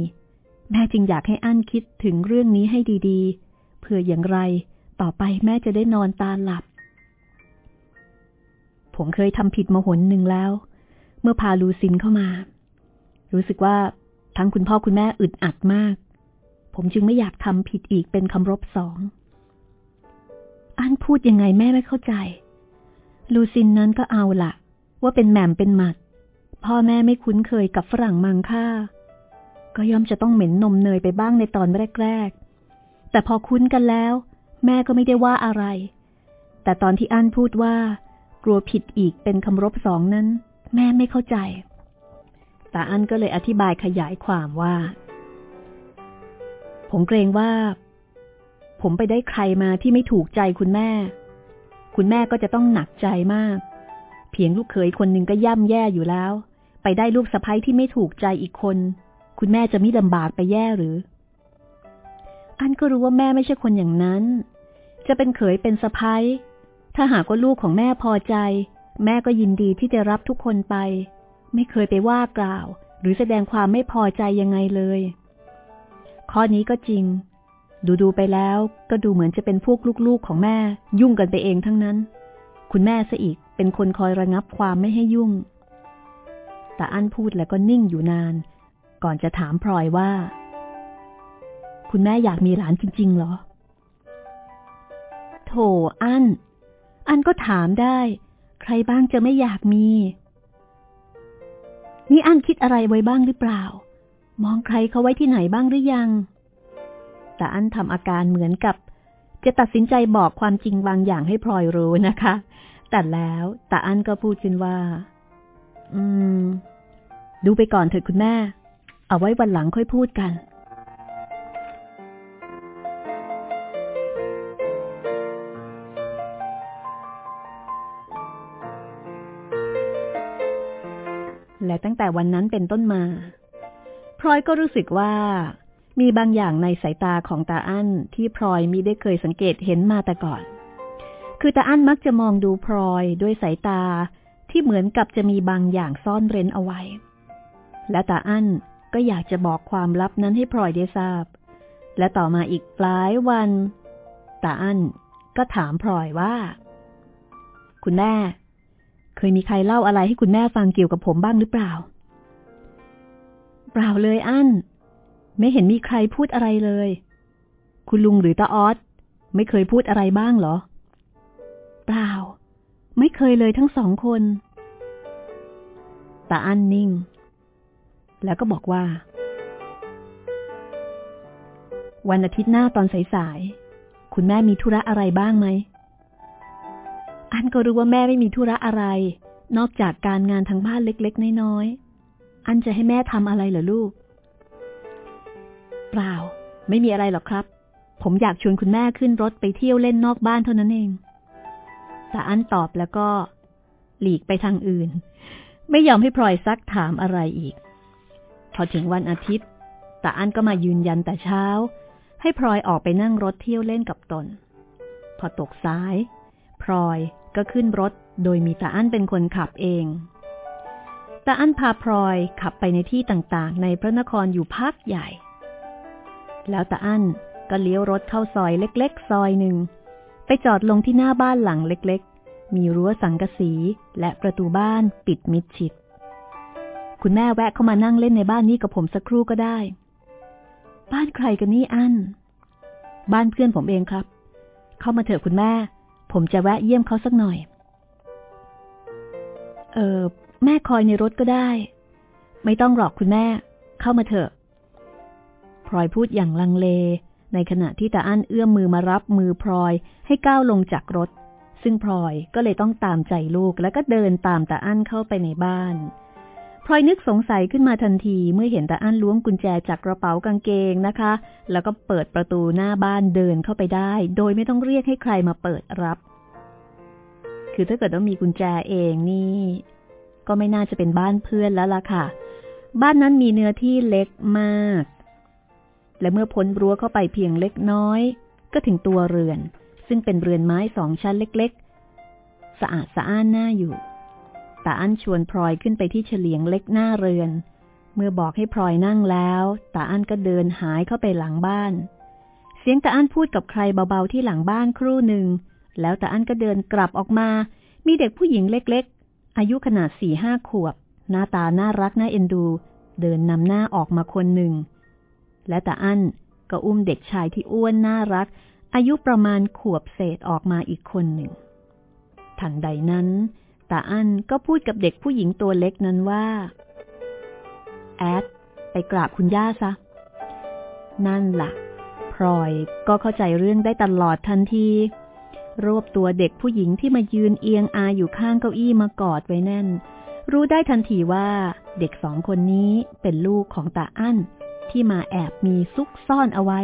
แม่จึงอยากให้อั้นคิดถึงเรื่องนี้ให้ดีๆ เพื่ออย่างไรต่อไปแม่จะได้นอนตาหลับ ผมเคยทำผิดมาหนหนึ่งแล้ว เมื่อพาลูซินเข้ามา รู้สึกว่าทั้งคุณพ่อคุณแม่อึดอัดมาก ผมจึงไม่อยากทำผิดอีกเป็นคำรบสองอันพูดยังไงแม่ไม่เข้าใจ ลูซินนั้นก็เอาละว่าเป็นแหม่มเป็นหมัด พ่อแม่ไม่คุ้นเคยกับฝรั่งมังค่า ก็ย่อมจะต้องเหม็นนมเนยไปบ้างในตอนแรกๆ แต่พอคุ้นกันแล้ว แม่ก็ไม่ได้ว่าอะไร แต่ตอนที่อั้นพูดว่า กลัวผิดอีกเป็นคำรบสองนั้น แม่ไม่เข้าใจแต่อั้นก็เลยอธิบายขยายความว่า ผมเกรงว่า ผมไปได้ใครมาที่ไม่ถูกใจคุณแม่ คุณแม่ก็จะต้องหนักใจมาก เพียงลูกเขยคนหนึ่งก็ย่ำแย่อยู่แล้ว ไปได้ลูกสะใภ้ที่ไม่ถูกใจอีกคน คุณแม่จะไม่ลำบากไปแย่หรือ อันก็รู้ว่าแม่ไม่ใช่คนอย่างนั้น จะเป็นเขยเป็นสะพ้ายถ้าหากว่าลูกของแม่พอใจ แม่ก็ยินดีที่จะรับทุกคนไป ไม่เคยไปว่ากล่าว หรือแสดงความไม่พอใจยังไงเลย ข้อนี้ก็จริง ดูดูไปแล้วก็ดูเหมือนจะเป็นพวกลูกๆของแม่ ยุ่งกันไปเองทั้งนั้น คุณแม่ซะอีกเป็นคนคอยระงับความไม่ให้ยุ่ง แต่อั้นพูดแล้วก็นิ่งอยู่นาน ก่อนจะถามพลอยว่า คุณแม่อยากมีหลานจริง ๆ เหรอ โถอัน อันก็ถามได้ ใครบ้างจะไม่อยากมี นี่อันคิดอะไรไว้บ้างหรือเปล่า มองใครเขาไว้ที่ไหนบ้างหรือยัง แต่อันทำอาการเหมือนกับ จะตัดสินใจบอกความจริงบางอย่างให้พลอยรู้นะคะ แต่แล้วแต่อันก็พูดขึ้นว่า อืมดูไปก่อนเถิดคุณแม่ เอาไว้วันหลังค่อยพูดกัน และตั้งแต่วันนั้นเป็นต้นมา พลอยก็รู้สึกว่า มีบางอย่างในสายตาของตาอั้นที่พลอยมิได้เคยสังเกตเห็นมาแต่ก่อน คือตาอั้นมักจะมองดูพลอยด้วยสายตาที่เหมือนกับจะมีบางอย่างซ่อนเร้นเอาไว้ และตาอั้น ก็อยากจะบอกความลับนั้นให้พลอยได้ทราบ และต่อมาอีกหลายวันตาอั้นก็ถามพลอยว่า คุณแม่ เคยมีใครเล่าอะไรให้คุณแม่ฟังเกี่ยวกับผมบ้างหรือเปล่า เปล่าเลยอั้น ไม่เห็นมีใครพูดอะไรเลย คุณลุงหรือตาออสไม่เคยพูดอะไรบ้างเหรอ เปล่า ไม่เคยเลยทั้งสองคนตาอั้นนิ่ง แล้วก็บอกว่า วันอาทิตย์หน้าตอนสายๆ คุณแม่มีธุระอะไรบ้างไหม อันก็รู้ว่าแม่ไม่มีธุระอะไร นอกจากการงานทางบ้านเล็กๆ น้อยๆ อันจะให้แม่ทำอะไรเหรอลูก เปล่า ไม่มีอะไรหรอกครับ ผมอยากชวนคุณแม่ขึ้นรถไปเที่ยวเล่นนอกบ้านเท่านั้นเอง แต่อันตอบแล้วก็หลีกไปทางอื่น ไม่ยอมให้พลอยซักถามอะไรอีก พอถึงวันอาทิตย์ต่อันก็มายืนยันแต่เช้า ให้พลอยออกไปนั่งรถเที่ยวเล่นกับตน พอตกสายพลอยก็ขึ้นรถโดยมีตาอั้นเป็นคนขับเองตาอั้นพาพลอยขับไปในที่ต่างๆ ในพระนครอยู่พักใหญ่ แล้วตาอั้นก็เลี้ยวรถเข้าซอยเล็กๆ ซอยหนึ่ง ไปจอดลงที่หน้าบ้านหลังเล็กๆ มีรั้วสังกะสีและประตูบ้านปิดมิดชิด คุณแม่แวะเข้ามานั่งเล่นในบ้านนี้กับผมสักครู่ก็ได้ บ้านใครกันนี่อันบ้านเพื่อนผมเองครับ เข้ามาเถอะคุณแม่ ผมจะแวะเยี่ยมเขาสักหน่อย เออแม่คอยในรถก็ได้ ไม่ต้องหรอกคุณแม่ เข้ามาเถอะพลอยพูดอย่างลังเล ในขณะที่ตาอั้นเอื้อมมือมารับมือพลอยให้ก้าวลงจากรถ ซึ่งพลอยก็เลยต้องตามใจลูกแล้วก็เดินตามตาอั้นเข้าไปในบ้าน พลอยนึกสงสัยขึ้นมาทันทีเมื่อเห็นตาอั้นล้วงกุญแจจากกระเป๋ากางเกงนะคะ แล้วก็เปิดประตูหน้าบ้านเดินเข้าไปได้ โดยไม่ต้องเรียกให้ใครมาเปิดรับ คือถ้าเกิดว่ามีกุญแจเองนี่ ก็ไม่น่าจะเป็นบ้านเพื่อนแล้วล่ะค่ะ บ้านนั้นมีเนื้อที่เล็กมาก และเมื่อพ้นรั้วเข้าไปเพียงเล็กน้อย ก็ถึงตัวเรือน ซึ่งเป็นเรือนไม้สองชั้นเล็ก ๆ สะอาดสะอ้านน่าอยู่ ตาอั้นชวนพลอยขึ้นไปที่เฉลียงเล็กหน้าเรือน เมื่อบอกให้พลอยนั่งแล้วตาอั้นก็เดินหายเข้าไปหลังบ้าน เสียงตาอั้นพูดกับใครเบาๆที่หลังบ้านครู่หนึ่ง แล้วตาอั้นก็เดินกลับออกมา มีเด็กผู้หญิงเล็กๆ อายุขนาดสี่ห้าขวบ หน้าตาน่ารักน่าเอ็นดู เดินนำหน้าออกมาคนหนึ่ง และตาอั้นก็อุ้มเด็กชายที่อ้วนน่ารัก อายุประมาณขวบเศษออกมาอีกคนหนึ่งทันใดนั้นาอั้นก็พูดกับเด็กผู้หญิงตัวเล็กนั้นว่า แอด ไปกราบคุณย่าซะ นั่นละ่ะพลอยก็เข้าใจเรื่องได้ตลอดทันที รวบตัวเด็กผู้หญิงที่มายืนเอียงอาอยู่ข้างเก้าอี้มากอดไว้แน่น รู้ได้ทันทีว่าเด็กสองคนนี้เป็นลูกของตาอั้น ที่มาแอบมีซุกซ่อนเอาไว้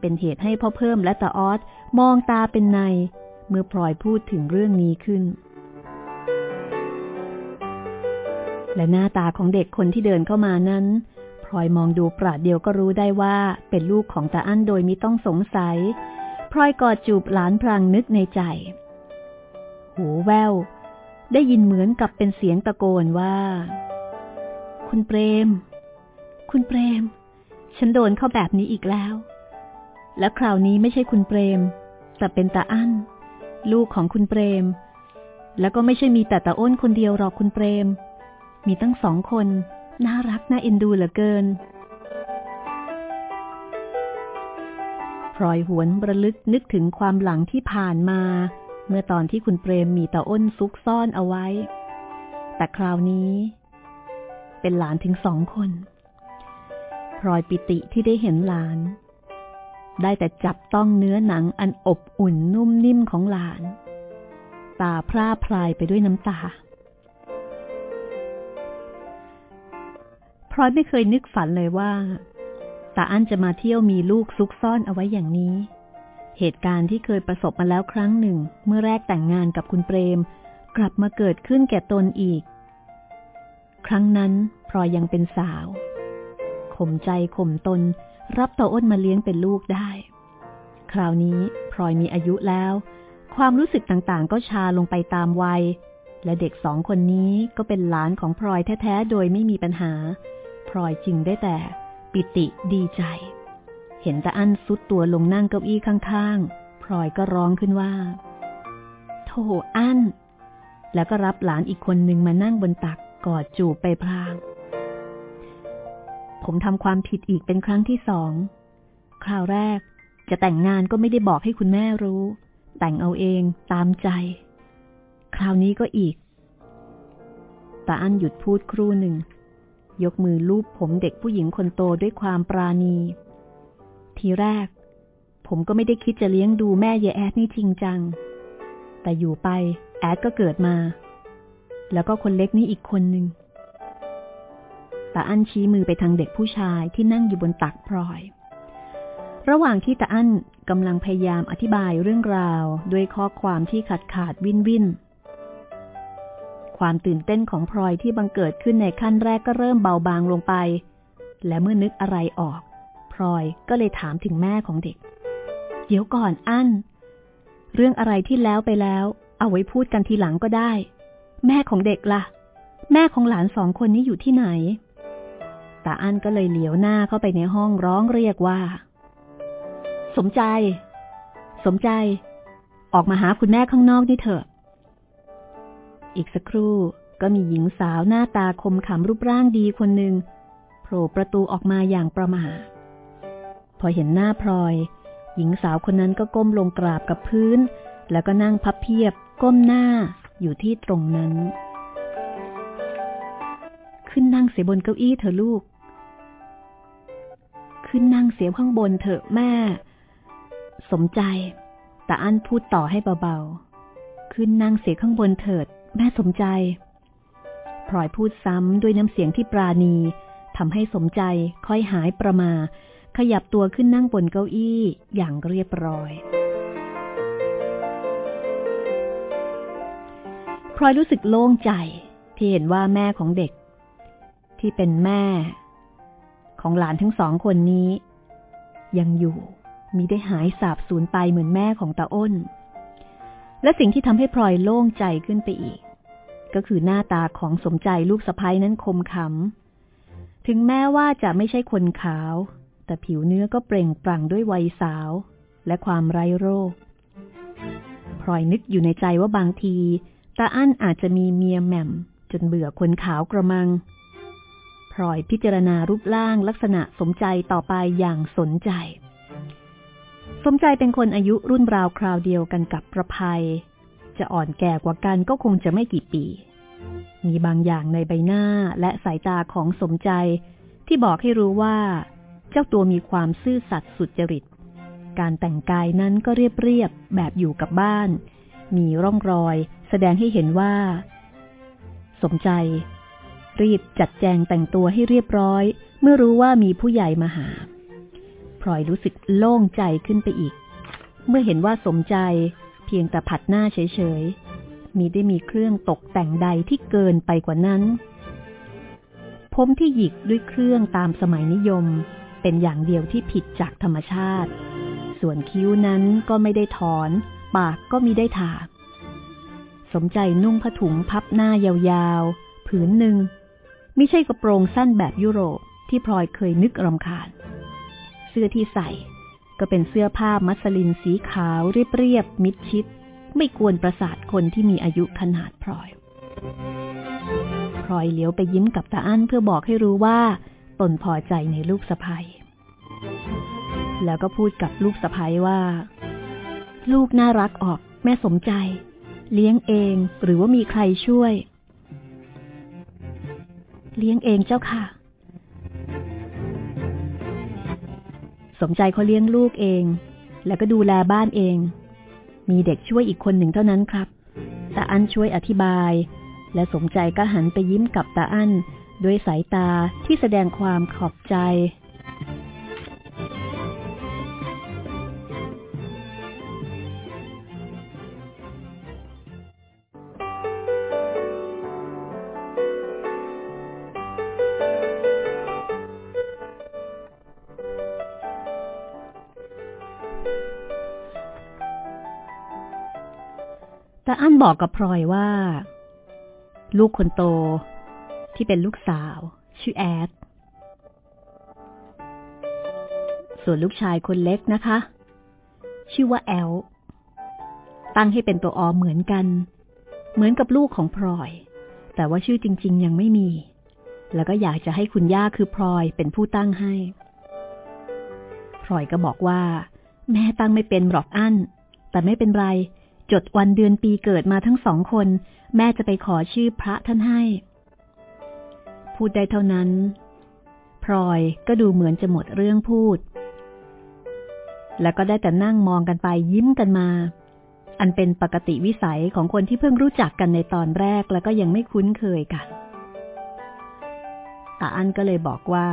เป็นเหตุให้พ่อเพิ่มและตาออสมองตาเป็นใน เมื่อพลอยพูดถึงเรื่องนี้ขึ้น และหน้าตาของเด็กคนที่เดินเข้ามานั้นพลอยมองดูปราดเดียวก็รู้ได้ว่าเป็นลูกของตาอั้นโดยมิต้องสงสัยพลอยกอดจูบหลานพรางนึกในใจ หูแวว ได้ยินเหมือนกับเป็นเสียงตะโกนว่า คุณเปรม คุณเปรม ฉันโดนเข้าแบบนี้อีกแล้ว และคราวนี้ไม่ใช่คุณเปรม แต่เป็นตาอั้น ลูกของคุณเปรม แล้วก็ไม่ใช่มีแต่ตาอ้นคนเดียวหรอกคุณเปรม มีตั้งสองคน น่ารักน่าเอ็นดูเหลือเกินพลอยหวนระลึกนึกถึงความหลังที่ผ่านมา เมื่อตอนที่คุณเปรมมีตาอ้นซุกซ่อนเอาไว้ แต่คราวนี้ เป็นหลานถึงสองคนพลอยปิติที่ได้เห็นหลาน ได้แต่จับต้องเนื้อหนังอันอบอุ่นนุ่มนิ่มของหลาน ตาพร่าพรายไปด้วยน้ำตา ลอยไม่เคยนึกฝันเลยว่าตาอั้นจะมาเที่ยวมีลูกซุกซ่อนเอาไว้อย่างนี้ เหตุการณ์ที่เคยประสบมาแล้วครั้งหนึ่ง เมื่อแรกแต่งงานกับคุณเปรม กลับมาเกิดขึ้นแก่ตนอีก ครั้งนั้นพลอยยังเป็นสาว ข่มใจข่มตน รับตาอ้นมาเลี้ยงเป็นลูกได้ คราวนี้พลอยมีอายุแล้ว ความรู้สึกต่างๆ ก็ชาลงไปตามวัยและเด็กสองคนนี้ก็เป็นหลานของพลอยแท้ ๆ โดยไม่มีปัญหา พลอยจึงได้แต่ปิติดีใจ เห็นตาอั้นซุดตัวลงนั่งเก้าอี้ข้างๆ พลอยก็ร้องขึ้นว่าโธ่อั้น แล้วก็รับหลานอีกคนหนึ่งมานั่งบนตักกอดจูบไปพลาง ผมทำความผิดอีกเป็นครั้งที่สอง คราวแรกจะแต่งงานก็ไม่ได้บอกให้คุณแม่รู้ แต่งเอาเองตามใจ คราวนี้ก็อีกตาอั้นหยุดพูดครู่หนึ่ง ยกมือลูบผมเด็กผู้หญิงคนโตด้วยความปราณี ทีแรก ผมก็ไม่ได้คิดจะเลี้ยงดูแม่เยแอดนี่จริงจัง แต่อยู่ไปแอดก็เกิดมา แล้วก็คนเล็กนี่อีกคนหนึ่งตาอั้นชี้มือไปทางเด็กผู้ชายที่นั่งอยู่บนตักพลอย ระหว่างที่ตาอั้นกำลังพยายามอธิบายเรื่องราวด้วยข้อความที่ขาดขาดวินวิน ความตื่นเต้นของพลอยที่บังเกิดขึ้นในขั้นแรกก็เริ่มเบาบางลงไป และเมื่อนึกอะไรออก พลอยก็เลยถามถึงแม่ของเด็ก เดี๋ยวก่อนอั้น เรื่องอะไรที่แล้วไปแล้ว เอาไว้พูดกันทีหลังก็ได้ แม่ของเด็กละ่ะ แม่ของหลานสองคนนี้อยู่ที่ไหนตาอั้นก็เลยเหลียวหน้าเข้าไปในห้องร้องเรียกว่า สมใจ สมใจ ออกมาหาคุณแม่ข้างนอกนี่เถอะ อีกสักครู่ก็มีหญิงสาวหน้าตาคมขำรูปร่างดีคนหนึ่งโผล่ประตูออกมาอย่างประมาทพอเห็นหน้าพลอย หญิงสาวคนนั้นก็ก้มลงกราบกับพื้น แล้วก็นั่งพับเพียบ ก้มหน้าอยู่ที่ตรงนั้น ขึ้นนั่งเสียบนเก้าอี้เถอะลูก ขึ้นนั่งเสียข้างบนเถอะแม่ สมใจ แต่อันพูดต่อให้เบาๆ ขึ้นนั่งเสียข้างบนเถิด แม่สมใจพลอยพูดซ้ำด้วยน้ำเสียงที่ปราณีทำให้สมใจค่อยหายประมา ขยับตัวขึ้นนั่งบนเก้าอี้อย่างเรียบร้อยพลอยรู้สึกโล่งใจที่เห็นว่าแม่ของเด็ก ที่เป็นแม่ ของหลานทั้งสองคนนี้ ยังอยู่มิได้หายสาบสูญไปเหมือนแม่ของตาอ้น และสิ่งที่ทำให้พลอยโล่งใจขึ้นไปอีก ก็คือหน้าตาของสมใจลูกสะพ้ยนั้นคมขำ ถึงแม้ว่าจะไม่ใช่คนขาว แต่ผิวเนื้อก็เปล่งปลั่งด้วยวัยสาว และความไร้โรค พลอยนึกอยู่ในใจว่าบางทีตาอั้นอาจจะมีเมียแหม่ม จนเบื่อคนขาวกระมัง พลอยพิจารณารูปร่างลักษณะสมใจต่อไปอย่างสนใจ สมใจเป็นคนอายุรุ่นราวคราวเดียวกันกับประภัย จะอ่อนแก่กว่ากันก็คงจะไม่กี่ปี มีบางอย่างในใบหน้าและสายตาของสมใจที่บอกให้รู้ว่า เจ้าตัวมีความซื่อสัตย์สุจริต การแต่งกายนั้นก็เรียบๆแบบอยู่กับบ้าน มีร่องรอย แสดงให้เห็นว่า สมใจ รีบจัดแจงแต่งตัวให้เรียบร้อย เมื่อรู้ว่ามีผู้ใหญ่มาหา พลอยรู้สึกโล่งใจขึ้นไปอีก เมื่อเห็นว่าสมใจเพียงแต่ผัดหน้าเฉยๆ มีได้มีเครื่องตกแต่งใดที่เกินไปกว่านั้น ผมที่หยิกด้วยเครื่องตามสมัยนิยม เป็นอย่างเดียวที่ผิดจากธรรมชาติ ส่วนคิ้วนั้นก็ไม่ได้ถอน ปากก็มีได้ถาสมใจนุ่งผ้าถุงพับหน้ายาวๆ ผืนหนึ่งไม่ใช่กระโปรงสั้นแบบยุโรปที่พลอยเคยนึกรำคาญ สื้อที่ใส่ ก็เป็นเสื้อผ้ามัสลินสีขาวเรียบๆมิดชิด ไม่กวนประสาทคนที่มีอายุขนาดพลอยพลอยเลี้ยวไปยิ้มกับตาอั้นเพื่อบอกให้รู้ว่า ตนพอใจในลูกสะพ้ยแล้วก็พูดกับลูกสะพ้ยว่า ลูกน่ารักออกแม่สมใจ เลี้ยงเองหรือว่ามีใครช่วย เลี้ยงเองเจ้าค่ะ สมใจเขาเลี้ยงลูกเอง แล้วก็ดูแลบ้านเอง มีเด็กช่วยอีกคนหนึ่งเท่านั้นครับตาอั้นช่วยอธิบาย และสมใจก็หันไปยิ้มกับตาอั้นด้วยสายตาที่แสดงความขอบใจ อั้นบอกกับพลอยว่า ลูกคนโต ที่เป็นลูกสาว ชื่อแอด ส่วนลูกชายคนเล็กนะคะ ชื่อว่าแอล ตั้งให้เป็นตัวอเหมือนกัน เหมือนกับลูกของพลอย แต่ว่าชื่อจริง ๆ ยังไม่มี แล้วก็อยากจะให้คุณย่าคือพลอยเป็นผู้ตั้งให้ พลอยก็บอกว่า แม่ตั้งไม่เป็นหรอกอั้น แต่ไม่เป็นไร จดวันเดือนปีเกิดมาทั้งสองคน แม่จะไปขอชื่อพระท่านให้ พูดได้เท่านั้น พลอยก็ดูเหมือนจะหมดเรื่องพูด แล้วก็ได้แต่นั่งมองกันไปยิ้มกันมา อันเป็นปกติวิสัยของคนที่เพิ่งรู้จักกันในตอนแรกแล้วก็ยังไม่คุ้นเคยกันตาอันก็เลยบอกว่า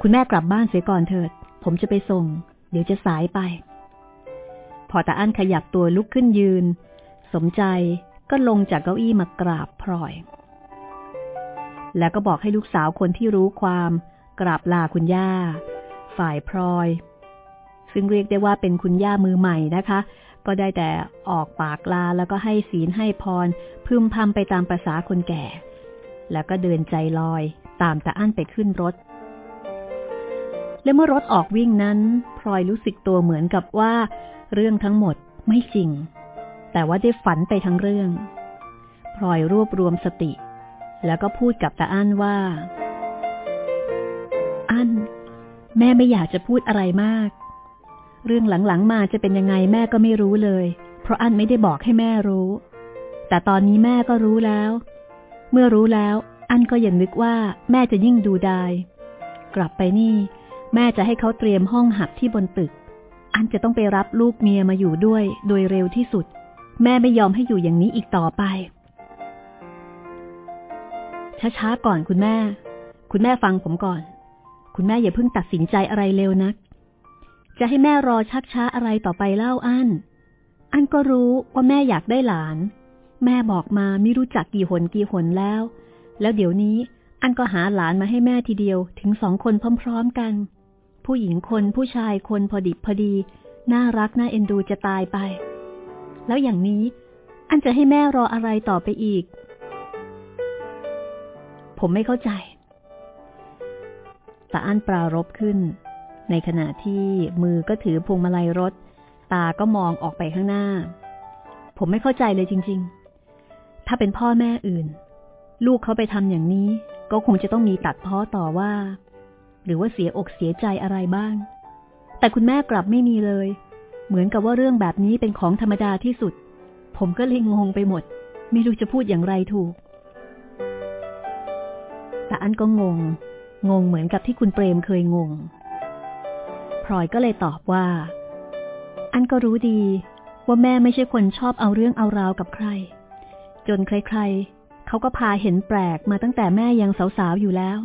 คุณแม่กลับบ้านเสียก่อนเถิด ผมจะไปส่ง เดี๋ยวจะสายไป พอตาอั้นขยับตัวลุกขึ้นยืน สมใจก็ลงจากเก้าอี้มากราบพลอย แล้วก็บอกให้ลูกสาวคนที่รู้ความกราบลาคุณย่า ฝ่ายพลอย ซึ่งเรียกได้ว่าเป็นคุณย่ามือใหม่นะคะ ก็ได้แต่ออกปากลาแล้วก็ให้ศีลให้พร พึมพำไปตามประษาคนแก่ แล้วก็เดินใจลอยตามตาอั้นไปขึ้นรถ และเมื่อรถออกวิ่งนั้น พลอยรู้สึกตัวเหมือนกับว่า เรื่องทั้งหมดไม่จริง แต่ว่าได้ฝันไปทั้งเรื่อง พลอยรวบรวมสติ แล้วก็พูดกับตาอั้นว่า อั้น แม่ไม่อยากจะพูดอะไรมาก เรื่องหลังๆมาจะเป็นยังไงแม่ก็ไม่รู้เลย เพราะอั้นไม่ได้บอกให้แม่รู้ แต่ตอนนี้แม่ก็รู้แล้ว เมื่อรู้แล้ว อั้นก็อย่านึกว่าแม่จะยิ่งดูได้กลับไปนี่ แม่จะให้เขาเตรียมห้องหับที่บนตึก อันจะต้องไปรับลูกเมียมาอยู่ด้วยโดยเร็วที่สุด แม่ไม่ยอมให้อยู่อย่างนี้อีกต่อไป ช้าๆก่อนคุณแม่ คุณแม่ฟังผมก่อน คุณแม่อย่าเพิ่งตัดสินใจอะไรเร็วนัก จะให้แม่รอชักช้าอะไรต่อไปเล่าอันอันก็รู้ว่าแม่อยากได้หลาน แม่บอกมาไม่รู้จักกี่หนกี่หนแล้ว แล้วเดี๋ยวนี้อันก็หาหลานมาให้แม่ทีเดียวถึงสองคนพร้อม ๆกัน ผู้หญิงคนผู้ชายคนพอดิบพอดี น่ารักน่าเอ็นดูจะตายไป แล้วอย่างนี้อันจะให้แม่รออะไรต่อไปอีก ผมไม่เข้าใจตาอั้นปรารบขึ้น ในขณะที่มือก็ถือพวงมาลัยรถ ตาก็มองออกไปข้างหน้า ผมไม่เข้าใจเลยจริง ๆ ถ้าเป็นพ่อแม่อื่น ลูกเขาไปทำอย่างนี้ ก็คงจะต้องมีตัดพ้อต่อว่า หรือว่าเสียอกเสียใจอะไรบ้าง แต่คุณแม่กลับไม่มีเลย เหมือนกับว่าเรื่องแบบนี้เป็นของธรรมดาที่สุด ผมก็เลยงงไปหมด ไม่รู้จะพูดอย่างไรถูก แต่อันก็งง งงเหมือนกับที่คุณเปรมเคยงง พลอยก็เลยตอบว่า อันก็รู้ดีว่าแม่ไม่ใช่คนชอบเอาเรื่องเอาราวกับใคร จนใครๆ เขาก็พาเห็นแปลกมาตั้งแต่แม่ยังสาวๆอยู่แล้ว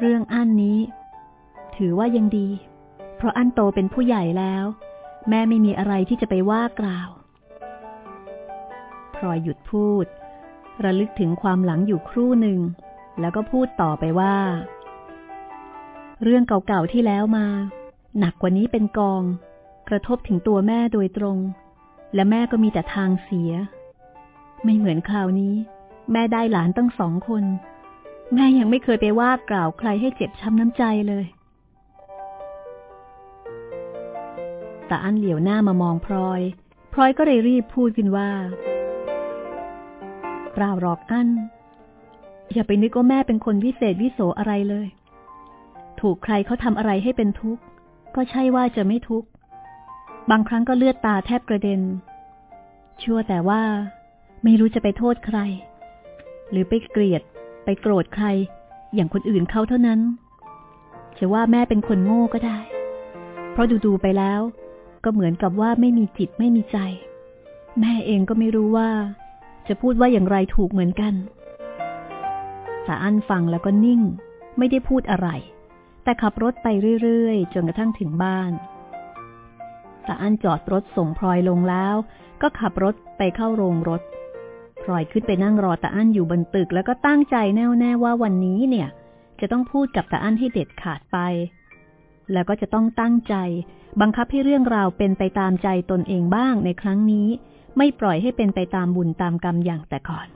เรื่องอันนี้ ถือว่ายังดี เพราะอันโตเป็นผู้ใหญ่แล้ว แม่ไม่มีอะไรที่จะไปว่ากล่าวพลอยหยุดพูด ระลึกถึงความหลังอยู่ครู่หนึ่ง แล้วก็พูดต่อไปว่า เรื่องเก่าๆที่แล้วมา หนักกว่านี้เป็นกอง กระทบถึงตัวแม่โดยตรง และแม่ก็มีแต่ทางเสีย ไม่เหมือนคราวนี้ แม่ได้หลานตั้งสองคน แม่ยังไม่เคยไปว่ากล่าวใครให้เจ็บช้ำน้ำใจเลยตาอันเหลียวหน้ามามองพลอย พลอยก็เลยรีบพูดขึ้นว่าเปล่าหรอกอันอย่าไปนึกว่าแม่เป็นคนวิเศษวิโสอะไรเลย ถูกใครเขาทำอะไรให้เป็นทุกข์ ก็ใช่ว่าจะไม่ทุกข์ บางครั้งก็เลือดตาแทบกระเด็น ชั่วแต่ว่า ไม่รู้จะไปโทษใคร หรือไปเกลียด ไปโกรธใคร อย่างคนอื่นเขาเท่านั้นจะว่าแม่เป็นคนโง่ก็ได้ เพราะดูๆไปแล้ว ก็เหมือนกับว่าไม่มีจิตไม่มีใจ แม่เองก็ไม่รู้ว่า จะพูดว่าอย่างไรถูกเหมือนกันตาอันฟังแล้วก็นิ่ง ไม่ได้พูดอะไร แต่ขับรถไปเรื่อยๆ จนกระทั่งถึงบ้านตาอันจอดรถส่งพลอยลงแล้ว ก็ขับรถไปเข้าโรงรถ พลอยขึ้นไปนั่งรอตาอั้นอยู่บนตึก แล้วก็ตั้งใจแน่วแน่ว่าวันนี้เนี่ย จะต้องพูดกับตาอั้นให้เด็ดขาดไป แล้วก็จะต้องตั้งใจ บังคับให้เรื่องราวเป็นไปตามใจตนเองบ้างในครั้งนี้ ไม่ปล่อยให้เป็นไปตามบุญตามกรรมอย่างแต่ก่อน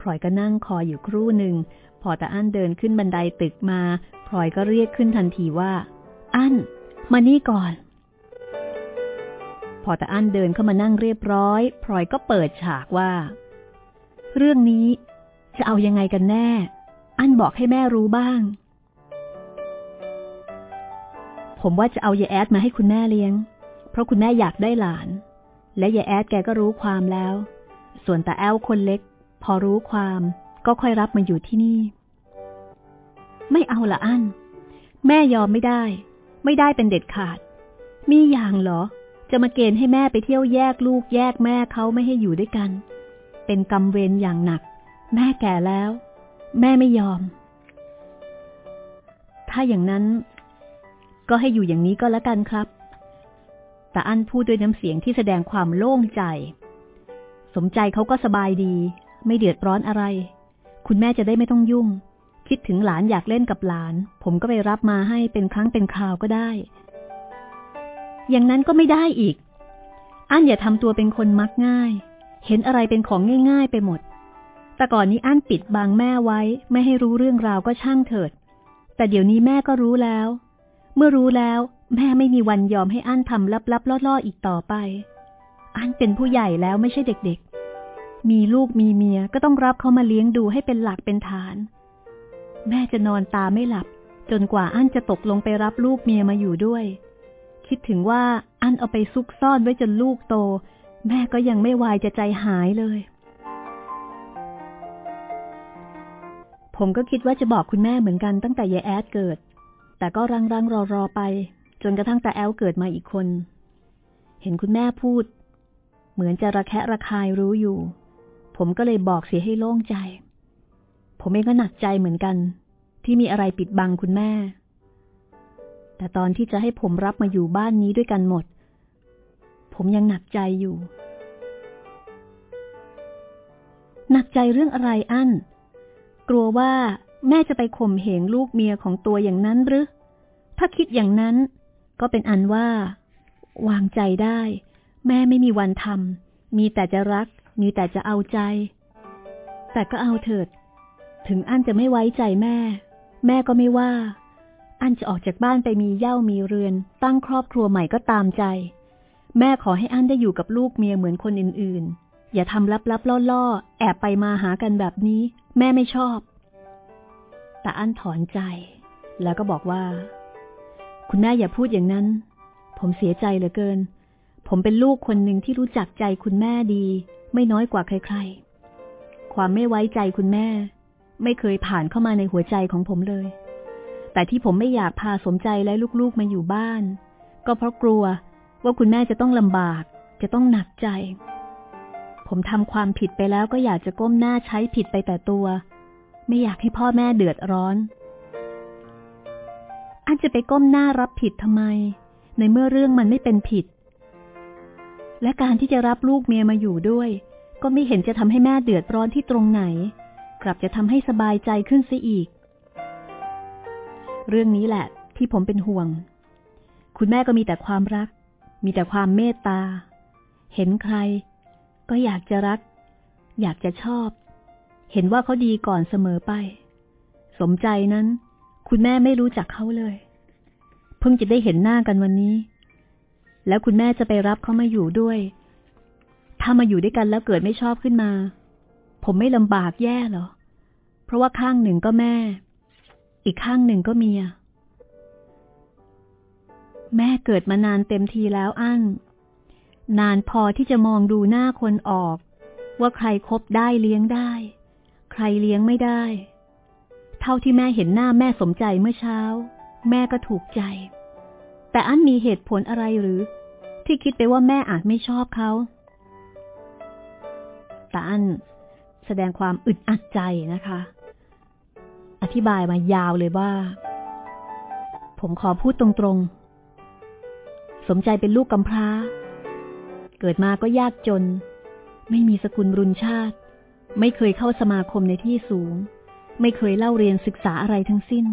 พลอยก็นั่งคอยอยู่ครู่หนึ่งพอตาอั้นเดินขึ้นบันไดตึกมาพลอยก็เรียกขึ้นทันทีว่า อั้น มานี่ก่อน พอตาอั้นเดินเข้ามานั่งเรียบร้อย พลอยก็เปิดฉากว่า เรื่องนี้จะเอายังไงกันแน่ อั้นบอกให้แม่รู้บ้าง ผมว่าจะเอายายแอดมาให้คุณแม่เลี้ยง เพราะคุณแม่อยากได้หลาน และยายแอดแกก็รู้ความแล้ว ส่วนตาแอลคนเล็ก พอรู้ความก็ค่อยรับมาอยู่ที่นี่ ไม่เอาละอันแม่ยอมไม่ได้ ไม่ได้เป็นเด็ดขาด มีอย่างเหรอ จะมาเกณฑ์ให้แม่ไปเที่ยวแยกลูกแยกแม่เขาไม่ให้อยู่ด้วยกัน เป็นกรรมเวรอย่างหนัก แม่แก่แล้ว แม่ไม่ยอม ถ้าอย่างนั้น ก็ให้อยู่อย่างนี้ก็แล้วกันครับแต่อันพูดด้วยน้ำเสียงที่แสดงความโล่งใจ สมใจเขาก็สบายดี ไม่เดือดร้อนอะไร คุณแม่จะได้ไม่ต้องยุ่ง คิดถึงหลานอยากเล่นกับหลาน ผมก็ไปรับมาให้เป็นครั้งเป็นคราวก็ได้ อย่างนั้นก็ไม่ได้อีก อันอย่าทำตัวเป็นคนมักง่าย เห็นอะไรเป็นของง่าย ๆ ไปหมด แต่ก่อนนี้อันปิดบังแม่ไว้ ไม่ให้รู้เรื่องราวก็ช่างเถิด แต่เดี๋ยวนี้แม่ก็รู้แล้ว เมื่อรู้แล้ว แม่ไม่มีวันยอมให้อันทำลับๆล่อๆอีกต่อไป อันเป็นผู้ใหญ่แล้วไม่ใช่เด็กๆ มีลูกมีเมียก็ต้องรับเขามาเลี้ยงดูให้เป็นหลักเป็นฐาน แม่จะนอนตาไม่หลับจนกว่าอั้นจะตกลงไปรับลูกเมียมาอยู่ด้วย คิดถึงว่าอันเอาไปซุกซ่อนไว้จนลูกโต แม่ก็ยังไม่วายจะใจหายเลย ผมก็คิดว่าจะบอกคุณแม่เหมือนกันตั้งแต่ยายแอดเกิด แต่ก็รังรังรอรอไป จนกระทั่งแต่แอลเกิดมาอีกคน เห็นคุณแม่พูด เหมือนจะระแคะระคายรู้อยู่ ผมก็เลยบอกเสียให้โล่งใจ ผมเองก็หนักใจเหมือนกัน ที่มีอะไรปิดบังคุณแม่ แต่ตอนที่จะให้ผมรับมาอยู่บ้านนี้ด้วยกันหมด ผมยังหนักใจอยู่ หนักใจเรื่องอะไรอั้น กลัวว่าแม่จะไปข่มเหงลูกเมียของตัวอย่างนั้นหรือ ถ้าคิดอย่างนั้น ก็เป็นอันว่า วางใจได้ แม่ไม่มีวันทำมีแต่จะรัก มีแต่จะเอาใจ แต่ก็เอาเถิด ถึงอันจะไม่ไว้ใจแม่ แม่ก็ไม่ว่า อันจะออกจากบ้านไปมีเย่ามีเรือน ตั้งครอบครัวใหม่ก็ตามใจ แม่ขอให้อันได้อยู่กับลูกเมียเหมือนคนอื่นๆ อย่าทำลับๆล่อๆ แอบไปมาหากันแบบนี้ แม่ไม่ชอบ แตาอั้นถอนใจ แล้วก็บอกว่า คุณแม่อย่าพูดอย่างนั้น ผมเสียใจเหลือเกิน ผมเป็นลูกคนหนึ่งที่รู้จักใจคุณแม่ดี ไม่น้อยกว่าใคร ๆ ความไม่ไว้ใจคุณแม่ ไม่เคยผ่านเข้ามาในหัวใจของผมเลย แต่ที่ผมไม่อยากพาสมใจและลูกๆมาอยู่บ้าน ก็เพราะกลัวว่าคุณแม่จะต้องลำบาก จะต้องหนักใจ ผมทำความผิดไปแล้วก็อยากจะก้มหน้าใช้ผิดไปแต่ตัว ไม่อยากให้พ่อแม่เดือดร้อน อันจะไปก้มหน้ารับผิดทำไม ในเมื่อเรื่องมันไม่เป็นผิด และการที่จะรับลูกเมียมาอยู่ด้วย ก็ไม่เห็นจะทำให้แม่เดือดร้อนที่ตรงไหน กลับจะทำให้สบายใจขึ้นซะอีก เรื่องนี้แหละ ที่ผมเป็นห่วง คุณแม่ก็มีแต่ความรัก มีแต่ความเมตตา เห็นใคร ก็อยากจะรัก อยากจะชอบ เห็นว่าเขาดีก่อนเสมอไป สมใจนั้น คุณแม่ไม่รู้จักเขาเลย เพิ่งจะได้เห็นหน้ากันวันนี้ แล้วคุณแม่จะไปรับเขามาอยู่ด้วย ถ้ามาอยู่ด้วยกันแล้วเกิดไม่ชอบขึ้นมา ผมไม่ลำบากแย่หรอ เพราะว่าข้างหนึ่งก็แม่ อีกข้างหนึ่งก็เมีย แม่เกิดมานานเต็มทีแล้วอั้นนานพอที่จะมองดูหน้าคนออก ว่าใครครบได้เลี้ยงได้ ใครเลี้ยงไม่ได้ เท่าที่แม่เห็นหน้าแม่สมใจเมื่อเช้า แม่ก็ถูกใจ แต่อันมีเหตุผลอะไรหรือ ที่คิดไปว่าแม่อาจไม่ชอบเขาแต่อันแสดงความอึดอัดใจนะคะ อธิบายมายาวเลยว่า ผมขอพูดตรงๆ สมใจเป็นลูกกำพร้า เกิดมาก็ยากจน ไม่มีสกุลรุนชาติ ไม่เคยเข้าสมาคมในที่สูง ไม่เคยเล่าเรียนศึกษาอะไรทั้งสิ้น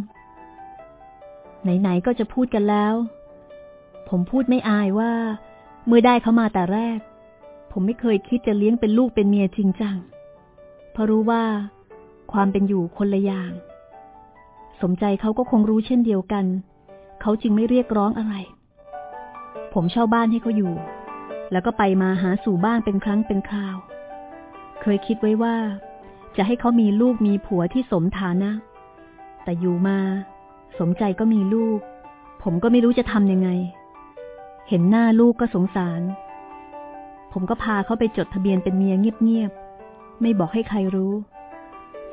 ไหนๆก็จะพูดกันแล้ว ผมพูดไม่อายว่าเมื่อได้เขามาแต่แรก ผมไม่เคยคิดจะเลี้ยงเป็นลูกเป็นเมียจริงจังเพราะรู้ว่าความเป็นอยู่คนละอย่าง สมใจเขาก็คงรู้เช่นเดียวกัน เขาจึงไม่เรียกร้องอะไร ผมเช่าบ้านให้เขาอยู่ แล้วก็ไปมาหาสู่บ้านเป็นครั้งเป็นคราว เคยคิดไว้ว่า จะให้เขามีลูกมีผัวที่สมฐานะ แต่อยู่มา สมใจก็มีลูก ผมก็ไม่รู้จะทำยังไง เห็นหน้าลูกก็สงสาร ผมก็พาเขาไปจดทะเบียนเป็นเมียเงียบๆ ไม่บอกให้ใครรู้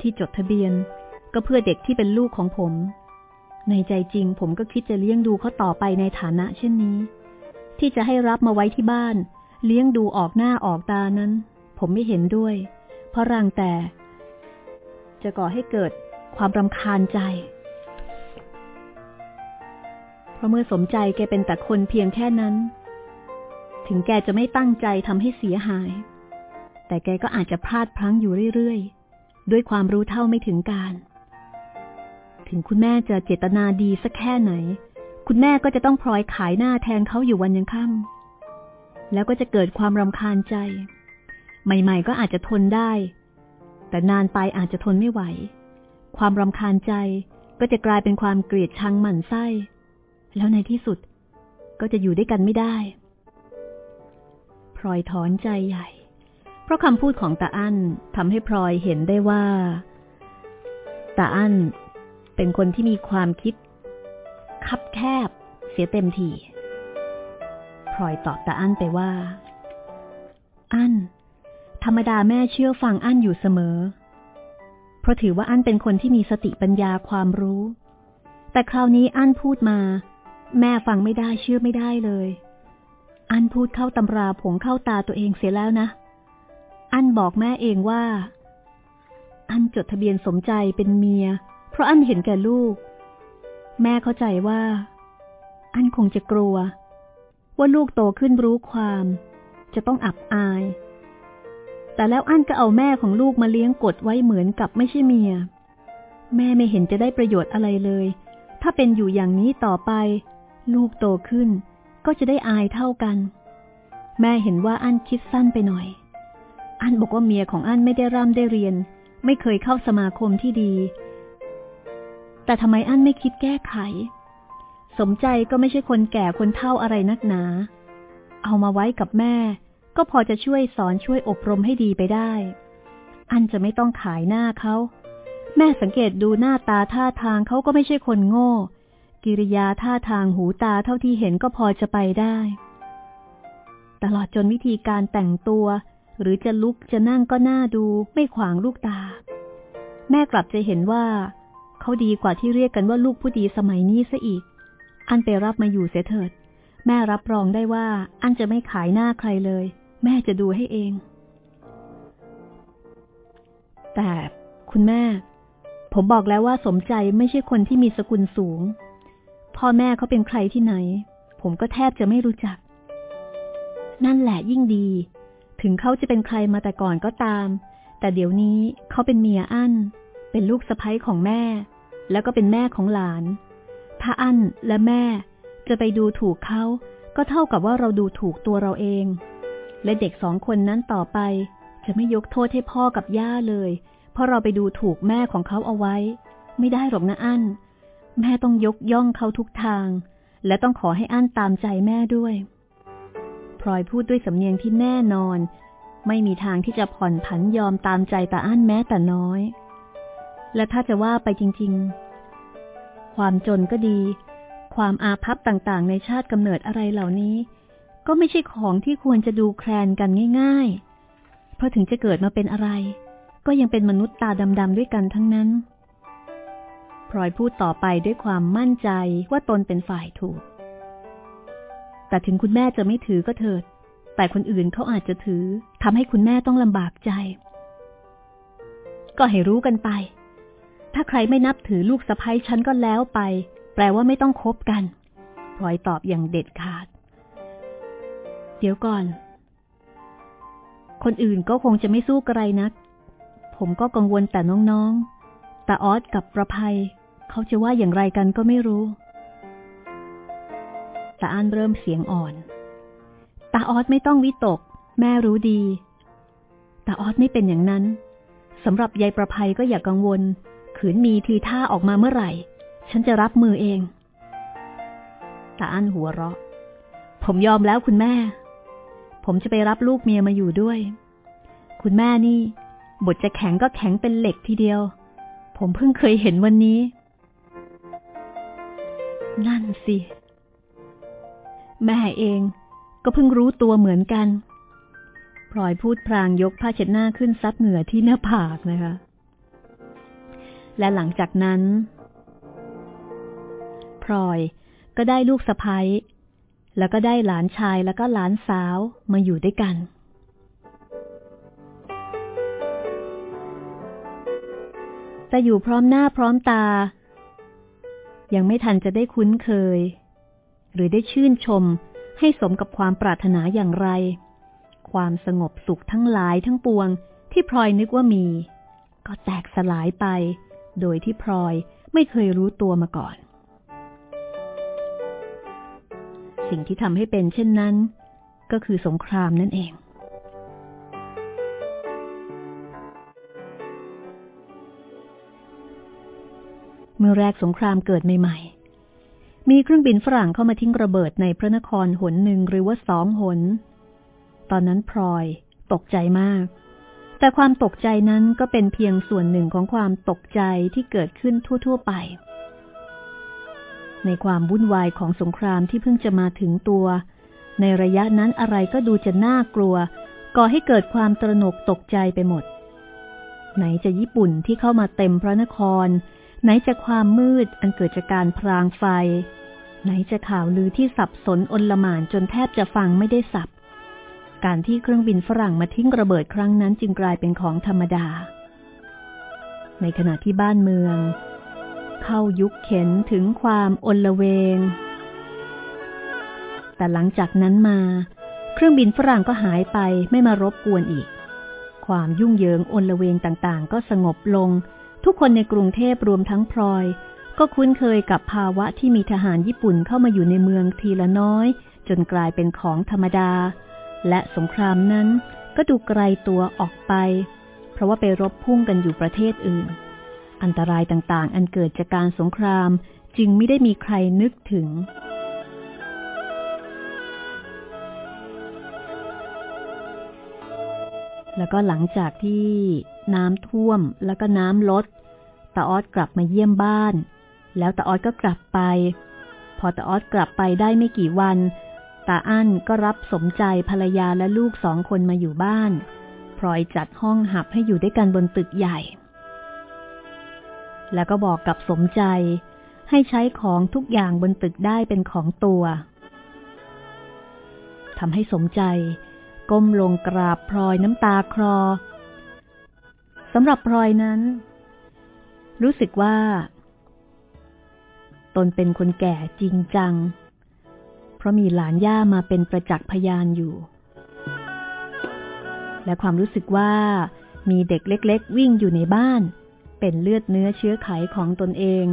ที่จดทะเบียน ก็เพื่อเด็กที่เป็นลูกของผม ในใจจริงผมก็คิดจะเลี้ยงดูเขาต่อไปในฐานะ เช่นนี้ ที่จะให้รับมาไว้ที่บ้าน เลี้ยงดูออกหน้าออกตานั้น ผมไม่เห็นด้วย เพราะรังแต่ จะก่อให้เกิดความรำคาญใจ เพราะเมื่อสมใจแกเป็นแต่คนเพียงแค่นั้น ถึงแกจะไม่ตั้งใจทำให้เสียหาย แต่แกก็อาจจะพลาดพลั้งอยู่เรื่อยๆ ด้วยความรู้เท่าไม่ถึงการ ถึงคุณแม่จะเจตนาดีสักแค่ไหน คุณแม่ก็จะต้องพลอยขายหน้าแทนเขาอยู่วันยังค่ำแล้วก็จะเกิดความรำคาญใจ ใหม่ ๆ ก็อาจจะทนได้ แต่นานไปอาจจะทนไม่ไหว ความรำคาญใจก็จะกลายเป็นความเกลียดชังหมั่นไส้ แล้วในที่สุดก็จะอยู่ด้วยกันไม่ได้พลอยถอนใจใหญ่ เพราะคำพูดของตาอั้นทำให้พลอยเห็นได้ว่าตาอั้น เป็นคนที่มีความคิด คับแคบ เสียเต็มทีพลอยตอบตาอั้นไปว่า อั้นธรรมดาแม่เชื่อฟังอั้นอยู่เสมอ เพราะถือว่าอั้นเป็นคนที่มีสติปัญญาความรู้ แต่คราวนี้อั้นพูดมา แม่ฟังไม่ได้เชื่อไม่ได้เลย อั้นพูดเข้าตำราผงเข้าตาตัวเองเสียแล้วนะ อั้นบอกแม่เองว่า อันจดทะเบียนสมใจเป็นเมีย เพราะอันเห็นแก่ลูก แม่เข้าใจว่า อันคงจะกลัว ว่าลูกโตขึ้นรู้ความ จะต้องอับอาย แต่แล้วอันก็เอาแม่ของลูกมาเลี้ยงกดไว้เหมือนกับไม่ใช่เมีย แม่ไม่เห็นจะได้ประโยชน์อะไรเลย ถ้าเป็นอยู่อย่างนี้ต่อไป ลูกโตขึ้น ก็จะได้อายเท่ากัน แม่เห็นว่าอันคิดสั้นไปหน่อย อันบอกว่าเมียของอันไม่ได้ร่ำได้เรียน ไม่เคยเข้าสมาคมที่ดี แต่ทำไมอั้นไม่คิดแก้ไข สมใจก็ไม่ใช่คนแก่คนเฒ่าอะไรนักหนา เอามาไว้กับแม่ ก็พอจะช่วยสอนช่วยอบรมให้ดีไปได้ อั้นจะไม่ต้องขายหน้าเขาแม่สังเกตดูหน้าตาท่าทางเขาก็ไม่ใช่คนโง่ กิริยาท่าทางหูตาเท่าที่เห็นก็พอจะไปได้ ตลอดจนวิธีการแต่งตัว หรือจะลุกจะนั่งก็น่าดูไม่ขวางลูกตา แม่กลับจะเห็นว่า เขาดีกว่าที่เรียกกันว่าลูกผู้ดีสมัยนี้ซะอีก อันไปรับมาอยู่เสียเถิด แม่รับรองได้ว่า อันจะไม่ขายหน้าใครเลย แม่จะดูให้เอง แต่คุณแม่ ผมบอกแล้วว่าสมใจไม่ใช่คนที่มีสกุลสูง พ่อแม่เขาเป็นใครที่ไหน ผมก็แทบจะไม่รู้จัก นั่นแหละยิ่งดี ถึงเขาจะเป็นใครมาแต่ก่อนก็ตาม แต่เดี๋ยวนี้เขาเป็นเมียอั้นเป็นลูกสะใภ้ของแม่ แล้วก็เป็นแม่ของหลาน ถ้าอั้นและแม่จะไปดูถูกเขาก็เท่ากับว่าเราดูถูกตัวเราเอง และเด็กสองคนนั้นต่อไป จะไม่ยกโทษให้พ่อกับย่าเลย เพราะเราไปดูถูกแม่ของเขาเอาไว้ ไม่ได้หรอกนะอั้น แม่ต้องยกย่องเขาทุกทาง และต้องขอให้อั้นตามใจแม่ด้วยพลอยพูดด้วยสำเนียงที่แน่นอน ไม่มีทางที่จะผ่อนผันยอมตามใจตาอั้นแม้แต่น้อย และถ้าจะว่าไปจริง ๆ ความจนก็ดี ความอาภัพต่างๆ ในชาติกำเนิดอะไรเหล่านี้ ก็ไม่ใช่ของที่ควรจะดูแคลนกันง่าย ๆ เพราะถึงจะเกิดมาเป็นอะไร ก็ยังเป็นมนุษย์ตาดำๆด้วยกันทั้งนั้นพลอยพูดต่อไปด้วยความมั่นใจว่าตนเป็นฝ่ายถูก แต่ถึงคุณแม่จะไม่ถือก็เถิด แต่คนอื่นเขาอาจจะถือทำให้คุณแม่ต้องลำบากใจ ก็ให้รู้กันไป ถ้าใครไม่นับถือลูกสะพ้ยฉันก็แล้วไป แปลว่าไม่ต้องคบกันพลอยตอบอย่างเด็ดขาด เดี๋ยวก่อน คนอื่นก็คงจะไม่สู้ไกระไรนัก ผมก็กังวลแต่น้องๆ แต่ออสกับประภัย เขาจะว่าอย่างไรกันก็ไม่รู้ตาอันเริ่มเสียงอ่อนตาออสไม่ต้องวิตก แม่รู้ดีตาออสไม่เป็นอย่างนั้นสำหรับยายประภัยก็อย่ากกังวล ขืนมีทีท่าออกมาเมื่อไหร่ ฉันจะรับมือเองตาอันหัวเราะ ผมยอมแล้วคุณแม่ ผมจะไปรับลูกเมียมาอยู่ด้วย คุณแม่นี่ บทจะแข็งก็แข็งเป็นเหล็กทีเดียว ผมเพิ่งเคยเห็นวันนี้ นั่นสิ แม่เองก็เพิ่งรู้ตัวเหมือนกันพลอยพูดพรางยกผ้าเช็ดหน้าขึ้นซับเหงื่อที่หน้าผากนะคะ และหลังจากนั้น พลอยก็ได้ลูกสะพ้ยแล้วก็ได้หลานชายแล้วก็หลานสาวมาอยู่ด้วยกัน แต่อยู่พร้อมหน้าพร้อมตา ยังไม่ทันจะได้คุ้นเคย หรือได้ชื่นชมให้สมกับความปรารถนาอย่างไร ความสงบสุขทั้งหลายทั้งปวงที่พลอยนึกว่ามี ก็แตกสลายไป โดยที่พลอยไม่เคยรู้ตัวมาก่อน สิ่งที่ทำให้เป็นเช่นนั้น ก็คือสงครามนั่นเอง เมื่อแรกสงครามเกิดใหม่ ๆ มีเครื่องบินฝรั่งเข้ามาทิ้งระเบิดในพระนครหนหนึ่งหรือว่าสองหน ตอนนั้นพลอยตกใจมาก แต่ความตกใจนั้นก็เป็นเพียงส่วนหนึ่งของความตกใจที่เกิดขึ้นทั่ว ๆ ไป ในความวุ่นวายของสงครามที่เพิ่งจะมาถึงตัว ในระยะนั้นอะไรก็ดูจะน่ากลัว ก่อให้เกิดความตระหนกตกใจไปหมด ไหนจะญี่ปุ่นที่เข้ามาเต็มพระนคร ไหนจะความมืดอันเกิดจากการพรางไฟ ไหนจะข่าวลือที่สับสนอนลมานจนแทบจะฟังไม่ได้สับ การที่เครื่องบินฝรั่งมาทิ้งระเบิดครั้งนั้นจึงกลายเป็นของธรรมดา ในขณะที่บ้านเมือง เข้ายุคเข็นถึงความอนละเวง แต่หลังจากนั้นมา เครื่องบินฝรั่งก็หายไปไม่มารบกวนอีก ความยุ่งเหยิงอนละเวงต่างๆ ก็สงบลง ทุกคนในกรุงเทพรวมทั้งพลอย ก็คุ้นเคยกับภาวะที่มีทหารญี่ปุ่นเข้ามาอยู่ในเมืองทีละน้อย จนกลายเป็นของธรรมดา และสงครามนั้นก็ดูไกลตัวออกไป เพราะว่าไปรบพุ่งกันอยู่ประเทศอื่น อันตรายต่างๆ อันเกิดจากการสงครามจึงไม่ได้มีใครนึกถึง แล้วก็หลังจากที่น้ำท่วมแล้วก็น้ำลดตาออดกลับมาเยี่ยมบ้าน แล้วตาออดก็กลับไป พอตาออดกลับไปได้ไม่กี่วัน ตาอั้นก็รับสมใจภรรยาและลูกสองคนมาอยู่บ้านพลอยจัดห้องหับให้อยู่ด้วยกันบนตึกใหญ่ แล้วก็บอกกับสมใจให้ใช้ของทุกอย่างบนตึกได้เป็นของตัวทำให้สมใจ ก้มลงกราบพลอยน้ำตาคลอสำหรับพลอยนั้น รู้สึกว่า ตนเป็นคนแก่จริงจัง ราะมีหลานย่ามาเป็นประจักษ์พยานอยู่ และความรู้สึกว่ามีเด็กเล็ก ๆ วิ่งอยู่ในบ้าน เป็นเลือดเนื้อเชื้อไขของตนเอง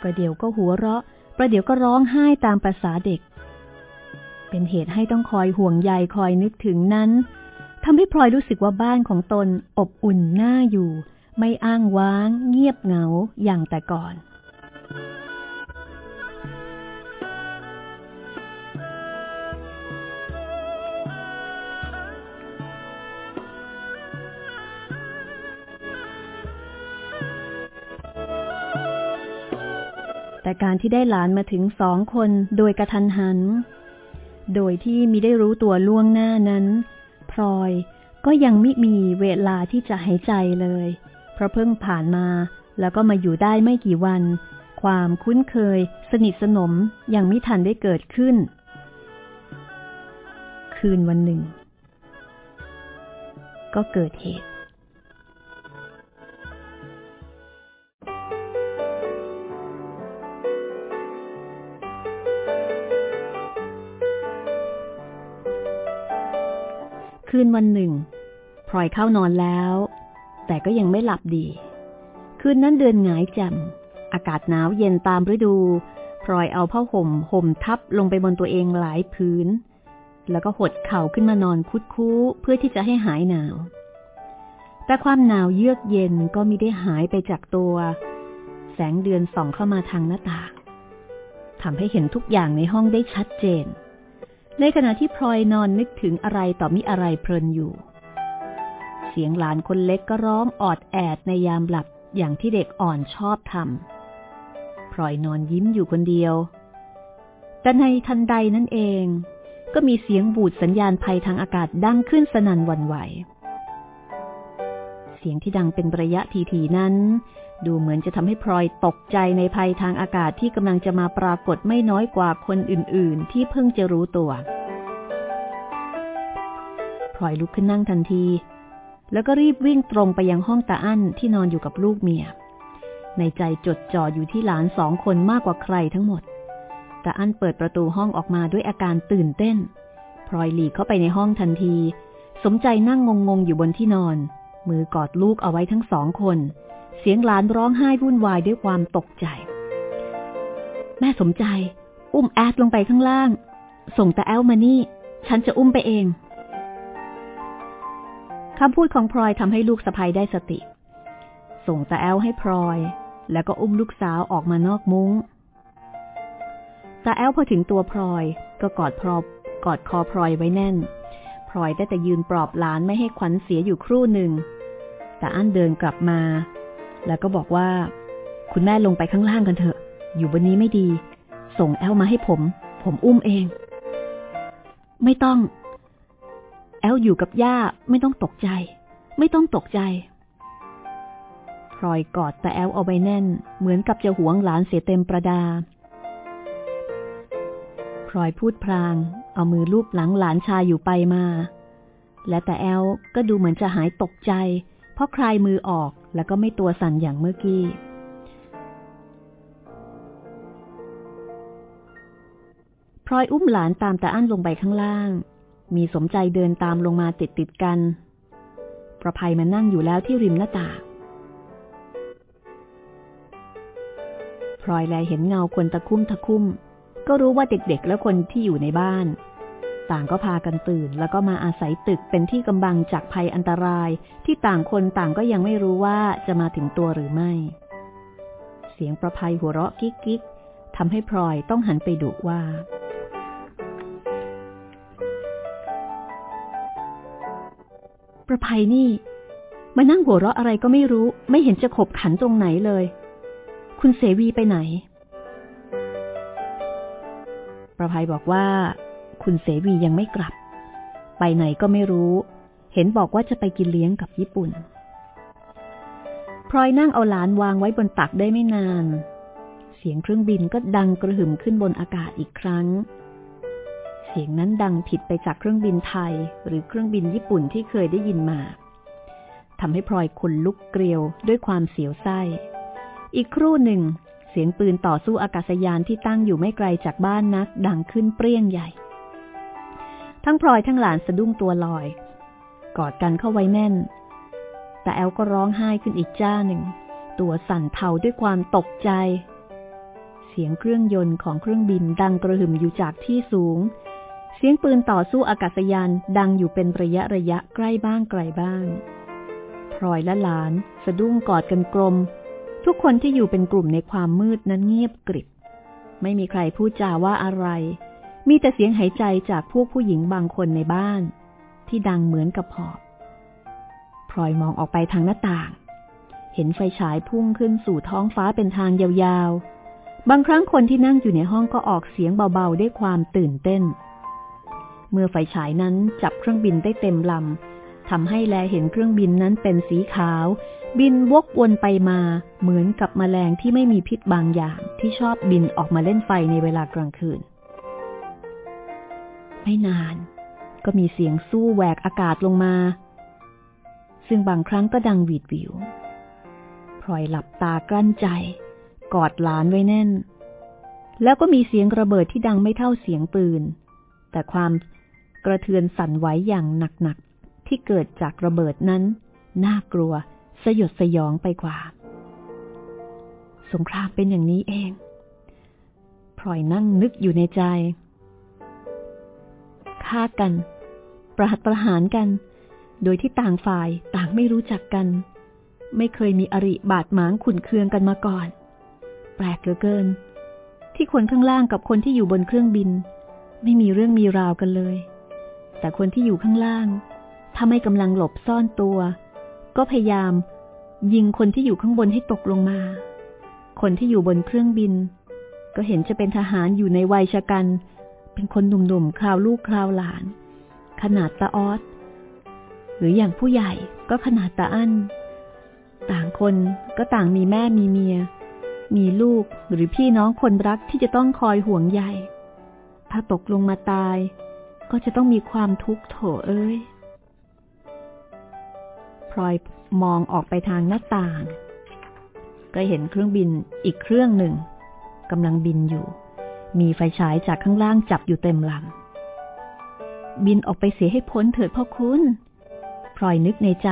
ประเดี๋ยวก็หัวเราะ ประเดี๋ยวก็ร้องไห้ตามประษาเด็ก เป็นเหตุให้ต้องคอยห่วงใยคอยนึกถึงนั้นทำให้พลอยรู้สึกว่าบ้านของตนอบอุ่นน่าอยู่ ไม่อ้างว้าง เงียบเหงาอย่างแต่ก่อน แต่การที่ได้หลานมาถึงสองคนโดยกระทันหัน โดยที่มิได้รู้ตัวล่วงหน้านั้น พลอยก็ยังไม่มีเวลาที่จะหายใจเลย เพราะเพิ่งผ่านมาแล้วก็มาอยู่ได้ไม่กี่วัน ความคุ้นเคย สนิทสนมยังไม่ทันได้เกิดขึ้น คืนวันหนึ่ง ก็เกิดเหตุ คืนวันหนึ่งพลอยเข้านอนแล้ว แต่ก็ยังไม่หลับดี คืนนั้นเดือนหงายแจ่มอากาศหนาวเย็นตามฤดูพลอยเอาผ้าห่มห่มทับลงไปบนตัวเองหลายพื้น แล้วก็หดเข่าขึ้นมานอนคุดคู้เพื่อที่จะให้หายหนาว แต่ความหนาวเยือกเย็นก็มิได้หายไปจากตัว แสงเดือนส่องเข้ามาทางหน้าต่างทำให้เห็นทุกอย่างในห้องได้ชัดเจน ในขณะที่พลอยนอนนึกถึงอะไรต่อมิอะไรเพลินอยู่ เสียงหลานคนเล็กก็ร้องออดแอดในยามหลับอย่างที่เด็กอ่อนชอบทำพลอยนอนยิ้มอยู่คนเดียว แต่ในทันใดนั่นเอง ก็มีเสียงบูดสัญญาณภัยทางอากาศดังขึ้นสนั่นวันไหว เสียงที่ดังเป็นระยะทีๆนั้น ดูเหมือนจะทำให้พลอยตกใจในภัยทางอากาศที่กำลังจะมาปรากฏไม่น้อยกว่าคนอื่น ๆ ที่เพิ่งจะรู้ตัวพลอยลุกขึ้นนั่งทันที แล้วก็รีบวิ่งตรงไปยังห้องตาอั้นที่นอนอยู่กับลูกเมีย ในใจจดจ่ออยู่ที่หลานสองคนมากกว่าใครทั้งหมดตาอั้นเปิดประตูห้องออกมาด้วยอาการตื่นเต้นพลอยหลีกเข้าไปในห้องทันที สมใจนั่งงงๆอยู่บนที่นอน มือกอดลูกเอาไว้ทั้งสองคน เสียงหลานร้องไห้วุ่นวายด้วยความตกใจ แม่สมใจ อุ้มแอ๊ดลงไปข้างล่าง ส่งตาแอ๊ดมานี่ ฉันจะอุ้มไปเองคำพูดของพลอยทำให้ลูกสะใภ้ได้สติ ส่งตาแอ๊ดให้พลอย แล้วก็อุ้มลูกสาวออกมานอกมุ้งตาแอ๊ดพอถึงตัวพลอยก็กอดพรอบกอดคอพลอยไว้แน่นพลอยได้แต่ยืนปลอบหลานไม่ให้ขวัญเสียอยู่ครู่หนึ่งตาอั้นเดินกลับมา แล้วก็บอกว่า คุณแม่ลงไปข้างล่างกันเถอะ อยู่บนนี้ไม่ดี ส่งแอ๊ดมาให้ผม ผมอุ้มเอง ไม่ต้อง แอ๊ดอยู่กับย่าไม่ต้องตกใจ ไม่ต้องตกใจพลอยกอดตาแอ๊ดเอาไว้แน่น เหมือนกับจะหวงหลานเสียเต็มประดาพลอยพูดพลาง เอามือลูบหลังหลานชายอยู่ไปมา และแต่แอลก็ดูเหมือนจะหายตกใจ พราะคลายมือออกแล้วก็ไม่ตัวสั่นอย่างเมื่อกี้ พลอยอุ้มหลานตามตาอั้นลงไปข้างล่าง มีสมใจเดินตามลงมาติดติดกัน ประภัยมานั่งอยู่แล้วที่ริมหน้าต่างพลอยแลเห็นเงาคนตะคุ่มตะคุ่ม ก็รู้ว่าเด็กๆ และคนที่อยู่ในบ้าน ต่างก็พากันตื่น แล้วก็มาอาศัยตึกเป็นที่กำบังจากภัยอันตราย ที่ต่างคนต่างก็ยังไม่รู้ว่าจะมาถึงตัวหรือไม่ เสียงประภัยหัวเราะกิ๊กกิ๊กทำให้พลอยต้องหันไปดุว่า ประภัยนี่มานั่งหัวเราะอะไรก็ไม่รู้ ไม่เห็นจะขบขันตรงไหนเลย คุณเสวีไปไหน ประภัยบอกว่า คุณเสวียังไม่กลับ ไปไหนก็ไม่รู้ เห็นบอกว่าจะไปกินเลี้ยงกับญี่ปุ่น พลอยนั่งเอาหลานวางไว้บนตักได้ไม่นาน เสียงเครื่องบินก็ดังกระหึ่มขึ้นบนอากาศอีกครั้ง เสียงนั้นดังผิดไปจากเครื่องบินไทย หรือเครื่องบินญี่ปุ่นที่เคยได้ยินมาทำให้พลอยขนลุกเกลียวด้วยความเสียวไส้ อีกครู่หนึ่ง เสียงปืนต่อสู้อากาศยานที่ตั้งอยู่ไม่ไกลจากบ้านนัก ดังขึ้นเปรี้ยงใหญ่ ทั้งพลอยทั้งหลานสะดุ้งตัวลอย กอดกันเข้าไว้แน่น แต่แอลก็ร้องไห้ขึ้นอีกจ้าหนึ่ง ตัวสั่นเทาด้วยความตกใจ เสียงเครื่องยนต์ของเครื่องบินดังกระหึ่มอยู่จากที่สูง เสียงปืนต่อสู้อากาศยานดังอยู่เป็นระยะระยะใกล้บ้างไกลบ้างพลอยและหลาน สะดุ้งกอดกันกลม ทุกคนที่อยู่เป็นกลุ่มในความมืดนั้นเงียบกริบ ไม่มีใครพูดจาว่าอะไร มีแต่เสียงหายใจจากพวกผู้หญิงบางคนในบ้าน ที่ดังเหมือนกับหอบพลอยมองออกไปทางหน้าต่าง เห็นไฟฉายพุ่งขึ้นสู่ท้องฟ้าเป็นทางยาวๆ บางครั้งคนที่นั่งอยู่ในห้องก็ออกเสียงเบาๆ ด้วยความตื่นเต้น เมื่อไฟฉายนั้นจับเครื่องบินได้เต็มลำทำให้แลเห็นเครื่องบินนั้นเป็นสีขาว บินวกวนไปมาเหมือนกับมแมลงที่ไม่มีพิษบางอย่างที่ชอบบินออกมาเล่นไฟในเวลากลางคืน ไม่นาน ก็มีเสียงสู้แหวกอากาศลงมา ซึ่งบางครั้งก็ดังหวีดวิวพลอยหลับตากลั้นใจ กอดหลานไว้แน่น แล้วก็มีเสียงระเบิดที่ดังไม่เท่าเสียงปืน แต่ความกระเทือนสั่นไหวอย่างหนักๆ ที่เกิดจากระเบิดนั้น น่ากลัว สยดสยองไปกว่า สงครามเป็นอย่างนี้เองพลอยนั่งนึกอยู่ในใจ ฆ่ากัน ประหัตประหารกัน โดยที่ต่างฝ่ายต่างไม่รู้จักกัน ไม่เคยมีอริบาดหมางขุนเคืองกันมาก่อน แปลกเหลือเกิน ที่คนข้างล่างกับคนที่อยู่บนเครื่องบิน ไม่มีเรื่องมีราวกันเลย แต่คนที่อยู่ข้างล่าง ถ้าไม่กำลังหลบซ่อนตัว ก็พยายาม ยิงคนที่อยู่ข้างบนให้ตกลงมา คนที่อยู่บนเครื่องบิน ก็เห็นจะเป็นทหารอยู่ในวัยชะกัน เป็นคนหนุ่มๆคราวลูกคราวหลาน ขนาดตาออสหรืออย่างผู้ใหญ่ก็ขนาดตาอั้นต่างคนก็ต่างมีแม่มีเมีย มีลูกหรือพี่น้องคนรักที่จะต้องคอยห่วงใยถ้าตกลงมาตาย ก็จะต้องมีความทุกข์โถเอ้ยพลอยมองออกไปทางหน้าต่าง ก็เห็นเครื่องบินอีกเครื่องหนึ่งกำลังบินอยู่ มีไฟฉายจากข้างล่างจับอยู่เต็มลำบินออกไปเสียให้พ้นเถิดพ่อคุณพลอยนึกในใจ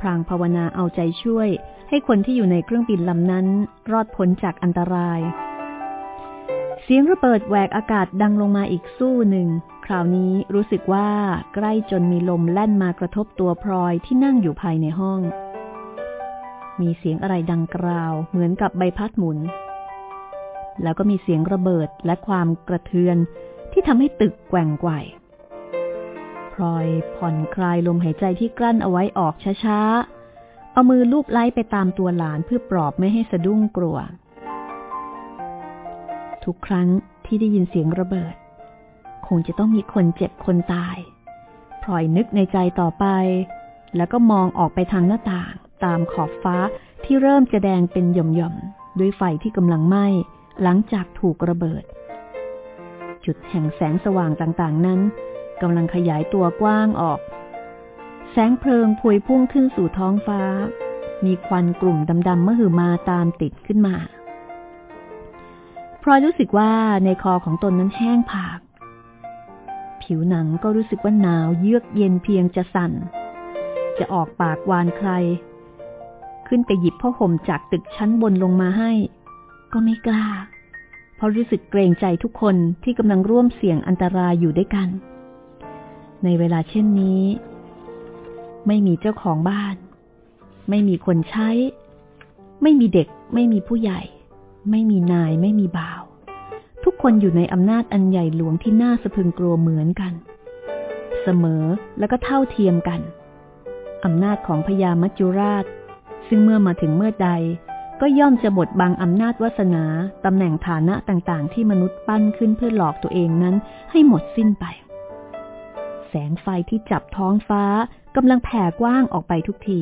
พรางภาวนาเอาใจช่วย ให้คนที่อยู่ในเครื่องบินลำนั้น รอดพ้นจากอันตราย เสียงระเบิดแหวกอากาศดังลงมาอีกสู้หนึ่ง คราวนี้รู้สึกว่าใกล้จนมีลมแล่นมากระทบตัวพลอยที่นั่งอยู่ภายในห้อง มีเสียงอะไรดังกราว เหมือนกับใบพัดหมุน แล้วก็มีเสียงระเบิดและความกระเทือนที่ทำให้ตึกแกว่งไกวพลอยผ่อนคลายลมหายใจที่กลั้นเอาไว้ออกช้าๆ เอามือลูบไล้ไปตามตัวหลานเพื่อปลอบไม่ให้สะดุ้งกลัว ทุกครั้งที่ได้ยินเสียงระเบิด คงจะต้องมีคนเจ็บคนตายพลอยนึกในใจต่อไป แล้วก็มองออกไปทางหน้าต่าง ตามขอบฟ้าที่เริ่มจะแดงเป็นหย่อมๆด้วยไฟที่กำลังไหม้ หลังจากถูกระเบิด จุดแห่งแสงสว่างต่างๆ นั้นกำลังขยายตัวกว้างออก แสงเพลิงพวยพุ่งขึ้นสู่ท้องฟ้า มีควันกลุ่มดำๆมหึมาตามติดขึ้นมาพลอยรู้สึกว่าในคอของตนนั้นแห้งผาก ผิวหนังก็รู้สึกว่าหนาวเยือกเย็นเพียงจะสั่น จะออกปากวานใคร ขึ้นไปหยิบผ้าห่มจากตึกชั้นบนลงมาให้ ก็ไม่กล้า เพราะรู้สึกเกรงใจทุกคนที่กำลังร่วมเสี่ยงอันตรายอยู่ด้วยกัน ในเวลาเช่นนี้ ไม่มีเจ้าของบ้าน ไม่มีคนใช้ ไม่มีเด็ก ไม่มีผู้ใหญ่ ไม่มีนายไม่มีบ่าว ทุกคนอยู่ในอำนาจอันใหญ่หลวงที่น่าสะพึงกลัวเหมือนกัน เสมอและก็เท่าเทียมกันอำนาจของพญามัจจุราช ซึ่งเมื่อมาถึงเมื่อใด ก็ย่อมจะบดบังอำนาจวาสนาตำแหน่งฐานะต่างๆ ที่มนุษย์ปั้นขึ้นเพื่อหลอกตัวเองนั้นให้หมดสิ้นไป แสงไฟที่จับท้องฟ้ากำลังแผ่กว้างออกไปทุกที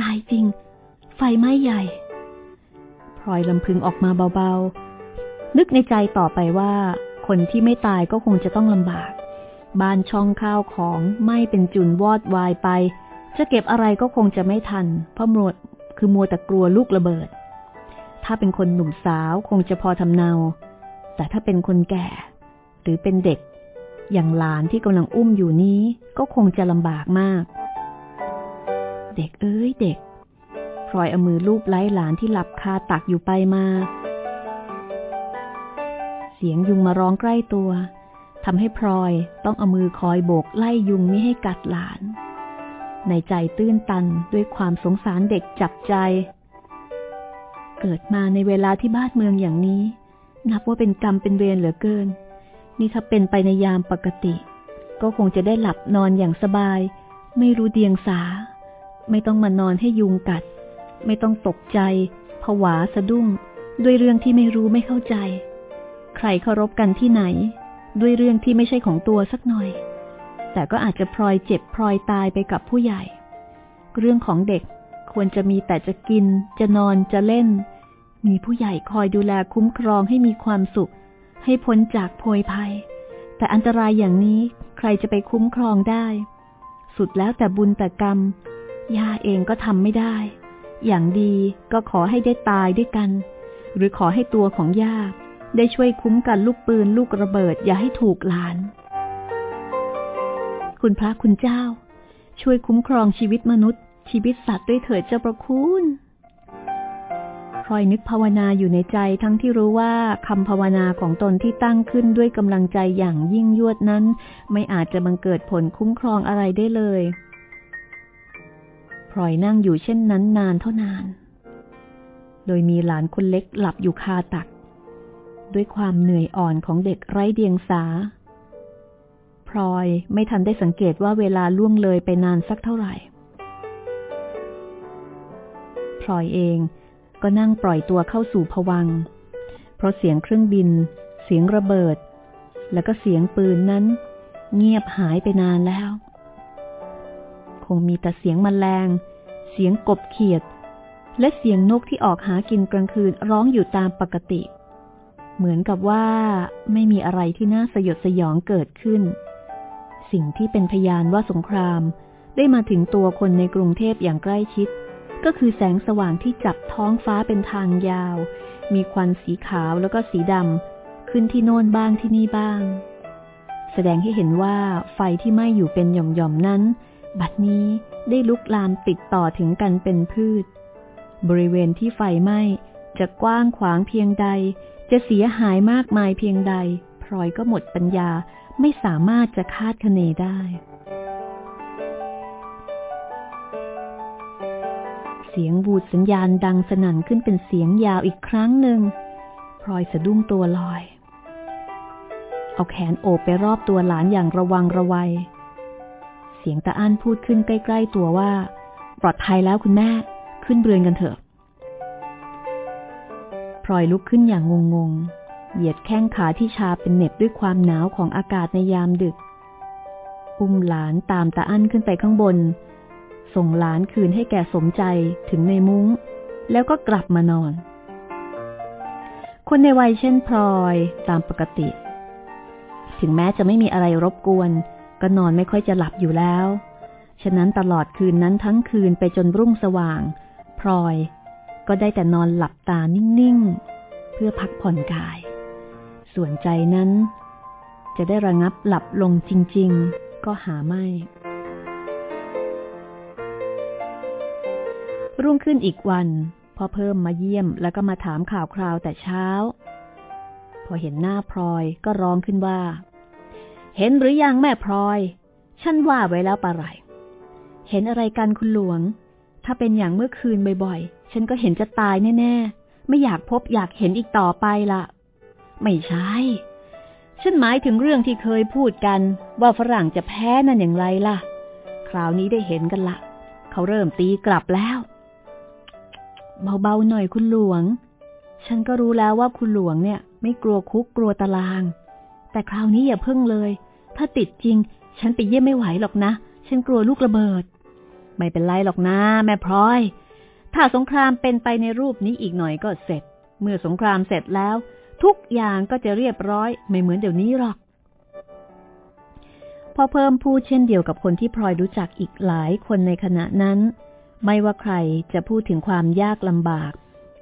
ตายจริง ไฟไหม้ใหญ่พลอยลำพึงออกมาเบาๆ นึกในใจต่อไปว่า คนที่ไม่ตายก็คงจะต้องลำบาก บ้านช่องข้าวของไม่เป็นจุนวอดวายไป จะเก็บอะไรก็คงจะไม่ทัน เพราะมัวคือมัวแต่กลัวลูกระเบิด ถ้าเป็นคนหนุ่มสาวคงจะพอทำเนา แต่ถ้าเป็นคนแก่ หรือเป็นเด็ก อย่างหลานที่กำลังอุ้มอยู่นี้ก็คงจะลำบากมาก เด็กเอ้ยเด็กพลอยเอามือลูบไล้หลานที่หลับคาตักอยู่ไปมา เสียงยุงมาร้องใกล้ตัวทำให้พลอยต้องเอามือคอยโบกไล่ยุงไม่ให้กัดหลาน ในใจตื้นตันด้วยความสงสารเด็กจับใจ เกิดมาในเวลาที่บ้านเมืองอย่างนี้ นับว่าเป็นกรรมเป็นเวรเหลือเกิน นี่ถ้าเป็นไปในยามปกติ ก็คงจะได้หลับนอนอย่างสบาย ไม่รู้เดียงสา ไม่ต้องมานอนให้ยุงกัด ไม่ต้องตกใจผวาสะดุ้ง ด้วยเรื่องที่ไม่รู้ไม่เข้าใจ ใครเคารพกันที่ไหน ด้วยเรื่องที่ไม่ใช่ของตัวสักหน่อย แต่ก็อาจจะพลอยเจ็บพลอยตายไปกับผู้ใหญ่ เรื่องของเด็กควรจะมีแต่จะกิน จะนอนจะเล่น มีผู้ใหญ่คอยดูแลคุ้มครองให้มีความสุข ให้พ้นจากโพยภัย แต่อันตรายอย่างนี้ใครจะไปคุ้มครองได้ สุดแล้วแต่บุญแต่กรรม ย่าเองก็ทำไม่ได้ อย่างดีก็ขอให้ได้ตายด้วยกัน หรือขอให้ตัวของย่าได้ช่วยคุ้มกันลูกปืนลูกระเบิดอย่าให้ถูกหลาน คุณพระคุณเจ้า ช่วยคุ้มครองชีวิตมนุษย์ ชีวิตสัตว์ด้วยเถิดเจ้าประคุณพลอยนึกภาวนาอยู่ในใจทั้งที่รู้ว่าคำภาวนาของตนที่ตั้งขึ้นด้วยกำลังใจอย่างยิ่งยวดนั้น ไม่อาจจะบังเกิดผลคุ้มครองอะไรได้เลยพลอยนั่งอยู่เช่นนั้นนานเท่านาน โดยมีหลานคนเล็กหลับอยู่คาตัก ด้วยความเหนื่อยอ่อนของเด็กไร้เดียงสา พลอยไม่ทันได้สังเกตว่าเวลาล่วงเลยไปนานสักเท่าไหร่ พลอยเองก็นั่งปล่อยตัวเข้าสู่ผวัง เพราะเสียงเครื่องบิน เสียงระเบิด แล้วก็เสียงปืนนั้น เงียบหายไปนานแล้ว คงมีแต่เสียงมแมลง เสียงกบเขียด และเสียงนกที่ออกหากินกลางคืนร้องอยู่ตามปกติ เหมือนกับว่าไม่มีอะไรที่น่าสยดสยองเกิดขึ้น สิ่งที่เป็นพยานว่าสงคราม ได้มาถึงตัวคนในกรุงเทพอย่างใกล้ชิด ก็คือแสงสว่างที่จับท้องฟ้าเป็นทางยาว มีควันสีขาวแล้วก็สีดำขึ้นที่โน่นบ้างที่นี่บ้าง แสดงให้เห็นว่าไฟที่ไหม้อยู่เป็นหย่อมๆนั้น บัดนี้ได้ลุกลามติดต่อถึงกันเป็นพืช บริเวณที่ไฟไหม้จะกว้างขวางเพียงใด จะเสียหายมากมายเพียงใด พลอยก็หมดปัญญา ไม่สามารถจะคาดคะเนได้ เสียงบูดสัญญาณดังสนั่นขึ้นเป็นเสียงยาวอีกครั้งหนึ่งพลอยสะดุ้งตัวลอย เอาแขนโอบไปรอบตัวหลานอย่างระวังระวัย เสียงตาอั้นพูดขึ้นใกล้ ๆ ตัวว่า ปลอดภัยแล้วคุณแม่ ขึ้นเรือนกันเถอะ พลอยลุกขึ้นอย่างงงๆ เหยียดแข้งขาที่ชาเป็นเน็บด้วยความหนาวของอากาศในยามดึก อุ้มหลานตามตาอั้นขึ้นไปข้างบน ส่งหลานคืนให้แก่สมใจถึงในมุง้ง แล้วก็กลับมานอน คนในวัยเช่นพลอยตามปกติ ถึงแม้จะไม่มีอะไรรบกวน ก็นอนไม่ค่อยจะหลับอยู่แล้ว ฉะนั้นตลอดคืนนั้นทั้งคืนไปจนรุ่งสว่าง พลอยก็ได้แต่นอนหลับตานิ่ง ๆ เพื่อพักผ่อนกาย ส่วนใจนั้น จะได้ระงับหลับลงจริง ๆ ก็หาไม่ รุ่งขึ้นอีกวันพอเพิ่มมาเยี่ยมแล้วก็มาถามข่าวคราวแต่เช้า พอเห็นหน้าพลอยก็ร้องขึ้นว่า เห็นหรือยังแม่พลอย ฉันว่าไว้แล้วปะไร เห็นอะไรกันคุณหลวง ถ้าเป็นอย่างเมื่อคืนบ่อยๆ ฉันก็เห็นจะตายแน่ๆ ไม่อยากพบอยากเห็นอีกต่อไปละ ไม่ใช่ฉันหมายถึงเรื่องที่เคยพูดกันว่าฝรั่งจะแพ้นั่นอย่างไรล่ะ คราวนี้ได้เห็นกันละ เขาเริ่มตีกลับแล้ว เบาๆหน่อยคุณหลวง ฉันก็รู้แล้วว่าคุณหลวงเนี่ย ไม่กลัวคุกกลัวตาราง แต่คราวนี้อย่าเพิ่งเลย ถ้าติดจริง ฉันไปเยี่ยมไม่ไหวหรอกนะ ฉันกลัวลูกระเบิด ไม่เป็นไรหรอกนะ แม่พลอย ถ้าสงครามเป็นไปในรูปนี้อีกหน่อยก็เสร็จ เมื่อสงครามเสร็จแล้ว ทุกอย่างก็จะเรียบร้อยไม่เหมือนเดี๋ยวนี้หรอก พอเพิ่มพูดเช่นเดียวกับคนที่พลอยรู้จักอีกหลายคนในขณะนั้น ไม่ว่าใครจะพูดถึงความยากลำบาก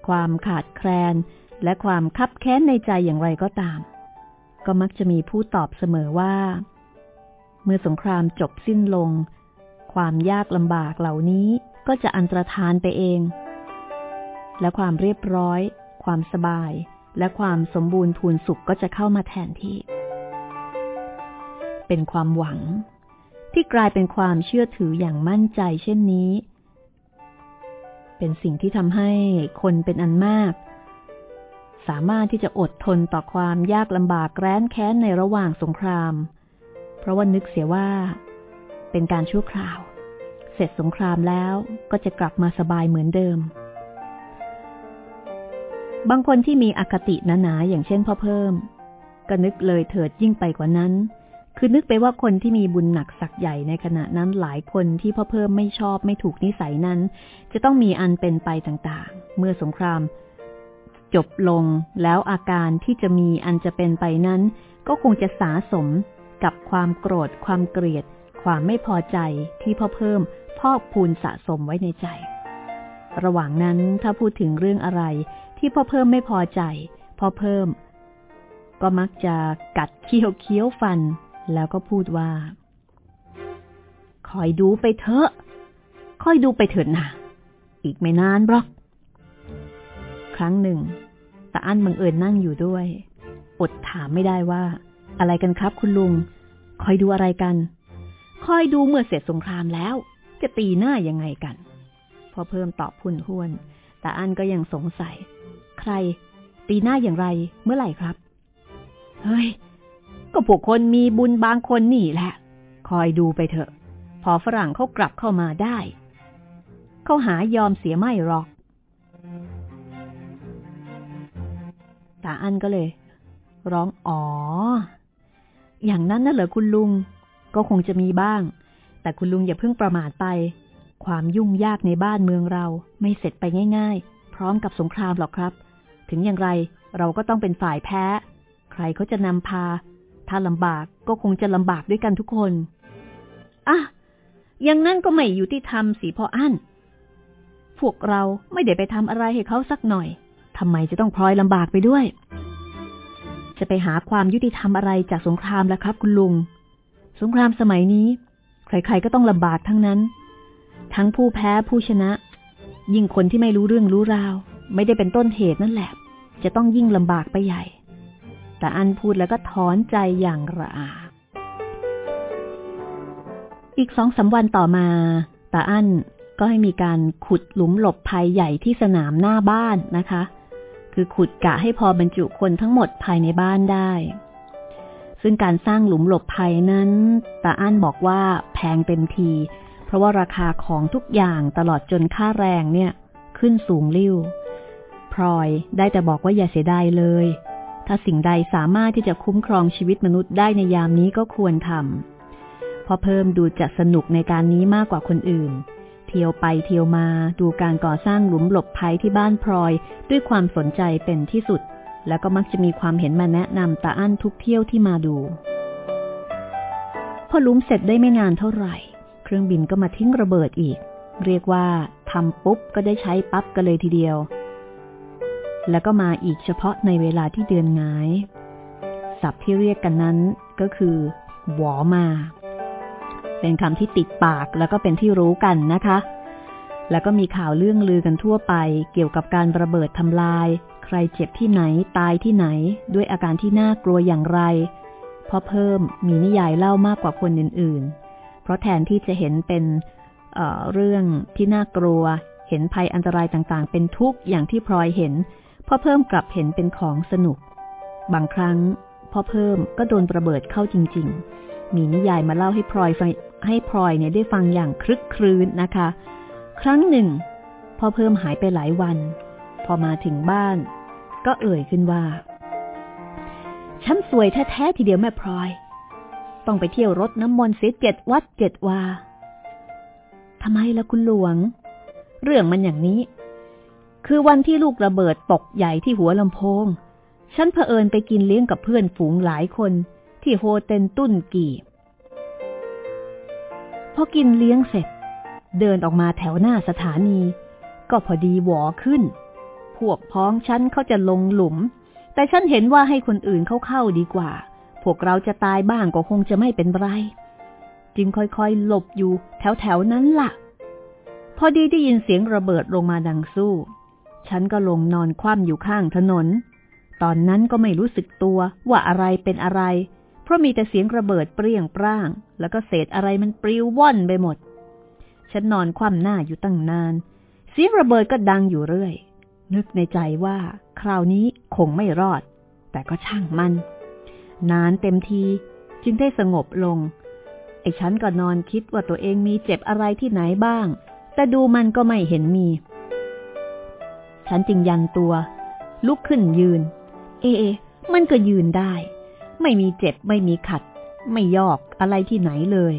ความขาดแคลน และความคับแค้นในใจอย่างไรก็ตาม ก็มักจะมีผู้ตอบเสมอว่า เมื่อสงครามจบสิ้นลง ความยากลำบากเหล่านี้ก็จะอันตรธานไปเอง และความเรียบร้อย ความสบาย และความสมบูรณ์พูนสุขก็จะเข้ามาแทนที่ เป็นความหวัง ที่กลายเป็นความเชื่อถืออย่างมั่นใจเช่นนี้ เป็นสิ่งที่ทำให้คนเป็นอันมาก สามารถที่จะอดทนต่อความยากลำบากแร้นแค้นในระหว่างสงคราม เพราะว่านึกเสียว่า เป็นการชั่วคราว เสร็จสงครามแล้วก็จะกลับมาสบายเหมือนเดิม บางคนที่มีอคติหนาๆอย่างเช่นพ่อเพิ่ม ก็นึกเลยเถิดยิ่งไปกว่านั้น คือนึกไปว่าคนที่มีบุญหนักสักใหญ่ในขณะนั้นหลายคนที่พ่อเพิ่มไม่ชอบไม่ถูกนิสัยนั้น จะต้องมีอันเป็นไปต่างๆ เมื่อสงคราม จบลงแล้วอาการที่จะมีอันจะเป็นไปนั้น ก็คงจะสาสมกับความโกรธ ความเกลียด ความไม่พอใจที่พ่อเพิ่มพอกพูนสะสมไว้ในใจ ระหว่างนั้นถ้าพูดถึงเรื่องอะไร ที่พ่อเพิ่มไม่พอใจพ่อเพิ่ม ก็มักจะกัดเคี้ยวเคี้ยวฟัน แล้วก็พูดว่า คอยดูไปเถอะคอยดูไปเถิดนะอีกไม่นานบล็อก ครั้งหนึ่งตาอั้นบังเอิญนั่งอยู่ด้วย อดถามไม่ได้ว่า อะไรกันครับคุณลุง คอยดูอะไรกัน คอยดูเมื่อเสร็จสงครามแล้ว จะตีหน้ายังไงกัน พอเพิ่มตอบพุ่นห้วน ตาอั้นก็ยังสงสัย ใคร ตีหน้าอย่างไรเมื่อไหร่ครับ เฮ้ย ก็พวกคนมีบุญบางคนนี่แหละ คอยดูไปเถอะ พอฝรั่งเขากลับเข้ามาได้ เขาหายอมเสียไม่หรอกตาอันก็เลย ร้องอ๋อ อย่างนั้นน่ะเหรอคุณลุง ก็คงจะมีบ้าง แต่คุณลุงอย่าเพิ่งประมาทไป ความยุ่งยากในบ้านเมืองเราไม่เสร็จไปง่าย ๆ พร้อมกับสงครามหรอกครับ ถึงอย่างไรเราก็ต้องเป็นฝ่ายแพ้ ใครเขาจะนำพา ถ้าลำบากก็คงจะลำบากด้วยกันทุกคนอะอย่างนั้นก็ไม่อยู่ที่ทำสิพ่ออั้น พวกเราไม่ได้ไปทำอะไรให้เขาสักหน่อยทำไมจะต้องพลอยลำบากไปด้วย จะไปหาความยุติธรรมอะไรจากสงครามแล้วครับ คุณลุง สงครามสมัยนี้ ใครๆก็ต้องลำบากทั้งนั้น ทั้งผู้แพ้ผู้ชนะ ยิ่งคนที่ไม่รู้เรื่องรู้ราว ไม่ได้เป็นต้นเหตุนั่นแหละ จะต้องยิ่งลำบากไปใหญ่ แตาอันพูดแล้วก็ถอนใจอย่างระอา อีกสองสาวันต่อมาตาอั้นก็ให้มีการขุดหลุมหลบภัยใหญ่ที่สนามหน้าบ้านนะคะ คือขุดกะให้พอบรรจุคนทั้งหมดภายในบ้านได้ ซึ่งการสร้างหลุมหลบภัยนั้นตาอั้นบอกว่าแพงเต็มที เพราะว่าราคาของทุกอย่างตลอดจนค่าแรงเนี่ย ขึ้นสูงริ้วพลอยได้แต่บอกว่าอย่าเสียดายเลย ถ้าสิ่งใดสามารถที่จะคุ้มครองชีวิตมนุษย์ได้ในยามนี้ก็ควรทำพอเพิ่มดูจะสนุกในการนี้มากกว่าคนอื่น เที่ยวไปเที่ยวมาดูการก่อสร้างหลุมหลบภัยที่บ้านพลอยด้วยความสนใจเป็นที่สุด แล้วก็มักจะมีความเห็นมาแนะนำตาอั้นทุกเที่ยวที่มาดูพอหลุมเสร็จได้ไม่นานเท่าไหร่ เครื่องบินก็มาทิ้งระเบิดอีก เรียกว่าทำปุ๊บก็ได้ใช้ปั๊บกันเลยทีเดียว แล้วก็มาอีกเฉพาะในเวลาที่เดือนงาย ศัพท์ที่เรียกกันนั้นก็คือหวอมา เป็นคำที่ติดปากแล้วก็เป็นที่รู้กันนะคะ แล้วก็มีข่าวเรื่องลือกันทั่วไป เกี่ยวกับการระเบิดทำลาย ใครเจ็บที่ไหนตายที่ไหน ด้วยอาการที่น่ากลัวอย่างไร เพราะเพิ่มมีนิยายเล่ามากกว่าคนอื่นๆ เพราะแทนที่จะเห็นเป็นเเรื่องที่น่ากลัว เห็นภัยอันตรายต่างๆ เป็นทุกข์อย่างที่พลอยเห็นพ่อเพิ่มกลับเห็นเป็นของสนุก บางครั้งพ่อเพิ่มก็โดนระเบิดเข้าจริง ๆ มีนิยายมาเล่าให้พลอยให้พลอยเนี่ยได้ฟังอย่างคลึกครื้นนะคะ ครั้งหนึ่งพ่อเพิ่มหายไปหลายวัน พอมาถึงบ้าน ก็เอ่ยขึ้นว่า ฉันสวยแท้ๆทีเดียวแม่พลอย ต้องไปเที่ยวรถน้ำมนต์เสียเจ็ดวัดเจ็ดวาทำไมล่ะคุณหลวง เรื่องมันอย่างนี้ คือวันที่ลูกระเบิดตกใหญ่ที่หัวลำโพง ฉันเผอิญไปกินเลี้ยงกับเพื่อนฝูงหลายคนที่โฮเทลตุ้นกีพอกินเลี้ยงเสร็จ เดินออกมาแถวหน้าสถานี ก็พอดีหวอขึ้น พวกพ้องฉันเขาจะลงหลุม แต่ฉันเห็นว่าให้คนอื่นเข้าเข้าดีกว่า วกเราจะตายบ้างก็คงจะไม่เป็นไร จึงค่อยๆ หลบอยู่แถวๆนั้นละ่ะ พอดีได้ยินเสียงระเบิดลงมาดังสู้ ฉันก็ลงนอนคว่ำอยู่ข้างถนน ตอนนั้นก็ไม่รู้สึกตัวว่าอะไรเป็นอะไร เพราะมีแต่เสียงระเบิดเปรี้ยงปร้าง แล้วก็เศษอะไรมันปลิวว่อนไปหมด ฉันนอนคว่ำหน้าอยู่ตั้งนาน เสียงระเบิดก็ดังอยู่เรื่อย นึกในใจว่า คราวนี้คงไม่รอด แต่ก็ช่างมัน นานเต็มทีจึงได้สงบลง ไอ้ฉันก็นอนคิดว่าตัวเองมีเจ็บอะไรที่ไหนบ้าง แต่ดูมันก็ไม่เห็นมี ฉันจึงยันตัว ลุกขึ้นยืนเออมันก็ยืนได้ ไม่มีเจ็บไม่มีขัด ไม่ยอกอะไรที่ไหนเลย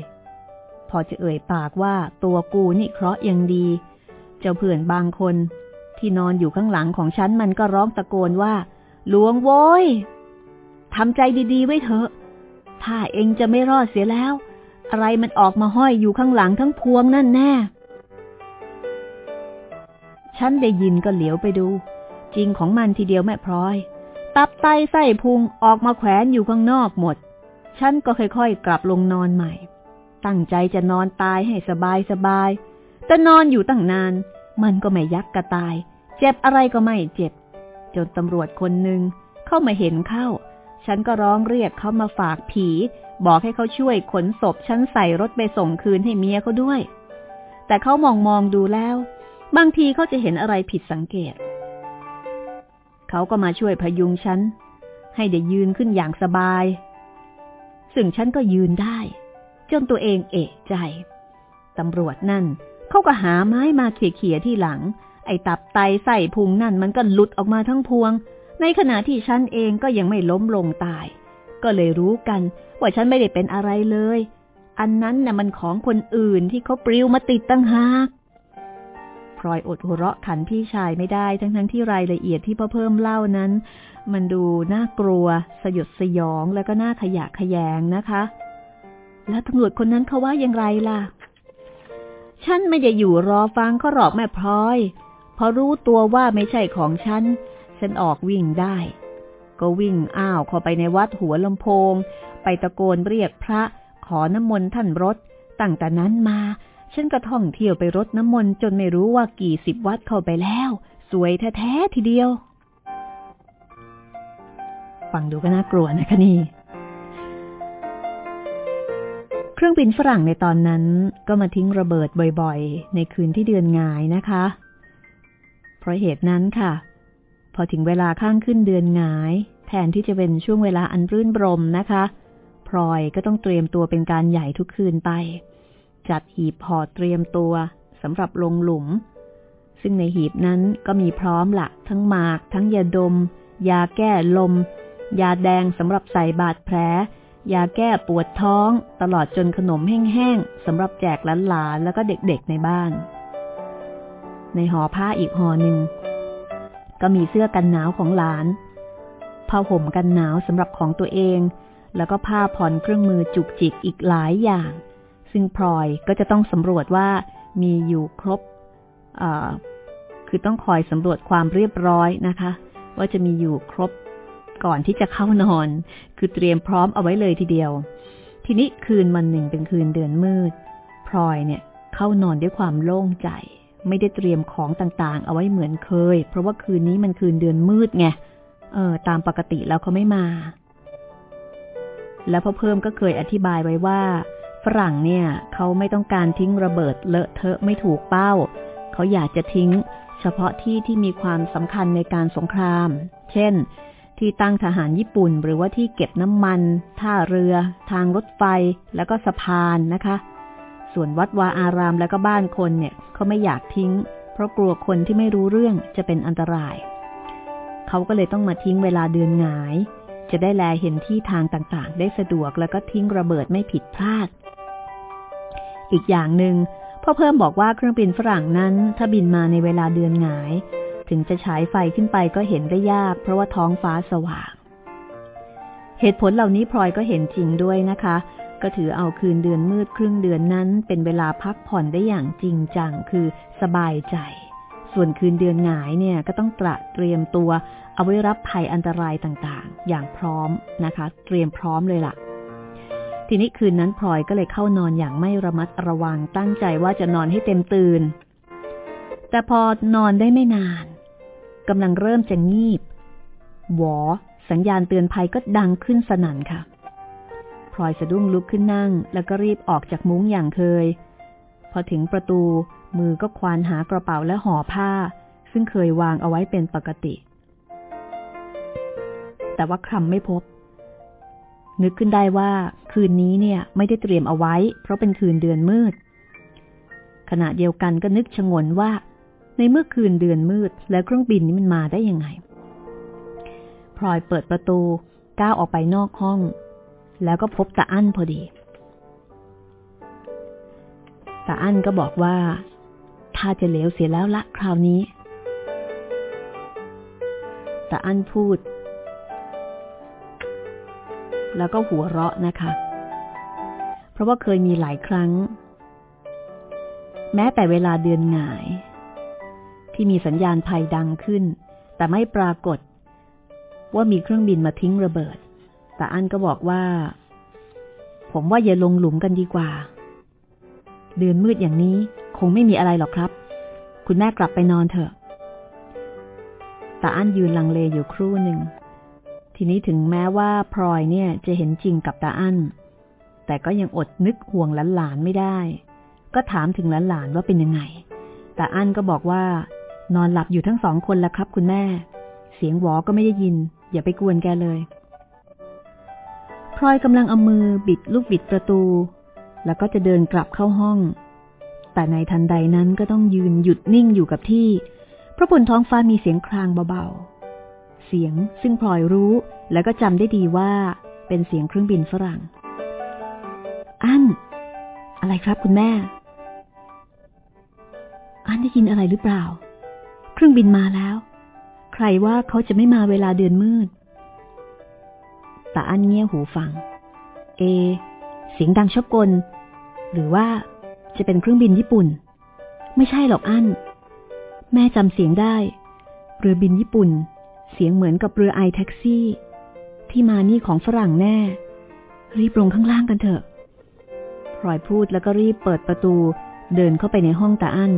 พอจะเอ่ยปากว่าตัวกูนี่เคราะห์ยังดี เจ้าเพื่อนบางคน ที่นอนอยู่ข้างหลังของฉันมันก็ร้องตะโกนว่าหลวงโว้ย ทำใจดีๆ ไว้เถอะ ถ้าเองจะไม่รอดเสียแล้ว อะไรมันออกมาห้อยอยู่ข้างหลังทั้งพวงนั่นแน่ ฉันได้ยินก็เหลียวไปดู จริงของมันทีเดียวแม่พลอย ตับไตไส้พุงออกมาแขวนอยู่ข้างนอกหมด ฉันก็ค่อยๆ กลับลงนอนใหม่ ตั้งใจจะนอนตายให้สบายสบายแต่นอนอยู่ตั้งนาน มันก็ไม่ยักกระตาย เจ็บอะไรก็ไม่เจ็บ จนตำรวจคนหนึ่งเข้ามาเห็นเข้า ฉันก็ร้องเรียกเขามาฝากผี บอกให้เขาช่วยขนศพฉันใส่รถไปส่งคืนให้เมียเขาด้วย แต่เขามองมองดูแล้ว บางทีเขาจะเห็นอะไรผิดสังเกต เขาก็มาช่วยพยุงฉัน ให้ได้ยืนขึ้นอย่างสบาย ซึ่งฉันก็ยืนได้ จนตัวเองเอะใจตำรวจนั่นเขาก็หาไม้มาเขี่ยๆที่หลัง ไอ้ตับไตใส่พุงนั่นมันก็หลุดออกมาทั้งพวง ในขณะที่ฉันเองก็ยังไม่ล้มลงตาย ก็เลยรู้กันว่าฉันไม่ได้เป็นอะไรเลย อันนั้นน่ะมันของคนอื่นที่เขาปลิวมาติดตั้งหากพลอยอดหัวเราะขันพี่ชายไม่ได้ทั้งทั้งที่รายละเอียดที่พ่อเพิ่มเล่านั้น มันดูน่ากลัว สยดสยองแล้วก็น่าขยะขยงนะคะ แล้วตำรวจคนนั้นเขาว่าอย่างไรล่ะ ฉันไม่ได้อยู่รอฟังเขาหรอกแม่พลอย พอรู้ตัวว่าไม่ใช่ของฉัน ฉันออกวิ่งได้ ก็วิ่งอ้าวเข้าไปในวัดหัวลำโพง ไปตะโกนเรียกพระ ขอน้ำมนต์ท่านรถ ตั้งแต่นั้นมา ฉันก็ท่องเที่ยวไปรดน้ำมนต์จนไม่รู้ว่ากี่สิบวัดเข้าไปแล้ว สวยแท้ๆทีเดียว ฟังดูก็น่ากลัวนะคะนี่เครื่องบินฝรั่งในตอนนั้นก็มาทิ้งระเบิดบ่อยๆ ในคืนที่เดือนงายนะคะ เพราะเหตุนั้นค่ะ พอถึงเวลาข้างขึ้นเดือนงาย แทนที่จะเป็นช่วงเวลาอันรื่นรมนะคะ พลอยก็ต้องเตรียมตัวเป็นการใหญ่ทุกคืนไป จัดหีบห่อเตรียมตัวสำหรับลงหลุม ซึ่งในหีบนั้นก็มีพร้อมละทั้งหมาก ทั้งยาดม ยาแก้ลม ยาแดงสำหรับใส่บาดแผล ยาแก้ปวดท้อง ตลอดจนขนมแห้งๆสำหรับแจกหลานๆแล้วก็เด็กๆในบ้าน ในห่อผ้าอีกห่อหนึ่ง ก็มีเสื้อกันหนาวของหลาน ผ้าห่มกันหนาวสำหรับของตัวเอง แล้วก็ผ้าผ่อนเครื่องมือจุกจิกอีกหลายอย่าง ซึ่งพลอยก็จะต้องสำรวจว่ามีอยู่ครบ คือต้องคอยสำรวจความเรียบร้อยนะคะ ว่าจะมีอยู่ครบก่อนที่จะเข้านอน คือเตรียมพร้อมเอาไว้เลยทีเดียว ทีนี้คืนวันหนึ่งเป็นคืนเดือนมืด พลอยเนี่ยเข้านอนด้วยความโล่งใจ ไม่ได้เตรียมของต่างๆ เอาไว้เหมือนเคย เพราะว่าคืนนี้มันคืนเดือนมืดไง เออ ตามปกติแล้วเขาไม่มา แล้วพ่อเพิ่มก็เคยอธิบายไว้ว่า ฝรั่งเนี่ยเขาไม่ต้องการทิ้งระเบิดเลอะเทอะไม่ถูกเป้า เขาอยากจะทิ้ง เฉพาะที่ที่มีความสำคัญในการสงคราม เช่น ที่ตั้งทหารญี่ปุ่น หรือว่าที่เก็บน้ำมัน ท่าเรือ ทางรถไฟ แล้วก็สะพานนะคะ ส่วนวัดวาอารามแล้วก็บ้านคนเนี่ยเขาไม่อยากทิ้ง เพราะกลัวคนที่ไม่รู้เรื่องจะเป็นอันตราย เขาก็เลยต้องมาทิ้งเวลาเดือนหงาย จะได้แลเห็นที่ทางต่างๆ ได้สะดวกแล้วก็ทิ้งระเบิดไม่ผิดพลาด อีกอย่างหนึง่งพ่อเพิ่มบอกว่าเครื่องบินฝรั่งนั้น ถ้าบินมาในเวลาเดือนหงาย ถึงจะฉายไฟขึ้นไปก็เห็นได้ยาก เพราะว่าท้องฟ้าสว่าง เหตุผลเหล่านี้พลอยก็เห็นจริงด้วยนะคะ ก็ถือเอาคืนเดือนมืดครึ่งเดือนนั้นเป็นเวลาพักผ่อนได้อย่างจริงจังคือสบายใจ ส่วนคืนเดือนหงายเนี่ยก็ต้องตระเตรียมตัว เอาไว้รับภัยอันตรายต่างๆ อย่างพร้อมนะคะ เตรียมพร้อมเลยล่ะ ทีนี้คืนนั้นพลอยก็เลยเข้านอนอย่างไม่ระมัดระวังตั้งใจว่าจะนอนให้เต็มตื่น แต่พอนอนได้ไม่นานกำลังเริ่มจะงีบ หวอ สัญญาณเตือนภัยก็ดังขึ้นสนั่นค่ะ ลอยสะดุ้งลุกขึ้นนั่ง แล้วก็รีบออกจากมุ้งอย่างเคย พอถึงประตูมือก็ควานหากระเป๋าและห่อผ้า ซึ่งเคยวางเอาไว้เป็นปกติ แต่ว่าคำไม่พบ นึกขึ้นได้ว่าคืนนี้เนี่ยไม่ได้เตรียมเอาไว้ เพราะเป็นคืนเดือนมืด ขณะเดียวกันก็นึกชงนว่า ในเมื่อคืนเดือนมืด แล้วเครื่องบินนี้มันมาได้ยังไงพลอยเปิดประตูก้าวออกไปนอกห้อง แล้วก็พบตาอั้นพอดีตาอั้นก็บอกว่า ถ้าจะเหลวเสียแล้วละคราวนี้ต่อั้นพูด แล้วก็หัวเราะนะคะ เพราะว่าเคยมีหลายครั้ง แม้แต่เวลาเดือนหงาย ที่มีสัญญาณภัยดังขึ้น แต่ไม่ปรากฏ ว่ามีเครื่องบินมาทิ้งระเบิด แต่อั้นก็บอกว่า ผมว่าอย่าลงหลุมกันดีกว่า เดือนมืดอย่างนี้คงไม่มีอะไรหรอกครับ คุณแม่กลับไปนอนเถอะตาอั้นยืนลังเลอยู่ครู่หนึ่ง ทีนี้ถึงแม้ว่าพลอยเนี่ยจะเห็นจริงกับตาอั้น แต่ก็ยังอดนึกห่วงหลานๆไม่ได้ ก็ถามถึงหลานๆว่าเป็นยังไงตาอั้นก็บอกว่า นอนหลับอยู่ทั้งสองคนแล้วครับ คุณแม่ เสียงหวอก็ไม่ได้ยิน อย่าไปกวนแกเลย พลอยกำลังเอามือบิดลูกบิดประตู แล้วก็จะเดินกลับเข้าห้อง แต่ในทันใดนั้นก็ต้องยืนหยุดนิ่งอยู่กับที่ เพราะบนท้องฟ้ามีเสียงครางเบาๆ เสียงซึ่งพลอยรู้แล้วก็จำได้ดีว่าเป็นเสียงเครื่องบินฝรั่ง อัน อะไรครับคุณแม่ อันได้ยินอะไรหรือเปล่า เครื่องบินมาแล้ว ใครว่าเขาจะไม่มาเวลาเดือนมืด แต่อันเงี่ยหูฟัง เอ เสียงดังชอบกล หรือว่าจะเป็นเครื่องบินญี่ปุ่น ไม่ใช่หรอกอั้น แม่จำเสียงได้ เรือบินญี่ปุ่น เสียงเหมือนกับเรือไอแท็กซี่ ที่มานี่ของฝรั่งแน่ รีบลงข้างล่างกันเถอะพลอยพูดแล้วก็รีบเปิดประตู เดินเข้าไปในห้องตาอั้น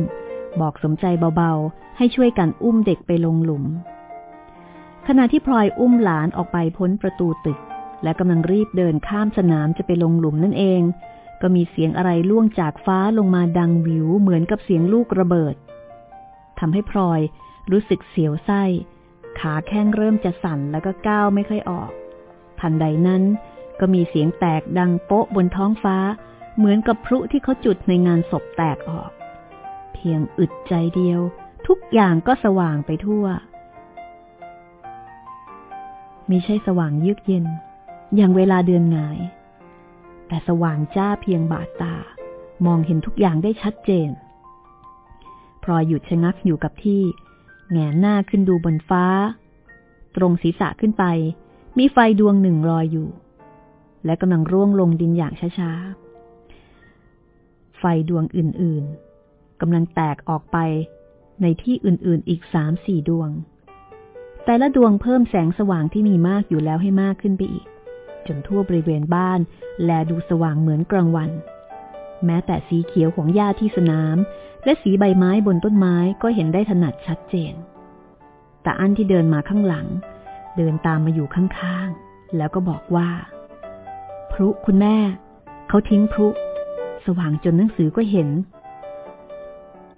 บอกสมใจเบาๆ ให้ช่วยกันอุ้มเด็กไปลงหลุม ขณะที่พลอยอุ้มหลานออกไปพ้นประตูตึก และกำลังรีบเดินข้ามสนามจะไปลงหลุมนั่นเอง ก็มีเสียงอะไรล่วงจากฟ้าลงมาดังวิวเหมือนกับเสียงลูกระเบิดทำให้พลอยรู้สึกเสียวไส้ ขาแข้งเริ่มจะสั่นแล้วก็ก้าวไม่ค่อยออก ทันใดนั้นก็มีเสียงแตกดังโป๊ะบนท้องฟ้า เหมือนกับพลุที่เขาจุดในงานศพแตกออก เพียงอึดใจเดียว ทุกอย่างก็สว่างไปทั่ว มิใช่สว่างเยือกเย็น อย่างเวลาเดือนงาย แต่สว่างจ้าเพียงบาดตา มองเห็นทุกอย่างได้ชัดเจน พลอยหยุดชะงักอยู่กับที่ แงนหน้าขึ้นดูบนฟ้า ตรงศีรษะขึ้นไป มีไฟดวงหนึ่งลอยอยู่ และกำลังร่วงลงดินอย่างช้าๆ ไฟดวงอื่นๆกำลังแตกออกไปในที่อื่นๆอีกสามสี่ดวง แต่ละดวงเพิ่มแสงสว่างที่มีมากอยู่แล้วให้มากขึ้นไปอีก จนทั่วบริเวณบ้าน แลดูสว่างเหมือนกลางวัน แม้แต่สีเขียวของหญ้าที่สนาม และสีใบไม้บนต้นไม้ก็เห็นได้ถนัดชัดเจน แต่อันที่เดินมาข้างหลัง เดินตามมาอยู่ข้างๆ แล้วก็บอกว่า พรุคุณแม่ เขาทิ้งพรุสว่างจนหนังสือก็เห็น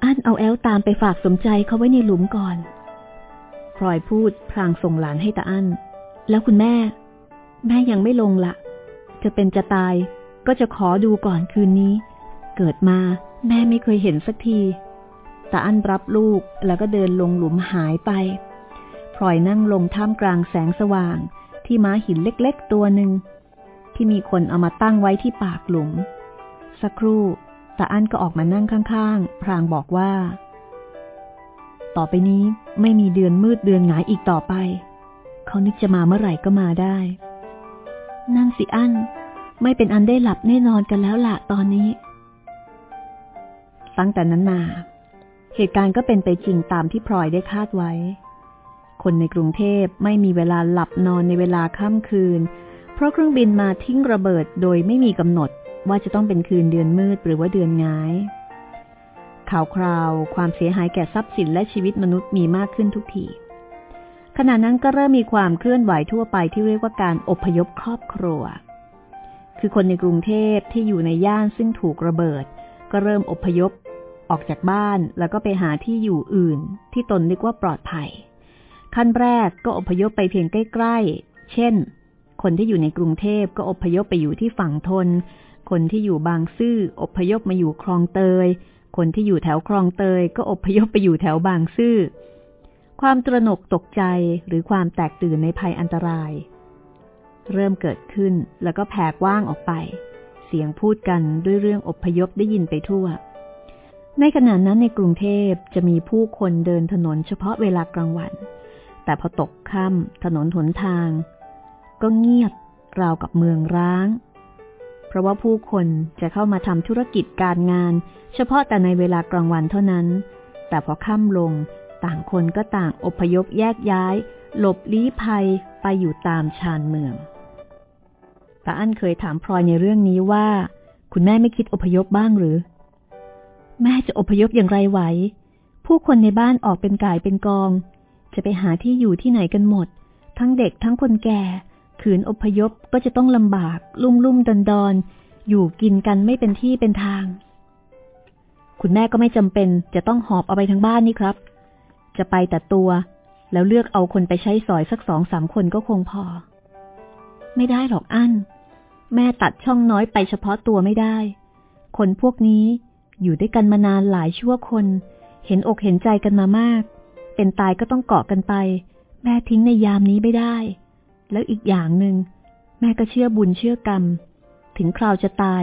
อันเอาแอลตามไปฝากสมใจเขาไว้ในหลุมก่อน พลอยพูดพลางส่งหลานให้ตาอั้น แล้วคุณแม่ แม่ยังไม่ลงละ จะเป็นจะตายก็จะขอดูก่อนคืนนี้ เกิดมาแม่ไม่เคยเห็นสักทีตาอั้นรับลูกแล้วก็เดินลงหลุมหายไป พลอยนั่งลงท่ามกลางแสงสว่าง ที่ม้าหินเล็กๆตัวหนึ่ง ที่มีคนเอามาตั้งไว้ที่ปากหลุม สักครู่ตาอั้นก็ออกมานั่งข้างๆ พรางบอกว่า ต่อไปนี้ไม่มีเดือนมืดเดือนหงายอีกต่อไป เขานึกจะมาเมื่อไหร่ก็มาได้ นั่นสิอั้น ไม่เป็นอันได้หลับแน่นอนกันแล้วละตอนนี้ ตั้งแต่นั้นมา เหตุการณ์ก็เป็นไปจริงตามที่พลอยได้คาดไว้ คนในกรุงเทพไม่มีเวลาหลับนอนในเวลาค่ำคืน เพราะเครื่องบินมาทิ้งระเบิดโดยไม่มีกำหนดว่าจะต้องเป็นคืนเดือนมืดหรือว่าเดือนงาย ข่าวคราว ความเสียหายแก่ทรัพย์สินและชีวิตมนุษย์มีมากขึ้นทุกที ขณะนั้นก็เริ่มมีความเคลื่อนไหวทั่วไปที่เรียกว่าการอพยพครอบครัว คือคนในกรุงเทพที่อยู่ในย่านซึ่งถูกระเบิด ก็เริ่มอพยพออกจากบ้านแล้วก็ไปหาที่อยู่อื่น ที่ตนนึกว่าปลอดภัย ขั้นแรกก็อพยพไปเพียงใกล้ๆ เช่น คนที่อยู่ในกรุงเทพก็อพยพไปอยู่ที่ฝั่งทน คนที่อยู่บางซื่ออพยพมาอยู่คลองเตย คนที่อยู่แถวคลองเตยก็อบพยพไปอยู่แถวบางซื่อ ความตระหนกตกใจหรือความแตกตื่นในภัยอันตราย เริ่มเกิดขึ้นแล้วก็แผ่กว้างออกไป เสียงพูดกันด้วยเรื่องอบพยพได้ยินไปทั่ว ในขณะนั้นในกรุงเทพจะมีผู้คนเดินถนนเฉพาะเวลากลางวัน แต่พอตกค่ำถนนหนทาง ก็เงียบราวกับเมืองร้าง ราะว่าผู้คนจะเข้ามาทำธุรกิจการงาน เฉพาะแต่ในเวลากลางวันเท่านั้น แต่พอค่ำลง ต่างคนก็ต่างอพยพแยกย้าย หลบลี้ภัยไปอยู่ตามชานเมืองตาอั้นเคยถามพลอยในเรื่องนี้ว่า คุณแม่ไม่คิดอพยพบ้างหรือ แม่จะอพยพอย่างไรไหว ผู้คนในบ้านออกเป็นกายเป็นกอง จะไปหาที่อยู่ที่ไหนกันหมด ทั้งเด็กทั้งคนแก่ ขืนอพยพก็จะต้องลำบากลุ่มลุ่มดอนดอนอยู่กินกันไม่เป็นที่เป็นทาง คุณแม่ก็ไม่จำเป็นจะต้องหอบเอาไปทั้งบ้านนี่ครับ จะไปแต่ตัว แล้วเลือกเอาคนไปใช้สอยสักสองสามคนก็คงพอ ไม่ได้หรอกอั้น แม่ตัดช่องน้อยไปเฉพาะตัวไม่ได้ คนพวกนี้อยู่ด้วยกันมานานหลายชั่วคน เห็นอกเห็นใจกันมามาก เป็นตายก็ต้องเกาะกันไป แม่ทิ้งในยามนี้ไม่ได้ แล้วอีกอย่างหนึง่งแม่ก็เชื่อบุญเชื่อกรรม ถึงคราวจะตาย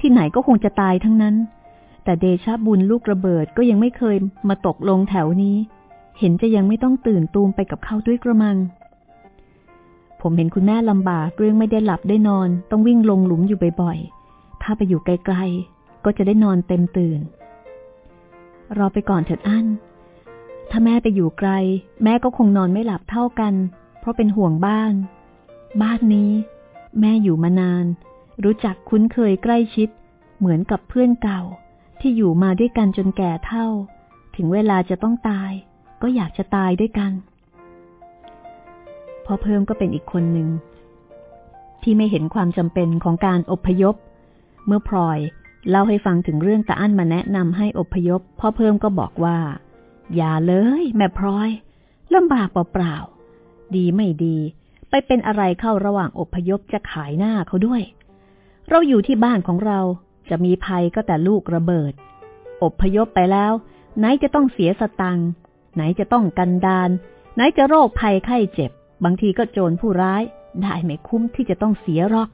ที่ไหนก็คงจะตายทั้งนั้น แต่เดชะบุญลูกระเบิดก็ยังไม่เคยมาตกลงแถวนี้ เห็นจะยังไม่ต้องตื่นตูมไปกับเขาด้วยกระมัง ผมเห็นคุณแม่ลำบากเรื่องไม่ได้หลับได้นอน ต้องวิ่งลงหลุมอยู่บ่อยๆ ถ้าไปอยู่ไกลๆ ก็จะได้นอนเต็มตื่น รอไปก่อนเถิดอั้นถ้าแม่ไปอยู่ไกล แม่ก็คงนอนไม่หลับเท่ากัน เพราะเป็นห่วงบ้าน บ้านนี้ แม่อยู่มานาน รู้จักคุ้นเคยใกล้ชิด เหมือนกับเพื่อนเก่า ที่อยู่มาด้วยกันจนแก่เท่า ถึงเวลาจะต้องตาย ก็อยากจะตายด้วยกันพอเพิ่มก็เป็นอีกคนหนึ่ง ที่ไม่เห็นความจำเป็นของการอบพยพ เมื่อพลอยเล่าให้ฟังถึงเรื่องตาอั้นมาแนะนำให้อบพยพพ่อเพิ่มก็บอกว่า อย่าเลย แม่พลอยลำบากเปล่า ดีไม่ดี ไปเป็นอะไรเข้าระหว่างอพยพจะขายหน้าเขาด้วย เราอยู่ที่บ้านของเราจะมีภัยก็แต่ลูกระเบิด อบพยพไปแล้ว ไหนจะต้องเสียสตังค์ไหนจะต้องกันดาน ไหนจะโรคภัยไข้เจ็บ บางทีก็โจรผู้ร้าย ได้ไม่คุ้มที่จะต้องเสียหรอก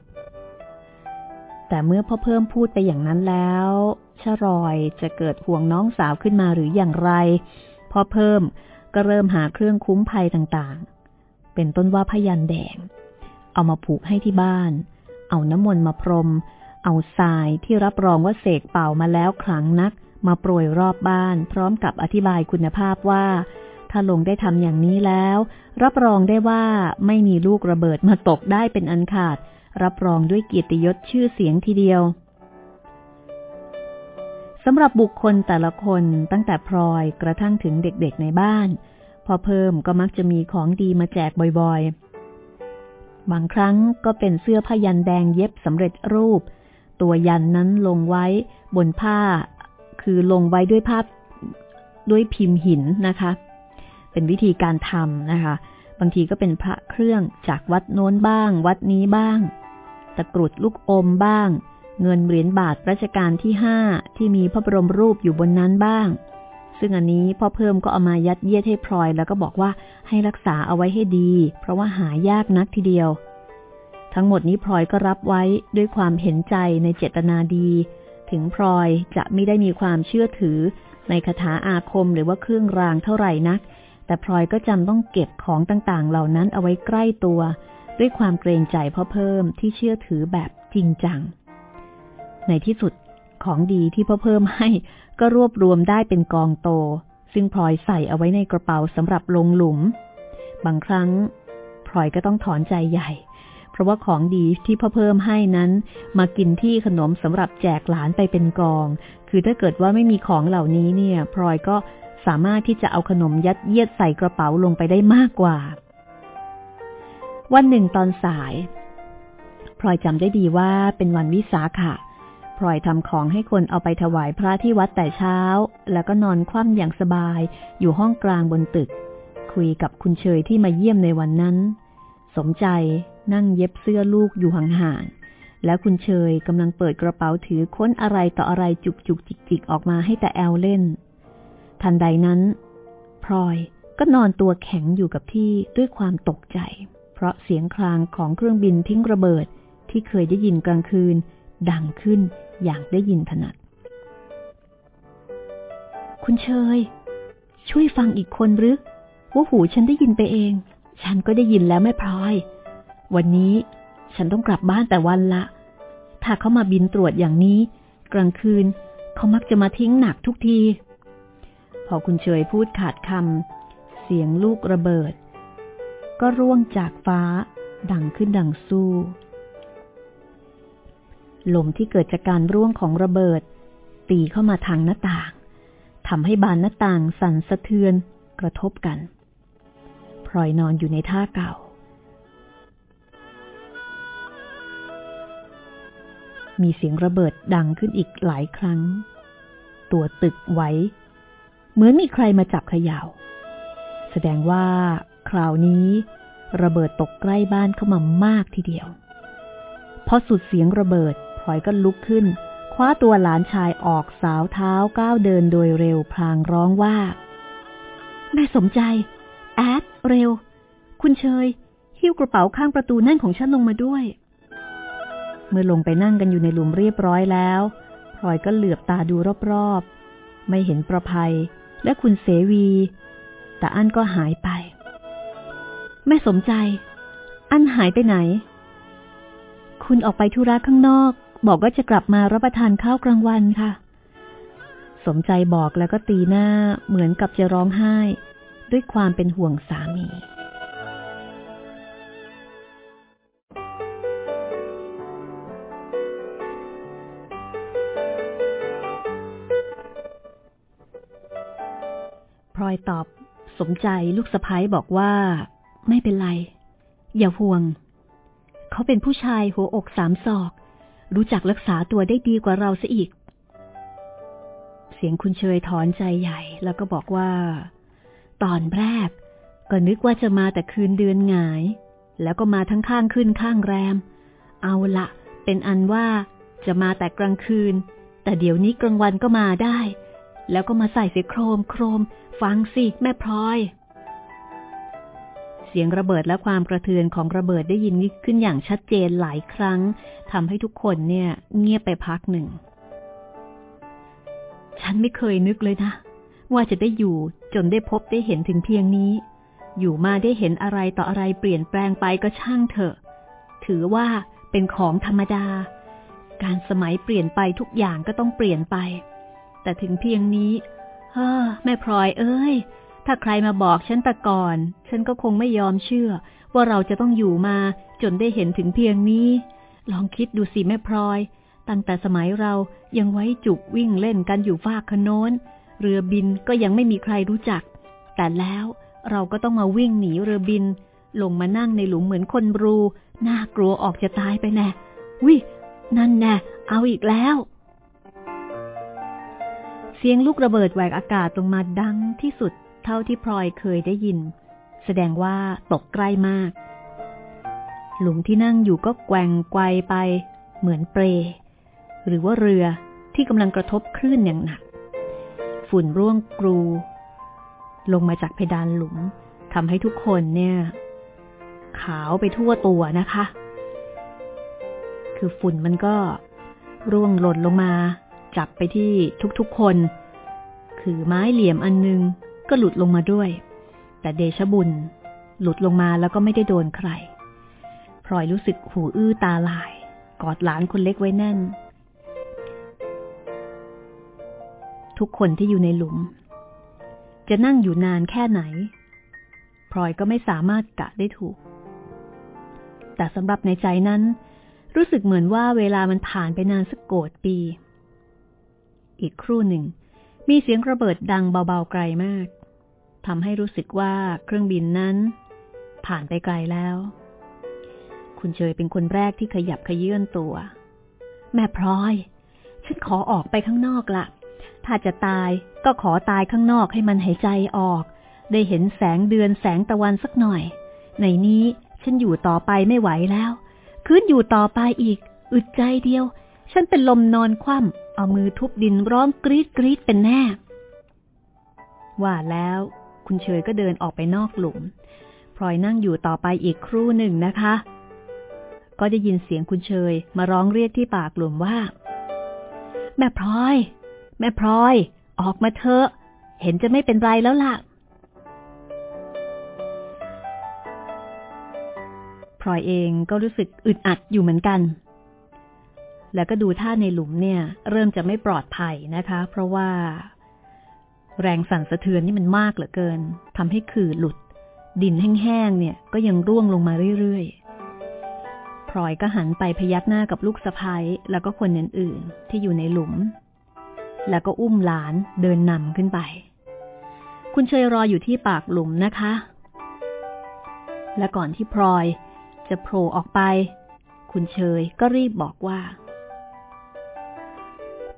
แต่เมื่อพ่อเพิ่มพูดไปอย่างนั้นแล้วชรอยจะเกิดห่วงน้องสาวขึ้นมาหรืออย่างไร พ่อเพิ่มก็เริ่มหาเครื่องคุ้มภัยต่าง เป็นต้นว่าพยันแดง เอามาผูกให้ที่บ้าน เอาน้ำมนต์มาพรม เอาทรายที่รับรองว่าเสกเป่ามาแล้วครั้งนัก มาโปรยรอบบ้าน พร้อมกับอธิบายคุณภาพว่า ถ้าลงได้ทำอย่างนี้แล้ว รับรองได้ว่าไม่มีลูกระเบิดมาตกได้เป็นอันขาด รับรองด้วยเกียรติยศชื่อเสียงทีเดียวสำหรับบุคคลแต่ละคนตั้งแต่พลอยกระทั่งถึงเด็กๆในบ้าน อเพิ่มก็มักจะมีของดีมาแจกบ่อยๆ บางครั้งก็เป็นเสื้อผ้ายันแดงเย็บสำเร็จรูป ตัวยันนั้นลงไว้บนผ้า คือลงไว้ด้วยภาพด้วยพิมพ์หินนะคะ เป็นวิธีการทำนะคะ บางทีก็เป็นพระเครื่องจากวัดโน้นบ้าง วัดนี้บ้าง ตะกรุดลูกอมบ้าง เงินเหรียญบาทรัชกาลที่ห้าที่มีพระบรมรูปอยู่บนนั้นบ้าง ซึ่งอันนี้พ่อเพิ่มก็เอามายัดเยียดให้พลอย แล้วก็บอกว่าให้รักษาเอาไว้ให้ดี เพราะว่าหายากนักทีเดียว ทั้งหมดนี้พลอยก็รับไว้ด้วยความเห็นใจในเจตนาดี ถึงพลอยจะไม่ได้มีความเชื่อถือ ในคาถาอาคมหรือว่าเครื่องรางเท่าไหร่นัก แต่พลอยก็จำต้องเก็บของต่างๆ เหล่านั้นเอาไว้ใกล้ตัว ด้วยความเกรงใจพ่อเพิ่มที่เชื่อถือแบบจริงจัง ในที่สุดของดีที่พ่อเพิ่มให้ ก็รวบรวมได้เป็นกองโต ซึ่งพลอยใส่เอาไว้ในกระเป๋าสำหรับลงหลุม บางครั้งพลอยก็ต้องถอนใจใหญ่ เพราะว่าของดีที่พ่อเพิ่มให้นั้น มากินที่ขนมสำหรับแจกหลานไปเป็นกอง คือถ้าเกิดว่าไม่มีของเหล่านี้เนี่ยพลอยก็สามารถที่จะเอาขนมยัดเยียดใส่กระเป๋าลงไปได้มากกว่า วันหนึ่งตอนสายพลอยจำได้ดีว่าเป็นวันวิสาขะ พลอยทำของให้คนเอาไปถวายพระที่วัดแต่เช้า แล้วก็นอนคว่ำอย่างสบาย อยู่ห้องกลางบนตึก คุยกับคุณเชยที่มาเยี่ยมในวันนั้น สมใจนั่งเย็บเสื้อลูกอยู่ห่างๆ แล้วคุณเชยกำลังเปิดกระเป๋าถือค้นอะไรต่ออะไรจุกจุกจิกจิกออกมาให้แต่แอลเล่น ทันใดนั้นพลอยก็นอนตัวแข็งอยู่กับที่ด้วยความตกใจ เพราะเสียงคลางของเครื่องบินทิ้งระเบิดที่เคยได้ยินกลางคืน ดังขึ้นอย่างได้ยินถนัด คุณเชย ช่วยฟังอีกคนหรือว่าหูฉันได้ยินไปเอง ฉันก็ได้ยินแล้วไม่พลอย วันนี้ฉันต้องกลับบ้านแต่วันละ ถ้าเขามาบินตรวจอย่างนี้ กลางคืนเขามักจะมาทิ้งหนักทุกที พอคุณเชยพูดขาดคำเสียงลูกระเบิด ก็ร่วงจากฟ้าดังขึ้นดังสู้ ลมที่เกิดจากการร่วงของระเบิด ตีเข้ามาทางหน้าต่างทำให้บานหน้าต่างสั่นสะเทือนกระทบกันพลอยนอนอยู่ในท่าเก่า มีเสียงระเบิดดังขึ้นอีกหลายครั้ง ตัวตึกไหวเหมือนมีใครมาจับเขยา่า แสดงว่าคราวนี้ระเบิดตกใกล้บ้านเข้ามามากทีเดียวพอสุดเสียงระเบิด อยก็ลุกขึ้น คว้าตัวหลานชายออกสาวเท้าก้าวเดินโดยเร็วพลางร้องว่า แม่สมใจ แอด เร็ว คุณเชย หิ้วกระเป๋าข้างประตูนั่นของฉันลงมาด้วย เมื่อลงไปนั่งกันอยู่ในหลุมเรียบร้อยแล้วพลอยก็เหลือบตาดูรอบๆ ไม่เห็นประภัยและคุณเสวี แต่อันก็หายไป แม่สมใจ อันหายไปไหน คุณออกไปธุระข้างนอก บอกว่าจะกลับมารับประทานข้าวกลางวันค่ะ สมใจบอกแล้วก็ตีหน้าเหมือนกับจะร้องไห้ ด้วยความเป็นห่วงสามีพลอยตอบสมใจลูกสะพ้ายบอกว่า ไม่เป็นไร อย่าห่วง เขาเป็นผู้ชายหัวอกสามศอก รู้จักรักษาตัวได้ดีกว่าเราซะอีก เสียงคุณเชยถอนใจใหญ่ แล้วก็บอกว่า ตอนแรก ก็นึกว่าจะมาแต่คืนเดือนหงาย แล้วก็มาทั้งข้างขึ้นข้างแรม เอาละเป็นอันว่าจะมาแต่กลางคืน แต่เดี๋ยวนี้กลางวันก็มาได้ แล้วก็มาใส่เสียโครมโครม ฟังสิแม่พลอย เสียงระเบิดและความกระเทือนของระเบิดได้ยินขึ้นอย่างชัดเจนหลายครั้งทำให้ทุกคนเนี่ย เงียบไปพักหนึ่ง ฉันไม่เคยนึกเลยนะ ว่าจะได้อยู่จนได้พบได้เห็นถึงเพียงนี้ อยู่มาได้เห็นอะไรต่ออะไรเปลี่ยนแปลงไปก็ช่างเถอะ ถือว่าเป็นของธรรมดา การสมัยเปลี่ยนไปทุกอย่างก็ต้องเปลี่ยนไป แต่ถึงเพียงนี้เฮ้อแม่พลอยเอ้ย ถ้าใครมาบอกฉันแต่ก่อน ฉันก็คงไม่ยอมเชื่อ ว่าเราจะต้องอยู่มาจนได้เห็นถึงเพียงนี้ ลองคิดดูสิแม่พลอย ตั้งแต่สมัยเรายังไว้จุกวิ่งเล่นกันอยู่ฟากขโนนเรือบินก็ยังไม่มีใครรู้จัก แต่แล้วเราก็ต้องมาวิ่งหนีเรือบิน ลงมานั่งในหลุมเหมือนคนบรู น่ากลัวออกจะตายไปแน่วินั่นแน่เอาอีกแล้ว เสียงลูกระเบิดแหวกอากาศลงมาดังที่สุด ท่าที่พลอยเคยได้ยิน แสดงว่าตกใกล้มาก หลุมที่นั่งอยู่ก็แกว่งไกวไป เหมือนเปร หรือว่าเรือที่กำลังกระทบคลื่นอย่างหนัก ฝุ่นร่วงกรู ลงมาจากเพดานหลุมทำให้ทุกคนเนี่ย ขาวไปทั่วตัวนะคะ คือฝุ่นมันก็ร่วงหล่นลงมา จับไปที่ทุกๆคน คือไม้เหลี่ยมอันนึง ก็หลุดลงมาด้วย แต่เดชบุญ หลุดลงมาแล้วก็ไม่ได้โดนใครพลอยรู้สึกหูอื้อตาลาย กอดหลานคนเล็กไว้แน่น ทุกคนที่อยู่ในหลุม จะนั่งอยู่นานแค่ไหนพลอยก็ไม่สามารถกะได้ถูก แต่สำหรับในใจนั้น รู้สึกเหมือนว่าเวลามันผ่านไปนานสักโกดปี อีกครู่หนึ่ง มีเสียงระเบิดดังเบาๆไกลมาก ทำให้รู้สึกว่าเครื่องบินนั้น ผ่านไปไกลแล้ว คุณเชยเป็นคนแรกที่ขยับขยื่นตัว แม่พลอย ฉันขอออกไปข้างนอกละถ้าจะตายก็ขอตายข้างนอกให้มันหายใจออก ได้เห็นแสงเดือนแสงตะวันสักหน่อย ในนี้ฉันอยู่ต่อไปไม่ไหวแล้ว คืนอยู่ต่อไปอีก อึดใจเดียว ฉันเป็นลมนอนคว่ำเอามือทุบดินร้องกรีดกรีดเป็นแน่ว่าแล้ว คุณเชยก็เดินออกไปนอกหลุมพลอยนั่งอยู่ต่อไปอีกครู่หนึ่งนะคะ ก็ได้ยินเสียงคุณเชยมาร้องเรียกที่ปากหลุมว่า แม่พลอย แม่พลอย ออกมาเถอะ เห็นจะไม่เป็นไรแล้วล่ะพลอยเองก็รู้สึกอึดอัดอยู่เหมือนกัน แล้วก็ดูท่าในหลุมเนี่ย เริ่มจะไม่ปลอดภัยนะคะ เพราะว่า แรงสั่นสะเทือนนี่มันมากเหลือเกินทำให้ขื่อหลุด ดินแห้งๆเนี่ย ก็ยังร่วงลงมาเรื่อยๆพลอยก็หันไปพยักหน้ากับลูกสะพ้ายแล้วก็คนอื่นๆ ที่อยู่ในหลุม แล้วก็อุ้มหลานเดินนำขึ้นไป คุณเชยรออยู่ที่ปากหลุมนะคะ และก่อนที่พลอยจะโผล่ออกไป คุณเชยก็รีบบอกว่า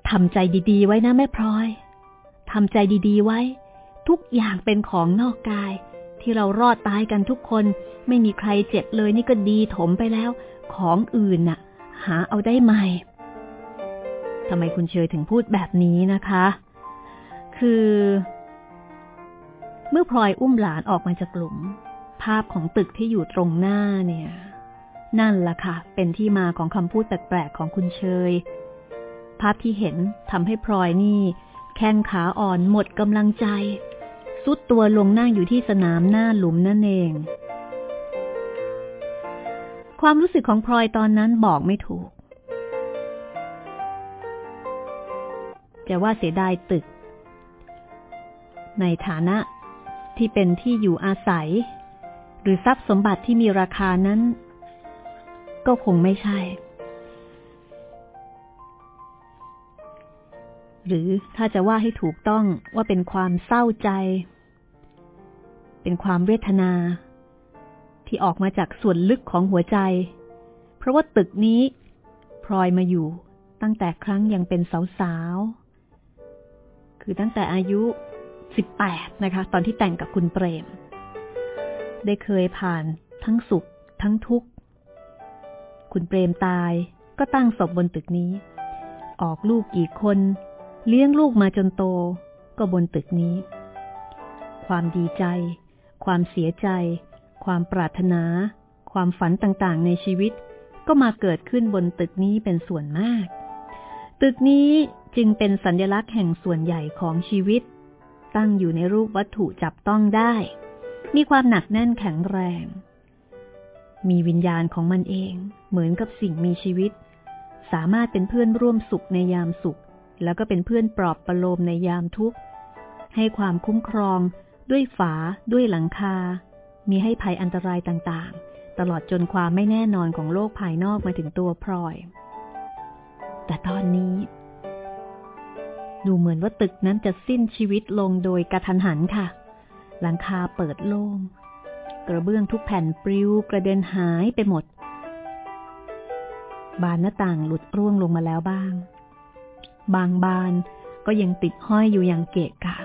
ทำใจดีๆ ไว้นะแม่พลอย ทำใจดีๆไว้ ทุกอย่างเป็นของนอกกาย ที่เรารอดตายกันทุกคน ไม่มีใครเจ็บเลยนี่ก็ดีถมไปแล้ว ของอื่นน่ะ หาเอาได้ใหม่ทำไมคุณเชยถึงพูดแบบนี้นะคะ คือ เมื่อพลอยอุ้มหลานออกมาจากกลุ่ม ภาพของตึกที่อยู่ตรงหน้าเนี่ย นั่นล่ะค่ะ เป็นที่มาของคำพูดแปลกๆของคุณเชย ภาพที่เห็นทำให้พลอยนี่ ข้งขาอ่อนหมดกำลังใจ สุดตัวลงนั่งอยู่ที่สนามหน้าหลุมนั่นเอง ความรู้สึกของพลอยตอนนั้นบอกไม่ถูกจะว่าเสียดายตึก ในฐานะที่เป็นที่อยู่อาศัย หรือทรัพย์สมบัติที่มีราคานั้น ก็คงไม่ใช่ หรือถ้าจะว่าให้ถูกต้องว่าเป็นความเศร้าใจ เป็นความเวทนา ที่ออกมาจากส่วนลึกของหัวใจ เพราะว่าตึกนี้พลอยมาอยู่ตั้งแต่ครั้งยังเป็นสาวๆ คือตั้งแต่อายุ 18 นะคะ ตอนที่แต่งกับคุณเปรม ได้เคยผ่านทั้งสุข ทั้งทุกข์ คุณเปรมตายก็ตั้งศพบนตึกนี้ ออกลูกกี่คน เลี้ยงลูกมาจนโต ก็บนตึกนี้ ความดีใจ ความเสียใจ ความปรารถนา ความฝันต่างๆ ในชีวิต ก็มาเกิดขึ้นบนตึกนี้เป็นส่วนมาก ตึกนี้จึงเป็นสัญลักษณ์แห่งส่วนใหญ่ของชีวิต ตั้งอยู่ในรูปวัตถุจับต้องได้ มีความหนักแน่นแข็งแรง มีวิญญาณของมันเอง เหมือนกับสิ่งมีชีวิต สามารถเป็นเพื่อนร่วมสุขในยามสุข แล้วก็เป็นเพื่อนปลอบประโลมในยามทุกข์ ให้ความคุ้มครอง ด้วยฝา ด้วยหลังคา มีให้ภัยอันตรายต่างๆ ตลอดจนความไม่แน่นอนของโลกภายนอกมาถึงตัวพลอย แต่ตอนนี้ ดูเหมือนว่าตึกนั้นจะสิ้นชีวิตลงโดยกระทันหันค่ะ หลังคาเปิดโล่งกระเบื้องทุกแผ่นปลิวกระเด็นหายไปหมด บานหน้าต่างหลุดร่วงลงมาแล้วบ้าง บางบานก็ยังติดห้อยอยู่อย่างเกะกะ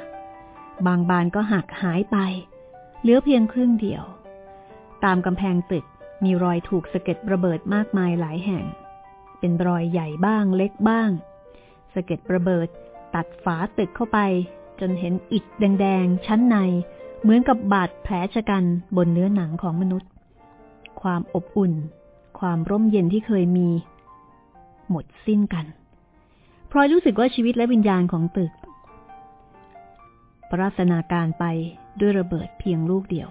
บางบานก็หักหายไป เหลือเพียงครึ่งเดียว ตามกำแพงตึกมีรอยถูกสะเก็ดระเบิดมากมายหลายแห่ง เป็นรอยใหญ่บ้างเล็กบ้าง สะเก็ดระเบิดตัดฝาตึกเข้าไป จนเห็นอิฐแดงๆ ชั้นใน เหมือนกับบาดแผลชะกันบนเนื้อหนังของมนุษย์ ความอบอุ่น ความร่มเย็นที่เคยมี หมดสิ้นกัน ลอยรู้สึกว่าชีวิตและวิญญาณของตึก ปราศนาการไปด้วยระเบิดเพียงลูกเดียว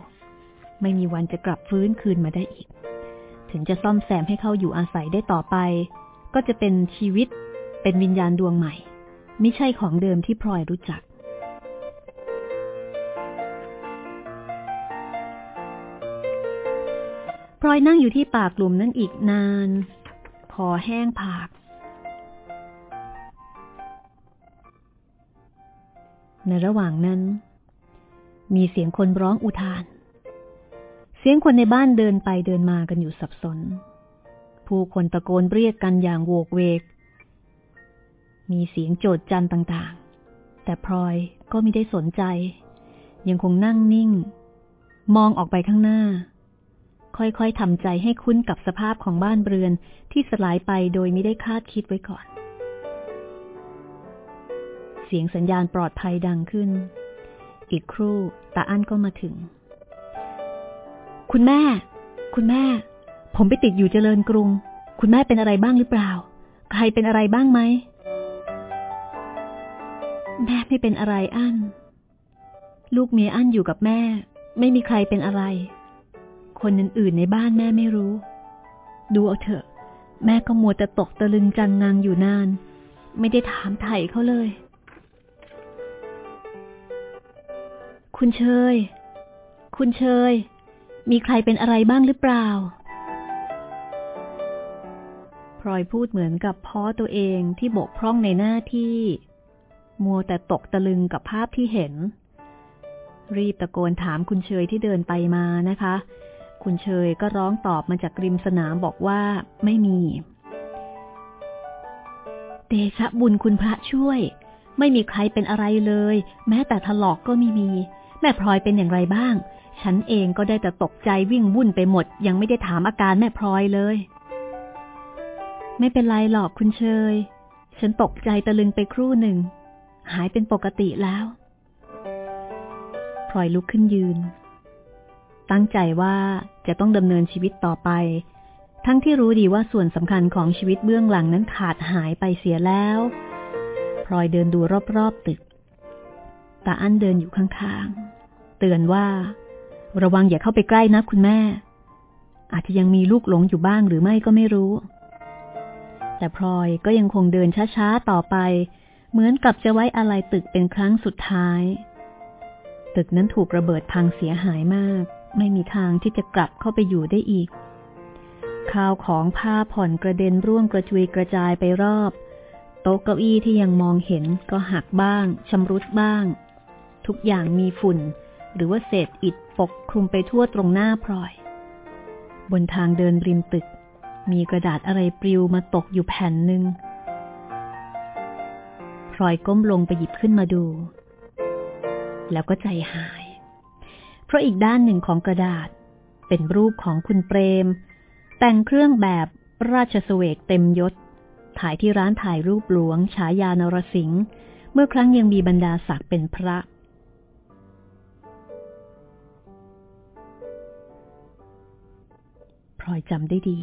ไม่มีวันจะกลับฟื้นคืนมาได้อีก ถึงจะซ่อมแซมให้เขาอยู่อาศัยได้ต่อไป ก็จะเป็นชีวิตเป็นวิญญาณดวงใหม่ ไม่ใช่ของเดิมที่พลอยรู้จักพลอยนั่งอยู่ที่ปากหลุมนั้นอีกนาน คอแห้งผาก ในระหว่างนั้น มีเสียงคนร้องอุทาน เสียงคนในบ้านเดินไปเดินมากันอยู่สับสน ผู้คนตะโกนเรียกกันอย่างโวกเวก มีเสียงโจดจันต่างๆ แต่พลอยก็ไม่ได้สนใจ ยังคงนั่งนิ่ง มองออกไปข้างหน้า ค่อยๆทำใจให้คุ้นกับสภาพของบ้านเรือนที่สลายไปโดยไม่ได้คาดคิดไว้ก่อน เสียงสัญญาณปลอดภัยดังขึ้น อีกครู่ตาอั้นก็มาถึง คุณแม่ คุณแม่ ผมไปติดอยู่เจริญกรุง คุณแม่เป็นอะไรบ้างหรือเปล่า ใครเป็นอะไรบ้างไหม แม่ไม่เป็นอะไรอั้น ลูกเมียอั้นอยู่กับแม่ ไม่มีใครเป็นอะไร คนอื่นๆในบ้านแม่ไม่รู้ ดูเอาเถอะ แม่ก็มัวแต่ตกตะลึงจังงังอยู่นาน ไม่ได้ถามไถ่เขาเลย คุณเชย คุณเชย มีใครเป็นอะไรบ้างหรือเปล่า พลอยพูดเหมือนกับพ่อตัวเองที่บกพร่องในหน้าที่ มัวแต่ตกตะลึงกับภาพที่เห็น รีบตะโกนถามคุณเชยที่เดินไปมานะคะ คุณเชยก็ร้องตอบมาจากริมสนามบอกว่าไม่มีเตชะบุญคุณพระช่วยไม่มีใครเป็นอะไรเลย แม้แต่ถลอกก็ไม่มี ม่พลอยเป็นอย่างไรบ้าง ฉันเองก็ได้แต่ตกใจวิ่งวุ่นไปหมด ยังไม่ได้ถามอาการแม่พลอยเลย ไม่เป็นไรหรอกคุณเชย ฉันตกใจตะลึงไปครู่หนึ่ง หายเป็นปกติแล้วพลอยลุกขึ้นยืน ตั้งใจว่าจะต้องดำเนินชีวิตต่อไป ทั้งที่รู้ดีว่าส่วนสำคัญของชีวิตเบื้องหลังนั้นขาดหายไปเสียแล้วพลอยเดินดูรอบๆตึกตาอั้นเดินอยู่ข้างๆ เตือนว่า ระวังอย่าเข้าไปใกล้นะคุณแม่ อาจจะยังมีลูกหลงอยู่บ้างหรือไม่ก็ไม่รู้ แต่พลอยก็ยังคงเดินช้าๆต่อไป เหมือนกับจะไว้อะไรตึกเป็นครั้งสุดท้าย ตึกนั้นถูกระเบิดพังเสียหายมาก ไม่มีทางที่จะกลับเข้าไปอยู่ได้อีกข้าวของผ้าผ่อนกระเด็นร่วงกระจุยกระจายไปรอบ โต๊ะเก้าอี้ที่ยังมองเห็นก็หักบ้างชำรุดบ้าง ทุกอย่างมีฝุ่น หรือว่าเศษอิฐปกคลุมไปทั่วตรงหน้าพลอย บนทางเดินริมตึก มีกระดาษอะไรปลิวมาตกอยู่แผ่นหนึ่งพลอยก้มลงไปหยิบขึ้นมาดู แล้วก็ใจหาย เพราะอีกด้านหนึ่งของกระดาษ เป็นรูปของคุณเปรม แต่งเครื่องแบบราชสเวกเต็มยศ ถ่ายที่ร้านถ่ายรูปหลวงฉายานรสิงห์เมื่อครั้งยังมีบรรดาศักดิ์เป็นพระ ลอยจำได้ดี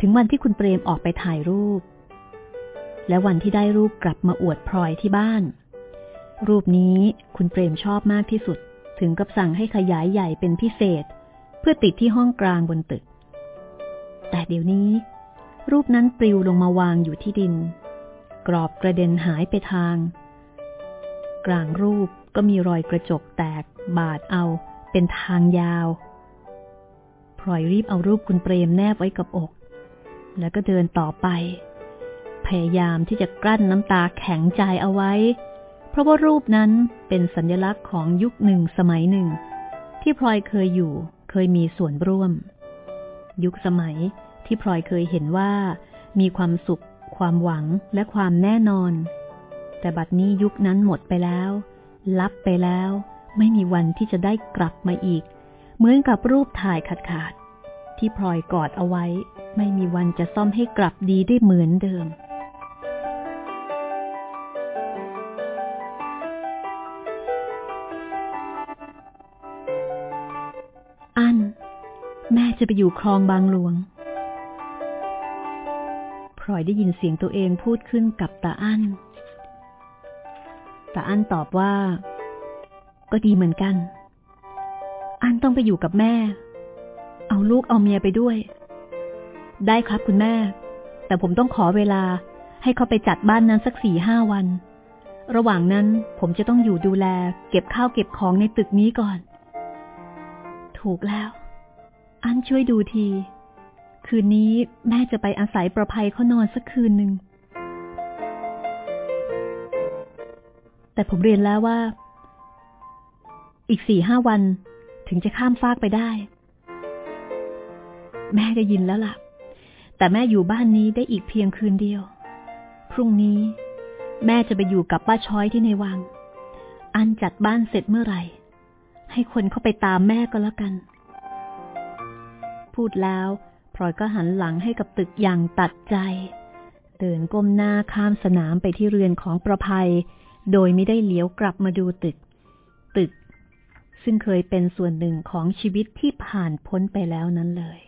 ถึงวันที่คุณเปรมออกไปถ่ายรูป และวันที่ได้รูปกลับมาอวดพลอยที่บ้าน รูปนี้คุณเปรมชอบมากที่สุด ถึงกับสั่งให้ขยายใหญ่เป็นพิเศษ เพื่อติดที่ห้องกลางบนตึก แต่เดี๋ยวนี้ รูปนั้นปลิวลงมาวางอยู่ที่ดิน กรอบกระเด็นหายไปทาง กลางรูปก็มีรอยกระจกแตกบาดเอาเป็นทางยาว พลอยรีบเอารูปคุณเปรมแนบไว้กับอก แล้วก็เดินต่อไป พยายามที่จะกลั้นน้ำตาแข็งใจเอาไว้ เพราะว่ารูปนั้นเป็นสัญลักษณ์ของยุคหนึ่งสมัยหนึ่ง ที่พลอยเคยอยู่เคยมีส่วนร่วม ยุคสมัยที่พลอยเคยเห็นว่า มีความสุข ความหวังและความแน่นอน แต่บัดนี้ยุคนั้นหมดไปแล้ว ลับไปแล้ว ไม่มีวันที่จะได้กลับมาอีก เหมือนกับรูปถ่ายขาดขาดที่พลอยกอดเอาไว้ ไม่มีวันจะซ่อมให้กลับดีได้เหมือนเดิม อัน แม่จะไปอยู่คลองบางหลวงพลอยได้ยินเสียงตัวเองพูดขึ้นกับตาอั้นตาอั้นตอบว่า ก็ดีเหมือนกัน อันต้องไปอยู่กับแม่ เอาลูกเอาเมียไปด้วย ได้ครับคุณแม่ แต่ผมต้องขอเวลาให้เขาไปจัดบ้านนั้นสักสี่ห้าวัน ระหว่างนั้นผมจะต้องอยู่ดูแล เก็บข้าวเก็บของในตึกนี้ก่อน ถูกแล้ว อันช่วยดูที คืนนี้แม่จะไปอาศัยประภัยเขานอนสักคืนหนึ่งแต่ผมเรียนแล้วว่า อีกสี่ห้าวัน ถึงจะข้ามฟากไปได้ แม่ได้ยินแล้วล่ะ แต่แม่อยู่บ้านนี้ได้อีกเพียงคืนเดียว พรุ่งนี้ แม่จะไปอยู่กับป้าช้อยที่ในวัง อันจัดบ้านเสร็จเมื่อไหร่ ให้คนเข้าไปตามแม่ก็แล้วกัน พูดแล้วพลอยก็หันหลังให้กับตึกอย่างตัดใจเดินก้มหน้าข้ามสนามไปที่เรือนของประภัย โดยไม่ได้เหลียวกลับมาดูตึก ซึ่งเคยเป็นส่วนหนึ่งของชีวิตที่ผ่านพ้นไปแล้วนั้นเลย